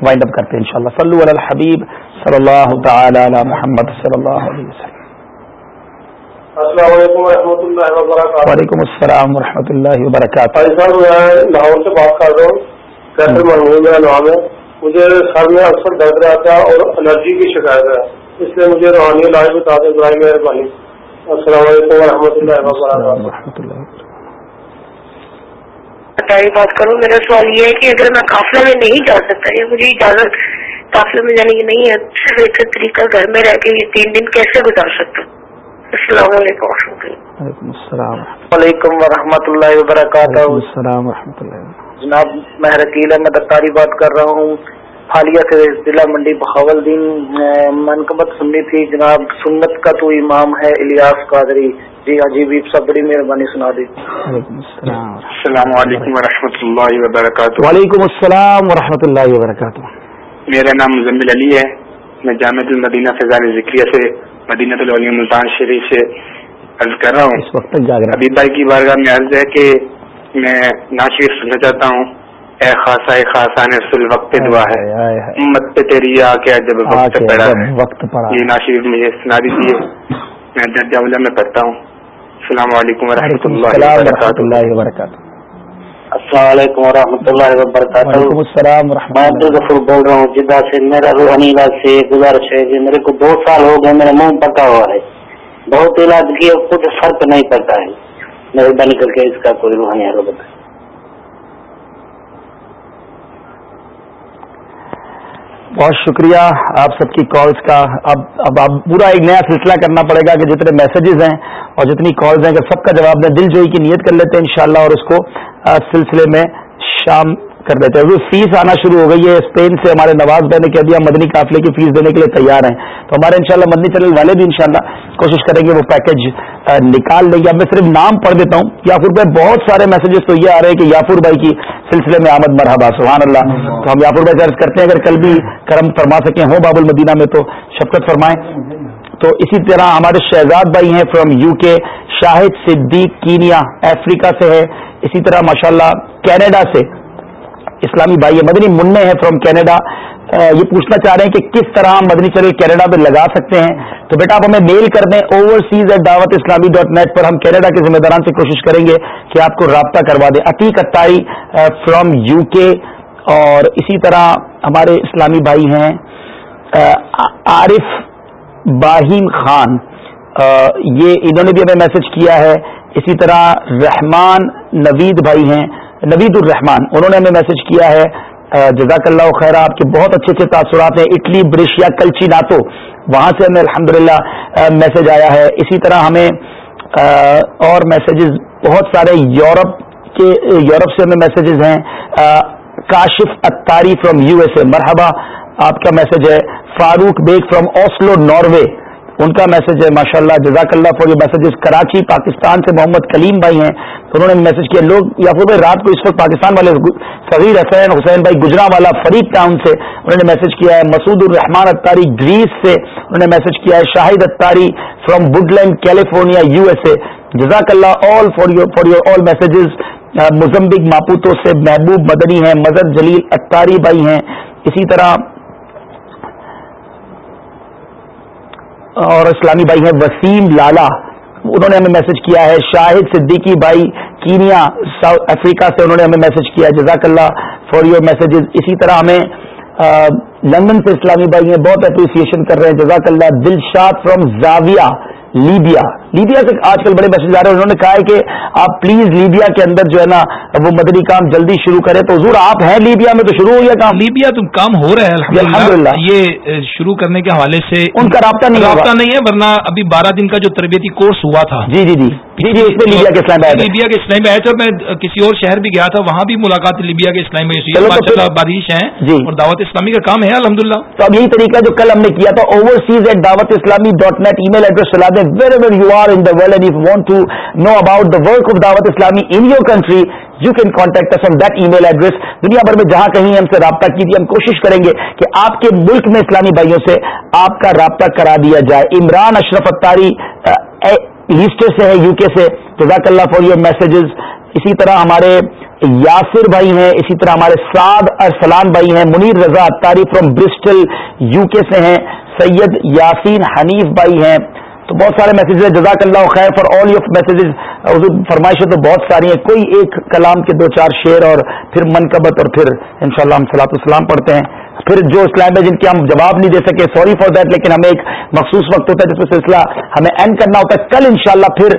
وائنڈ اپ کرتے ہیں انشاءاللہ۔ صلو علی الحبیب صلی اللہ تعالی علی محمد صلی اللہ علیہ وسلم۔ السلام علیکم و رحمۃ اللہ وبرکاتہ۔ وعلیکم السلام و رحمۃ اللہ وبرکاتہ۔ صاحب میں لاہور سے بات کر رہا ہوں۔ کیسے محمود میرا نام ہے۔ مجھے سر میں اکثر درد رہتا ہے اور الرجی کی شکایت ہے۔ اس لیے مجھے روحانی علاج بتا دیں برائے مہربانی۔ السلام علیکم و رحمۃ اللہ وبرکاتہ۔ بات کروں میرا سوال یہ ہے کہ اگر میں قافلے میں نہیں جا سکتا یا مجھے اجازت قافلے میں جانے کی نہیں ہے صرف ایک طریقہ گھر میں رہ کے یہ تین دن کیسے گزار سکتا ہوں؟ السلام علیکم و رحمۃ اللہ وعلیکم السلام. وعلیکم ورحمۃ اللہ وبرکاتہ. السلام و رحمۃ اللہ جناب میں رکیل احمد اختاری بات کر رہا ہوں. حالیہ سے ضلع منڈی بہاول دین منقبت سننی تھی جناب سنت کا تو امام ہے الیاس قادری. جی عجیب سب بڑی مہربانی سنا دی. السلام. علیکم ورحمۃ اللہ وبرکاتہ. وعلیکم السلام ورحمۃ اللہ وبرکاتہ. میرا نام مزمل علی ہے. میں جامع المدینہ فضان ذکریہ سے مدینہ العلی ملتان شریف سے عرض کر رہا ہوں۔ اس وقت تک جاگ رہا۔ ابھی بھائی کی بارگاہ میں عرض ہے کہ میں ناشر سننا چاہتا ہوں۔ اے خاصا اے خاصا نے سل وقت دعا ہے۔ امت پہ تیری آ کے جب وقت پڑا ہے۔ وقت پڑا یہ ناشر مجھے سنا دیجیے میں درجہ میں پڑھتا ہوں۔ السلام علیکم ورحمۃ اللہ وبرکاتہ۔ السلام علیکم و رحمۃ اللہ وبرکاتہ۔ السلام میں عبدالغفور بول رہا ہوں جدہ سے میرا روحانی علاج سے گزارش ہے کہ میرے کو دو سال ہو گئے میرا منہ پکا ہوا ہے۔ بہت علاج کیا کچھ فرق نہیں پڑتا ہے۔ مہربانی کر کے اس کا کوئی روحانی حل بتائیں بہت شکریہ آپ سب کی کالز کا۔ اب اب آپ پورا ایک نیا سلسلہ کرنا پڑے گا کہ جتنے میسجز ہیں اور جتنی کالز ہیں، کہ سب کا جواب دیں دل جوئی کی نیت کر لیتے ہیں انشاءاللہ اور اس کو سلسلے میں شام کر دیتے ہیں۔ فیس آنا شروع ہو گئی ہے۔ اسپین سے ہمارے نواز بہن نے کہہ دیا، مدنی قافلے کی فیس دینے کے لیے تیار ہیں۔ تو ہمارے انشاءاللہ مدنی چینل والے بھی انشاءاللہ کوشش کریں گے وہ پیکج نکال لیں۔ گے اب میں صرف نام پڑھ دیتا ہوں۔ یافور بھائی، بہت سارے میسجز تو یہ آ رہے ہیں کہ یافور بھائی کی سلسلے میں آمد مرحبا، سبحان اللہ۔ تو ہم یافور بھائی درج کرتے ہیں، اگر کل بھی کرم فرما سکیں ہوں باب المدینہ میں تو شفقت فرمائیں۔ تو اسی طرح ہمارے شہزاد بھائی ہیں from U K Shahid Siddiq Kenya, افریقہ سے ہے۔ اسی طرح ماشاءاللہ کینیڈا سے اسلامی بھائی مدنی منع ہے فرام کینیڈا یہ پوچھنا چاہ رہے ہیں کہ کس طرح ہم مدنی چینل کینیڈا پہ لگا سکتے ہیں؟ تو بیٹا آپ ہمیں میل کر دیں overseas at Dawat Islami dot net پر، ہم کینیڈا کے ذمہ داران سے کوشش کریں گے کہ آپ کو رابطہ کروا دیں۔ عتیق اتاری فرام یو کے اور اسی طرح ہمارے اسلامی بھائی ہیں عارف باہیم خان۔ یہ انہوں نے بھی ہمیں میسج کیا ہے۔ اسی طرح رحمان نوید بھائی ہیں۔ نوید الرحمان انہوں نے ہمیں میسج کیا ہے جزاک اللہ خیر، آپ کے بہت اچھے اچھے تاثرات ہیں، اٹلی برشیا کلچی ناتو، وہاں سے ہمیں الحمد میسج آیا ہے۔ اسی طرح ہمیں اور میسیجز بہت سارے یورپ کے، یورپ سے ہمیں میسیجز ہیں۔ Kashif Attari from U S A مرحبا، آپ کا میسج ہے۔ Farooq Baig from Oslo Norway ان کا میسج ہے ماشاء اللہ جزاک اللہ فور میسجز کراچی، پاکستان سے محمد کلیم بھائی ہیں تو انہوں نے میسج کیا. لوگ، یا پھر رات کو اس وقت پاکستان والے صغیر حسین حسین بھائی گجرا والا فریق ٹاؤن سے انہوں نے میسج کیا ہے. مسعود الرحمان اتاری گریس سے انہوں نے میسج کیا ہے. Shahid Attari from Woodland California U S A جزاک اللہ all for your for your all messages Mozambique Maputo سے محبوب مدنی ہیں. مظہر جلیل اتاری بھائی ہیں. اسی طرح اور اسلامی بھائی ہیں وسیم لالا۔ انہوں نے ہمیں میسج کیا ہے۔ شاہد صدیقی بھائی، کینیا ساؤتھ افریقہ سے انہوں نے ہمیں میسج کیا جزاک اللہ فار یور میسجز اسی طرح ہمیں لندن سے اسلامی بھائی ہیں، بہت اپریسیشن کر رہے ہیں۔ جزاک اللہ Dilshad from Zawiya Libya Libya سے آج کل بڑے میسج آ رہے ہیں انہوں نے کہا ہے کہ آپ پلیز لیبیا کے اندر جو ہے نا وہ مدنی کام جلدی شروع کریں۔ تو حضور آپ ہیں لیبیا میں تو شروع ہو گیا کام؟ لیبیا تم کام ہو رہا ہے الحمد للہ یہ شروع کرنے کے حوالے سے ان کا رابطہ نہیں رابطہ نہیں ہے ورنہ ابھی بارہ دن کا جو تربیتی کورس ہوا تھا۔ جی جی جی۔ جی جی اس میں لیبیا کے اسلام لیبیا کے اسلام آئے تھے میں کسی اور شہر بھی گیا تھا وہاں بھی ملاقات لیبیا کے اسلام بارش ہیں جی۔ اور دعوت اسلامی کا کام ہے الحمد للہ تو اب یہی طریقہ جو کل ہم نے کیا تھا over Cs at Dawat Islami dot net email address چلا دیں۔ Very very you are in the world and you want to know about the work of Dawat Islami in your country you can contact from that email address دنیا بھر میں جہاں کہیں ہم سے رابطہ کیجیے ہم کوشش کریں گے کہ آپ کے ملک میں اسلامی بھائیوں سے آپ کا رابطہ کرا دیا جائے عمران اشرف اتاری ایسٹر سے ہے یو کے سے جزاک اللہ فار یور میسجز اسی طرح ہمارے یاسر بھائی ہیں، اسی طرح ہمارے سعد ارسلان بھائی ہیں، Munir Raza Attari from Bristol U K سے ہیں، سید یاسین حنیف بھائی ہیں. تو بہت سارے میسیجز ہیں. جزاک اللہ خیر فار آل یور میسیجز فرمائشیں تو بہت ساری ہیں. کوئی ایک کلام کے دو چار شعر اور پھر منقبت اور پھر انشاءاللہ ہم صلاح السلام پڑھتے ہیں. پھر جو اسلام ہے جن کے ہم جواب نہیں دے سکے سوری فار دیٹ لیکن ہمیں ایک مخصوص وقت ہوتا ہے جس میں سلسلہ ہمیں اینڈ کرنا ہوتا ہے. کل انشاءاللہ پھر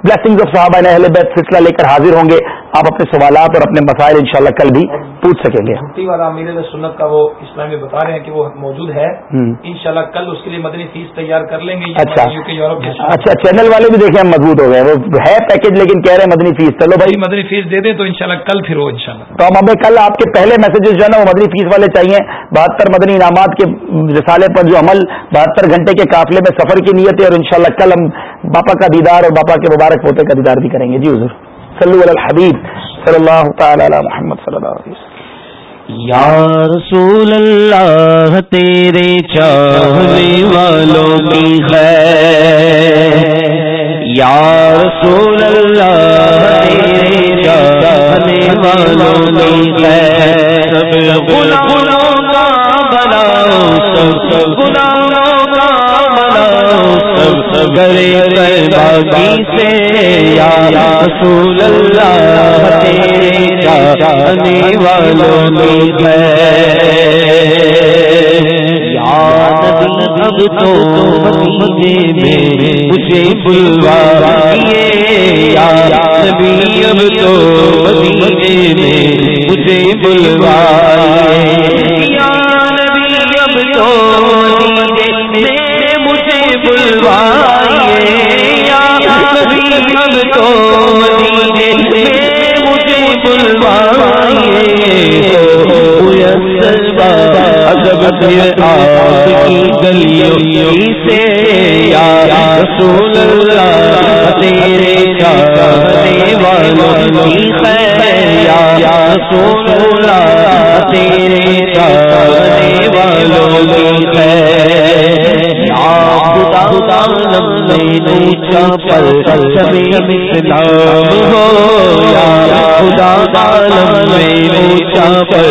بلیسنگ آف صحابہ اہل بیت سلسلہ لے کر حاضر ہوں گے. آپ اپنے سوالات اور اپنے مسائل انشاءاللہ کل بھی پوچھ سکیں گے۔ والا امیر سنت کا وہ اسلامی بتا رہے ہیں کہ وہ موجود ہے۔ انشاءاللہ کل اس کے لیے مدنی فیس تیار کر لیں گے۔ اچھا۔ اچھا چینل والے بھی دیکھیں مضبوط ہو گئے وہ ہے پیکج لیکن کہہ رہے ہیں مدنی فیس۔ چلو بھائی۔ مدنی فیس دے دیں تو انشاءاللہ کل پھر ہو انشاءاللہ۔ تو ہم ہمیں کل آپ کے پہلے میسجز جو ہے نا وہ مدنی فیس والے چاہیے۔ بہتر مدنی انعامات کے رسالے پر جو عمل بہتر گھنٹے کے قافلے میں سفر کی نیت ہے اور انشاءاللہ کل ہم باپا کا دیدار اور باپا کے مبارک پوتے کا دیدار بھی کریں گے۔ جی حضور۔ صلی اللہ الحبیب صلی اللہ تعالی علی محمد صلی اللہ علیہ وسلم. یا رسول اللہ، تیرے چاہنے والوں کی خیر۔ یا رسول اللہ، تیرے چاہنے والوں کی خیر۔ سب غلاموں کا بناؤ سب غلاموں گرے باغی سے یا رسول اللہ، تیرے چاہنے والوں میں کی اب تو مدینے میں مجھے بلوا یا نبی، اب تو مدینے میں مجھے بلوا ادب آپ کی گلیوں سے یا رسول اللہ تیرے چاہنے والوں کی خیر، یا رسول اللہ تیرے چاہنے والوں کی خیر۔ اسلام ہو یا خدا عالم میں نیچا پر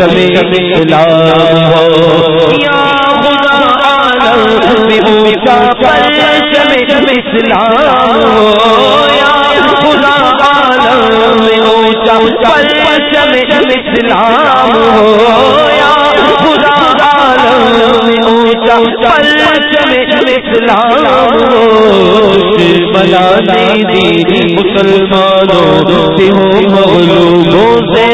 سبھی اسلام اونچا پر اسلام بنا دی مسلمانوں سے ہو مغلوبوں سے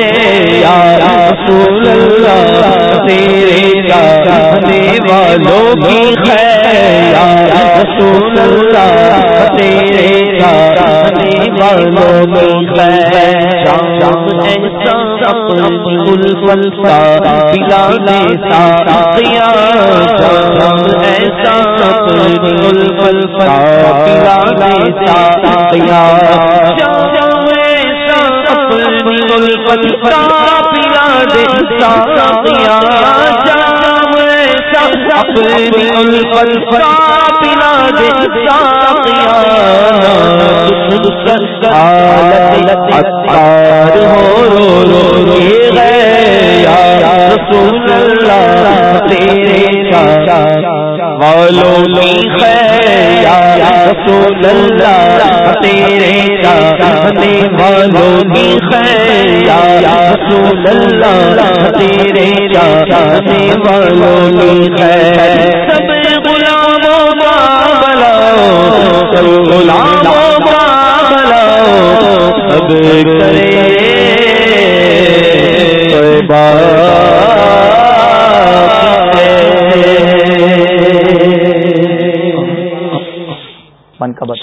یا رسول اللہ، تیرے چاہنے والوں کی خیر یا رسول اللہ، تیرے چاہنے پلا دیتا سیا شام اپنی الفل کا پلا دیتا سیا حالت اتار ہو رو رو یہ گئے یا رسول اللہ تیرے چاچا والوں کی خیر یا رسول اللہ تیرے چاہنے والوں کی خیر یا رسول اللہ تیرے چاہنے والوں کی خیر۔ سب غلاموں کا بلاؤ سب غلاموں کا بلاؤ سب کرے۔ من کا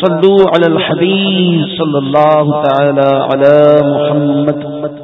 صلوا على الحبيب صلى الله تعالى على محمد۔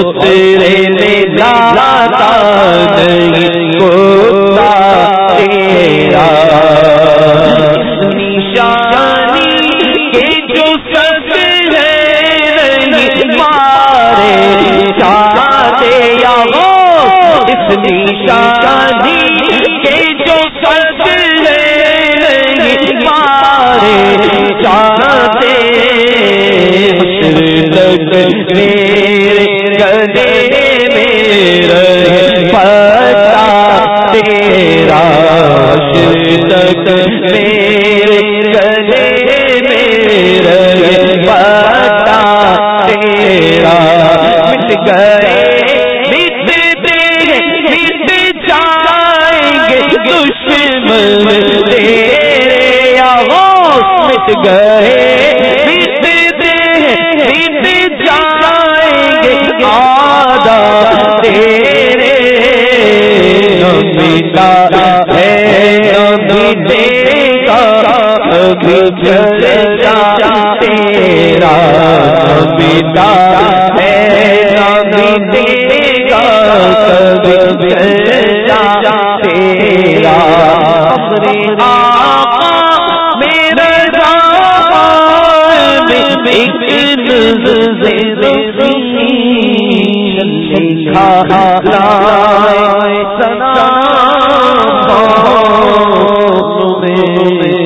تیرے میں جاتا نہیں ہوتا تیرا۔ نشانی کے جو سچ ہے نہیں مارے چاہتے یا وہ؟ اس نشانی کے جو سچ ہے نہیں مارے چاہتے۔ مشرق تک میرے گلے میرے پتا تیرا مٹ گئے مٹ دے مٹ جائیں گے دشمن تیرے آغوش مٹ گئے تیرا تیرا میرے سنا صلو علی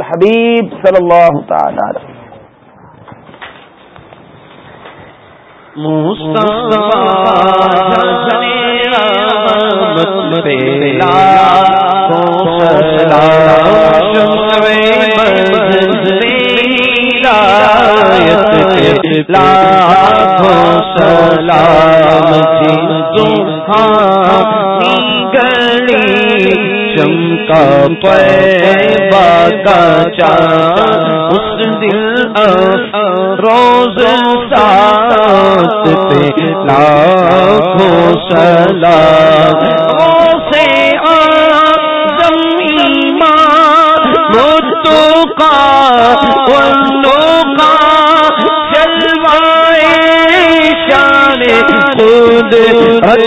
الحبیب صلی اللہ تعالی لاکھوں سلام گلی چمکا کا چار اس دل روز سات پہ لاکھوں سلام۔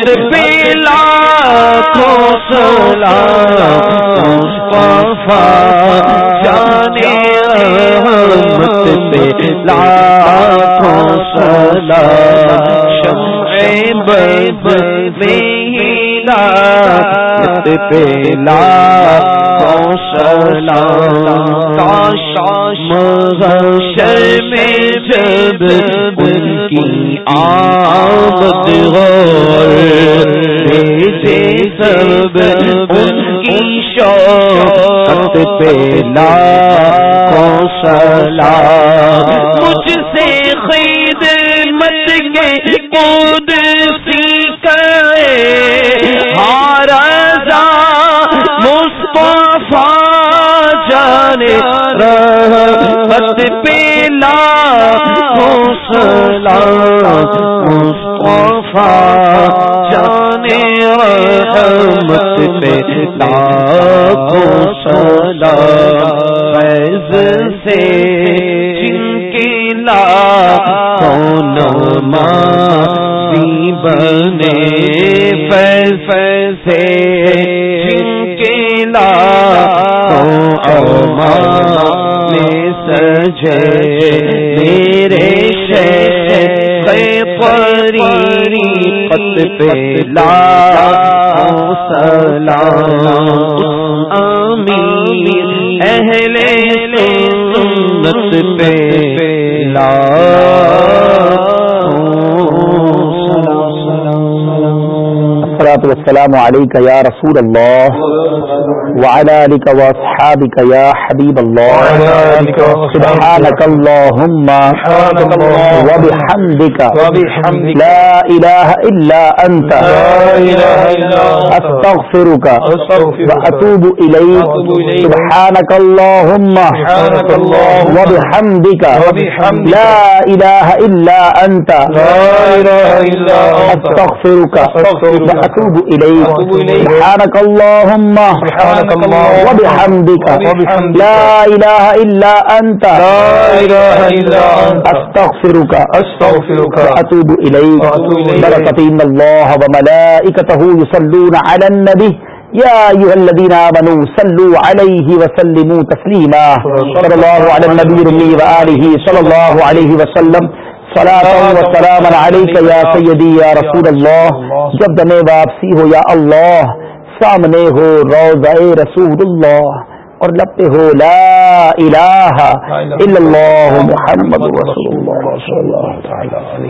سے جانے رحمت پہ لاکھوں سلا شمع بے میلا سلا کاش مغشر میں جب ان کی آمد غور بھیجے سب ان کی شوق پہ لاکھوں سلام مجھ سے خید مت کے کود رحمت پہ مصطفیٰ جانے رحمت پہ لاکھوں فیض سے، جن کے لاکھوں نمازی بنے، فیض سے، جن کے لاکھوں امان میں سجے میرے پری پت پہ لا سلام۔ امین اہل سنت پہ لا السلام علیکم یا رسول اللہ وعلى آلك وأصحابك يا حبيب الله. سبحانك اللهم. وبحمدك. لا إله إلا أنت. أستغفرك وأتوب إليك. سبحانك اللهم. وبحمدك. لا إله إلا أنت. أستغفرك. وأتوب إليك. سبحانك اللهم. وبحمدك. لا إله إلا أنت. أستغفرك. أستغفرك. وأتوب إليك. بركة إن الله وملائكته يصلون على النبي. يا أيها الذين آمنوا صلوا عليه وسلموا تسليما. صلى الله على النبي الرمي وآله صلى الله عليه وسلم. صلاة وسلام عليك يا سيدي يا رسول الله جب دمے واپسی ہو یا اللہ سامنے ہو روضہ رسول اللہ اور لب پہ ہو لا الہ الا اللہ محمد رسول اللہ